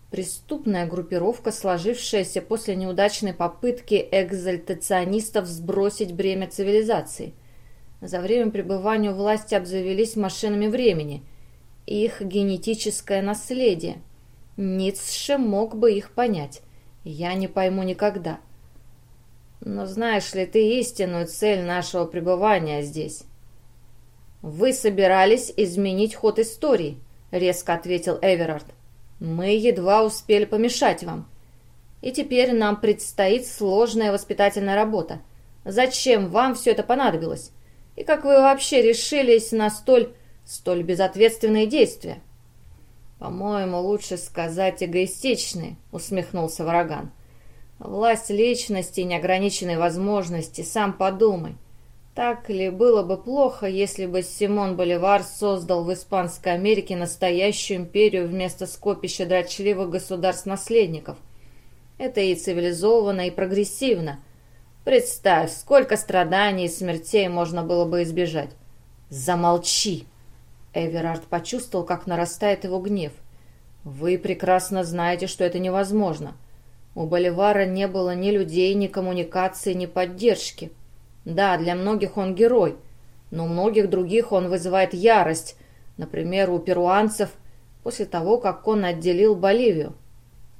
Преступная группировка, сложившаяся после неудачной попытки экзальтационистов сбросить бремя цивилизации. За время пребывания у власти обзавелись машинами времени. Их генетическое наследие – Ницше мог бы их понять. Я не пойму никогда. Но знаешь ли ты истинную цель нашего пребывания здесь? «Вы собирались изменить ход истории», — резко ответил Эверард. «Мы едва успели помешать вам. И теперь нам предстоит сложная воспитательная работа. Зачем вам все это понадобилось? И как вы вообще решились на столь, столь безответственные действия?» «По-моему, лучше сказать эгоистичны», — усмехнулся Вараган. «Власть личности и неограниченные возможности, сам подумай. Так ли было бы плохо, если бы Симон Боливар создал в Испанской Америке настоящую империю вместо скопища дрочливых государств-наследников? Это и цивилизованно, и прогрессивно. Представь, сколько страданий и смертей можно было бы избежать. Замолчи!» Эверард почувствовал, как нарастает его гнев. «Вы прекрасно знаете, что это невозможно. У Боливара не было ни людей, ни коммуникации, ни поддержки. Да, для многих он герой, но у многих других он вызывает ярость, например, у перуанцев, после того, как он отделил Боливию.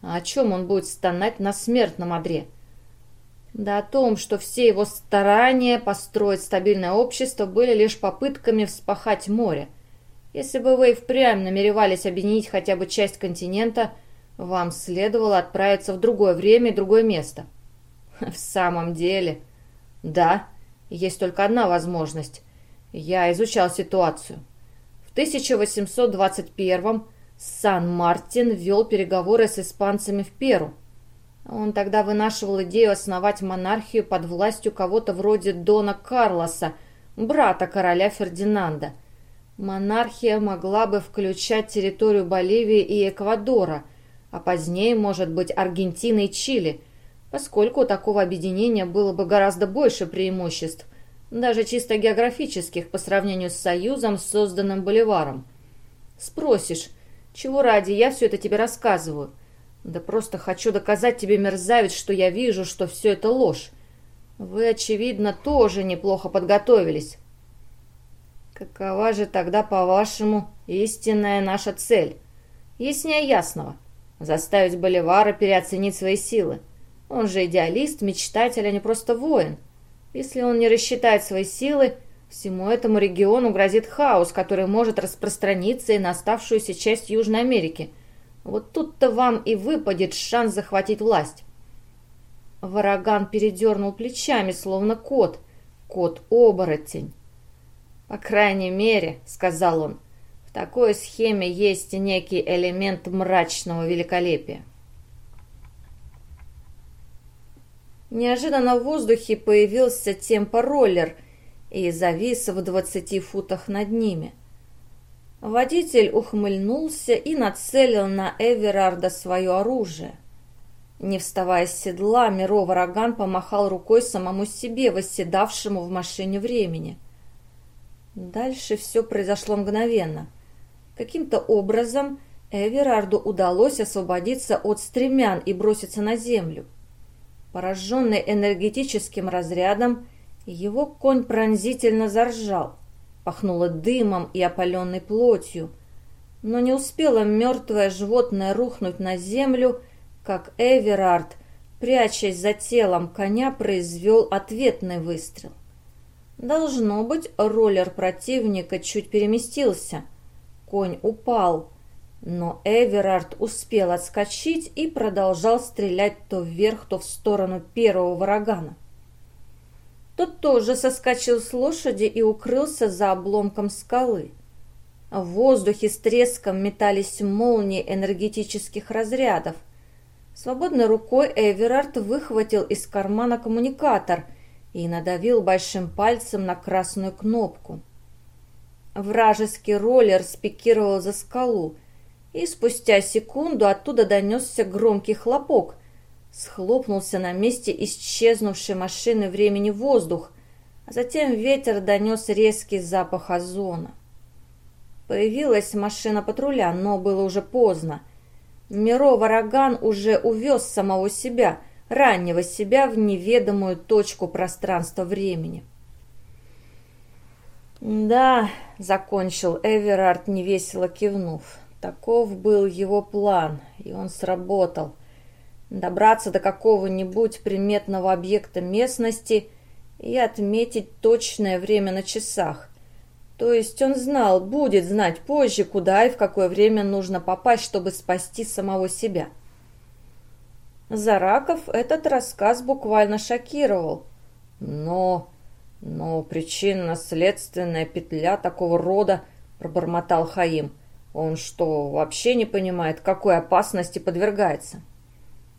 А о чем он будет стонать на смертном одре?» Да о том, что все его старания построить стабильное общество были лишь попытками вспахать море – если бы вы и впрямь намеревались объединить хотя бы часть континента, вам следовало отправиться в другое время и другое место. В самом деле, да, есть только одна возможность. Я изучал ситуацию. В 1821 Сан-Мартин вел переговоры с испанцами в Перу. Он тогда вынашивал идею основать монархию под властью кого-то вроде Дона Карлоса, брата короля Фердинанда – Монархия могла бы включать территорию Боливии и Эквадора, а позднее, может быть, Аргентины и Чили, поскольку у такого объединения было бы гораздо больше преимуществ, даже чисто географических, по сравнению с союзом, созданным Боливаром. Спросишь, чего ради я все это тебе рассказываю? Да просто хочу доказать тебе, мерзавец, что я вижу, что все это ложь. Вы, очевидно, тоже неплохо подготовились. Какова же тогда, по-вашему, истинная наша цель? Яснее ясного. Заставить Боливара переоценить свои силы. Он же идеалист, мечтатель, а не просто воин. Если он не рассчитает свои силы, всему этому региону грозит хаос, который может распространиться и на оставшуюся часть Южной Америки. Вот тут-то вам и выпадет шанс захватить власть. Вороган передернул плечами, словно кот. Кот-оборотень. «По крайней мере», — сказал он, — «в такой схеме есть некий элемент мрачного великолепия». Неожиданно в воздухе появился темпороллер и завис в двадцати футах над ними. Водитель ухмыльнулся и нацелил на Эверарда свое оружие. Не вставая с седла, Миро Вараган помахал рукой самому себе, восседавшему в машине времени. Дальше все произошло мгновенно. Каким-то образом Эверарду удалось освободиться от стремян и броситься на землю. Пораженный энергетическим разрядом, его конь пронзительно заржал. Пахнуло дымом и опаленной плотью. Но не успело мертвое животное рухнуть на землю, как Эверард, прячась за телом коня, произвел ответный выстрел. Должно быть, роллер противника чуть переместился. Конь упал, но Эверард успел отскочить и продолжал стрелять то вверх, то в сторону первого варагана. Тот тоже соскочил с лошади и укрылся за обломком скалы. В воздухе с треском метались молнии энергетических разрядов – Свободной рукой Эверард выхватил из кармана коммуникатор и надавил большим пальцем на красную кнопку. Вражеский роллер спикировал за скалу, и спустя секунду оттуда донесся громкий хлопок. Схлопнулся на месте исчезнувшей машины времени воздух, а затем ветер донес резкий запах озона. Появилась машина патруля, но было уже поздно. Миро Вараган уже увез самого себя, раннего себя, в неведомую точку пространства-времени. «Да», — закончил Эверард, невесело кивнув, — «таков был его план, и он сработал. Добраться до какого-нибудь приметного объекта местности и отметить точное время на часах. То есть он знал, будет знать позже, куда и в какое время нужно попасть, чтобы спасти самого себя. Зараков этот рассказ буквально шокировал. Но... но причинно-следственная петля такого рода, пробормотал Хаим. Он что, вообще не понимает, какой опасности подвергается?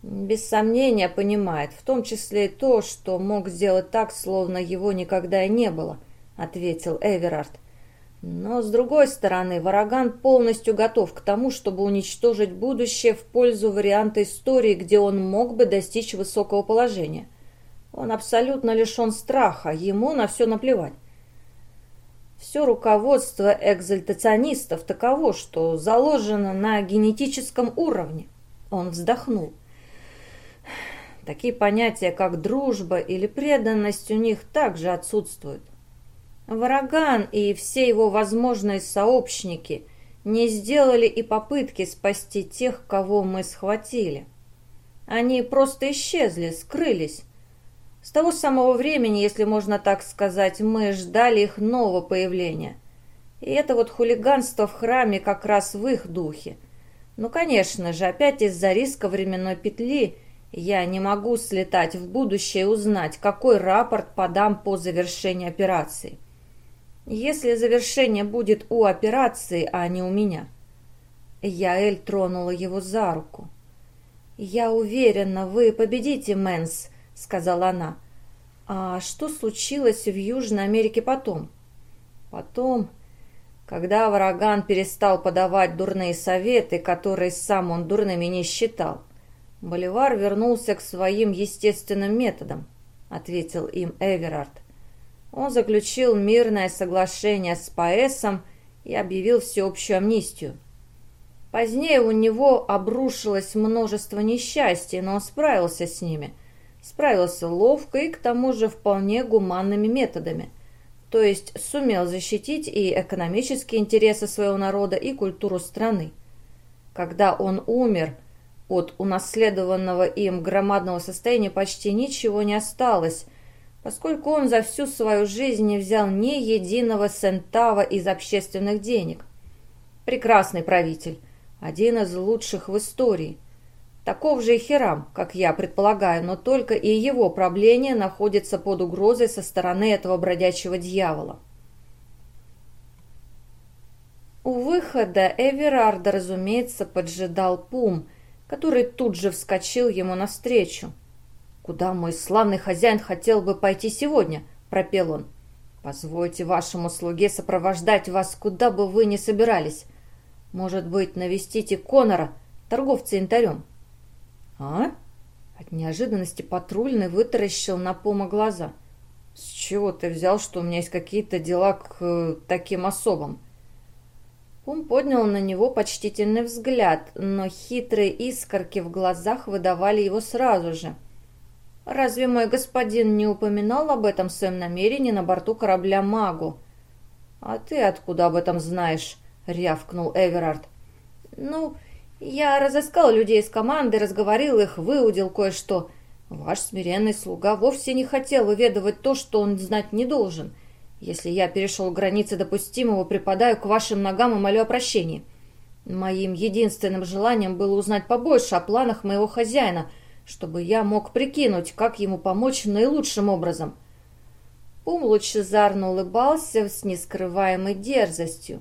Без сомнения понимает, в том числе и то, что мог сделать так, словно его никогда и не было, ответил Эверард. Но, с другой стороны, Вараган полностью готов к тому, чтобы уничтожить будущее в пользу варианта истории, где он мог бы достичь высокого положения. Он абсолютно лишен страха, ему на все наплевать. Все руководство экзальтационистов таково, что заложено на генетическом уровне. Он вздохнул. Такие понятия, как дружба или преданность, у них также отсутствуют. Вараган и все его возможные сообщники не сделали и попытки спасти тех, кого мы схватили. Они просто исчезли, скрылись. С того самого времени, если можно так сказать, мы ждали их нового появления. И это вот хулиганство в храме как раз в их духе. Ну, конечно же, опять из-за риска временной петли я не могу слетать в будущее и узнать, какой рапорт подам по завершении операции если завершение будет у операции, а не у меня. Яэль тронула его за руку. «Я уверена, вы победите, Мэнс», — сказала она. «А что случилось в Южной Америке потом?» «Потом, когда Вараган перестал подавать дурные советы, которые сам он дурными не считал, Боливар вернулся к своим естественным методам», — ответил им Эверард. Он заключил мирное соглашение с Паэсом и объявил всеобщую амнистию. Позднее у него обрушилось множество несчастий, но он справился с ними. Справился ловко и к тому же вполне гуманными методами. То есть сумел защитить и экономические интересы своего народа, и культуру страны. Когда он умер, от унаследованного им громадного состояния почти ничего не осталось – поскольку он за всю свою жизнь не взял ни единого центава из общественных денег. Прекрасный правитель, один из лучших в истории. Таков же и Хирам, как я предполагаю, но только и его правление находится под угрозой со стороны этого бродячего дьявола. У выхода Эверарда, разумеется, поджидал Пум, который тут же вскочил ему навстречу. «Куда мой славный хозяин хотел бы пойти сегодня?» — пропел он. «Позвольте вашему слуге сопровождать вас, куда бы вы ни собирались. Может быть, навестите Конора, торговца янтарем?» «А?» От неожиданности патрульный вытаращил на Пума глаза. «С чего ты взял, что у меня есть какие-то дела к э, таким особам?» Пум поднял на него почтительный взгляд, но хитрые искорки в глазах выдавали его сразу же. «Разве мой господин не упоминал об этом своем намерении на борту корабля «Магу»?» «А ты откуда об этом знаешь?» — рявкнул Эверард. «Ну, я разыскал людей из команды, разговорил их, выудил кое-что. Ваш смиренный слуга вовсе не хотел выведывать то, что он знать не должен. Если я перешел границы допустимого, припадаю к вашим ногам и молю о прощении. Моим единственным желанием было узнать побольше о планах моего хозяина, чтобы я мог прикинуть, как ему помочь наилучшим образом. Пум лучезарно улыбался с нескрываемой дерзостью.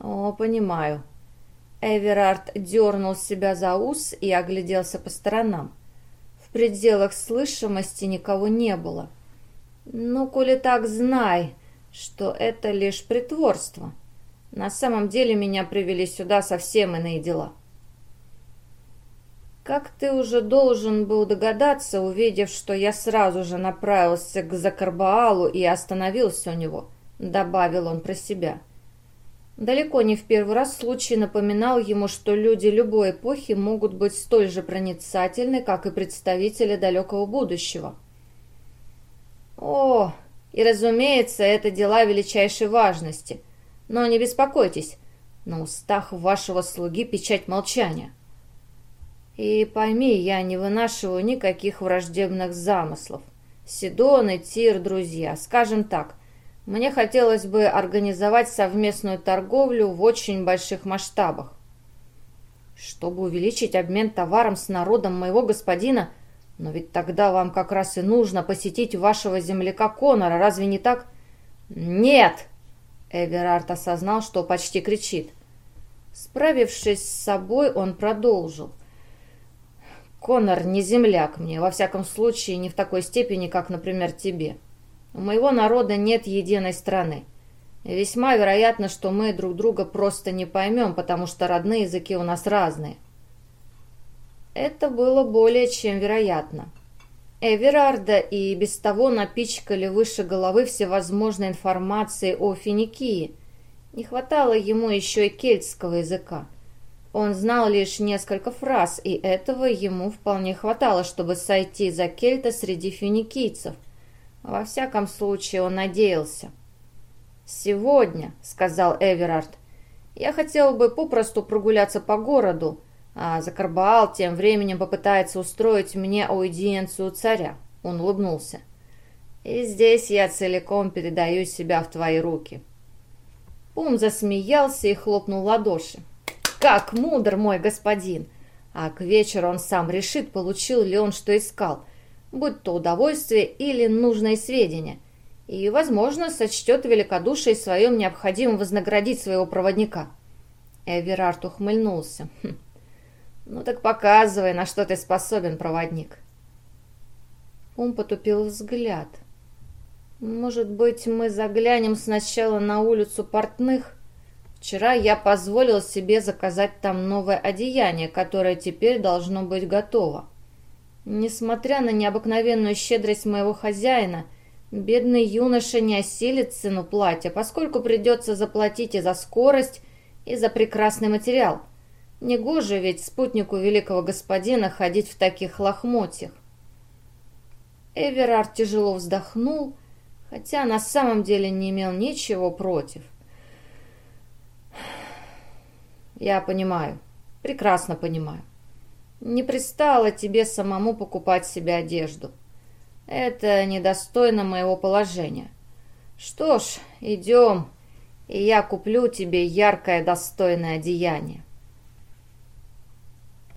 «О, понимаю», Эверард дернул себя за ус и огляделся по сторонам. В пределах слышимости никого не было. «Ну, коли так, знай, что это лишь притворство. На самом деле меня привели сюда совсем иные дела». «Как ты уже должен был догадаться, увидев, что я сразу же направился к Закарбаалу и остановился у него», — добавил он про себя. — Далеко не в первый раз случай напоминал ему, что люди любой эпохи могут быть столь же проницательны, как и представители далекого будущего. О, и разумеется, это дела величайшей важности. Но не беспокойтесь, на устах вашего слуги печать молчания. И пойми, я не вынашиваю никаких враждебных замыслов. Сидон и Тир, друзья, скажем так – мне хотелось бы организовать совместную торговлю в очень больших масштабах. Чтобы увеличить обмен товаром с народом моего господина, но ведь тогда вам как раз и нужно посетить вашего земляка Конора, разве не так? Нет! Эверард осознал, что почти кричит. Справившись с собой, он продолжил. Конор не земляк мне, во всяком случае, не в такой степени, как, например, тебе. У моего народа нет единой страны. весьма вероятно, что мы друг друга просто не поймем, потому что родные языки у нас разные. Это было более чем вероятно. Эверарда и без того напичкали выше головы всевозможной информацией о Финикии. Не хватало ему еще и кельтского языка. Он знал лишь несколько фраз, и этого ему вполне хватало, чтобы сойти за кельта среди финикийцев – во всяком случае, он надеялся. «Сегодня», — сказал Эверард, — «я хотел бы попросту прогуляться по городу, а Закарбаал тем временем попытается устроить мне аудиенцию царя». Он улыбнулся. «И здесь я целиком передаю себя в твои руки». Пум засмеялся и хлопнул ладоши. «Как мудр мой господин!» А к вечеру он сам решит, получил ли он, что искал — будь то удовольствие или нужные сведения, и, возможно, сочтет великодушие своем необходимым вознаградить своего проводника. Эверард ухмыльнулся. Хм. «Ну так показывай, на что ты способен, проводник». Он потупил взгляд. «Может быть, мы заглянем сначала на улицу портных?» Вчера я позволил себе заказать там новое одеяние, которое теперь должно быть готово. Несмотря на необыкновенную щедрость моего хозяина, бедный юноша не осилит цену платья, поскольку придется заплатить и за скорость, и за прекрасный материал. Негоже ведь спутнику великого господина ходить в таких лохмотьях. Эверард тяжело вздохнул, хотя на самом деле не имел ничего против. «Я понимаю, прекрасно понимаю. Не пристало тебе самому покупать себе одежду. Это недостойно моего положения. Что ж, идем, и я куплю тебе яркое достойное одеяние.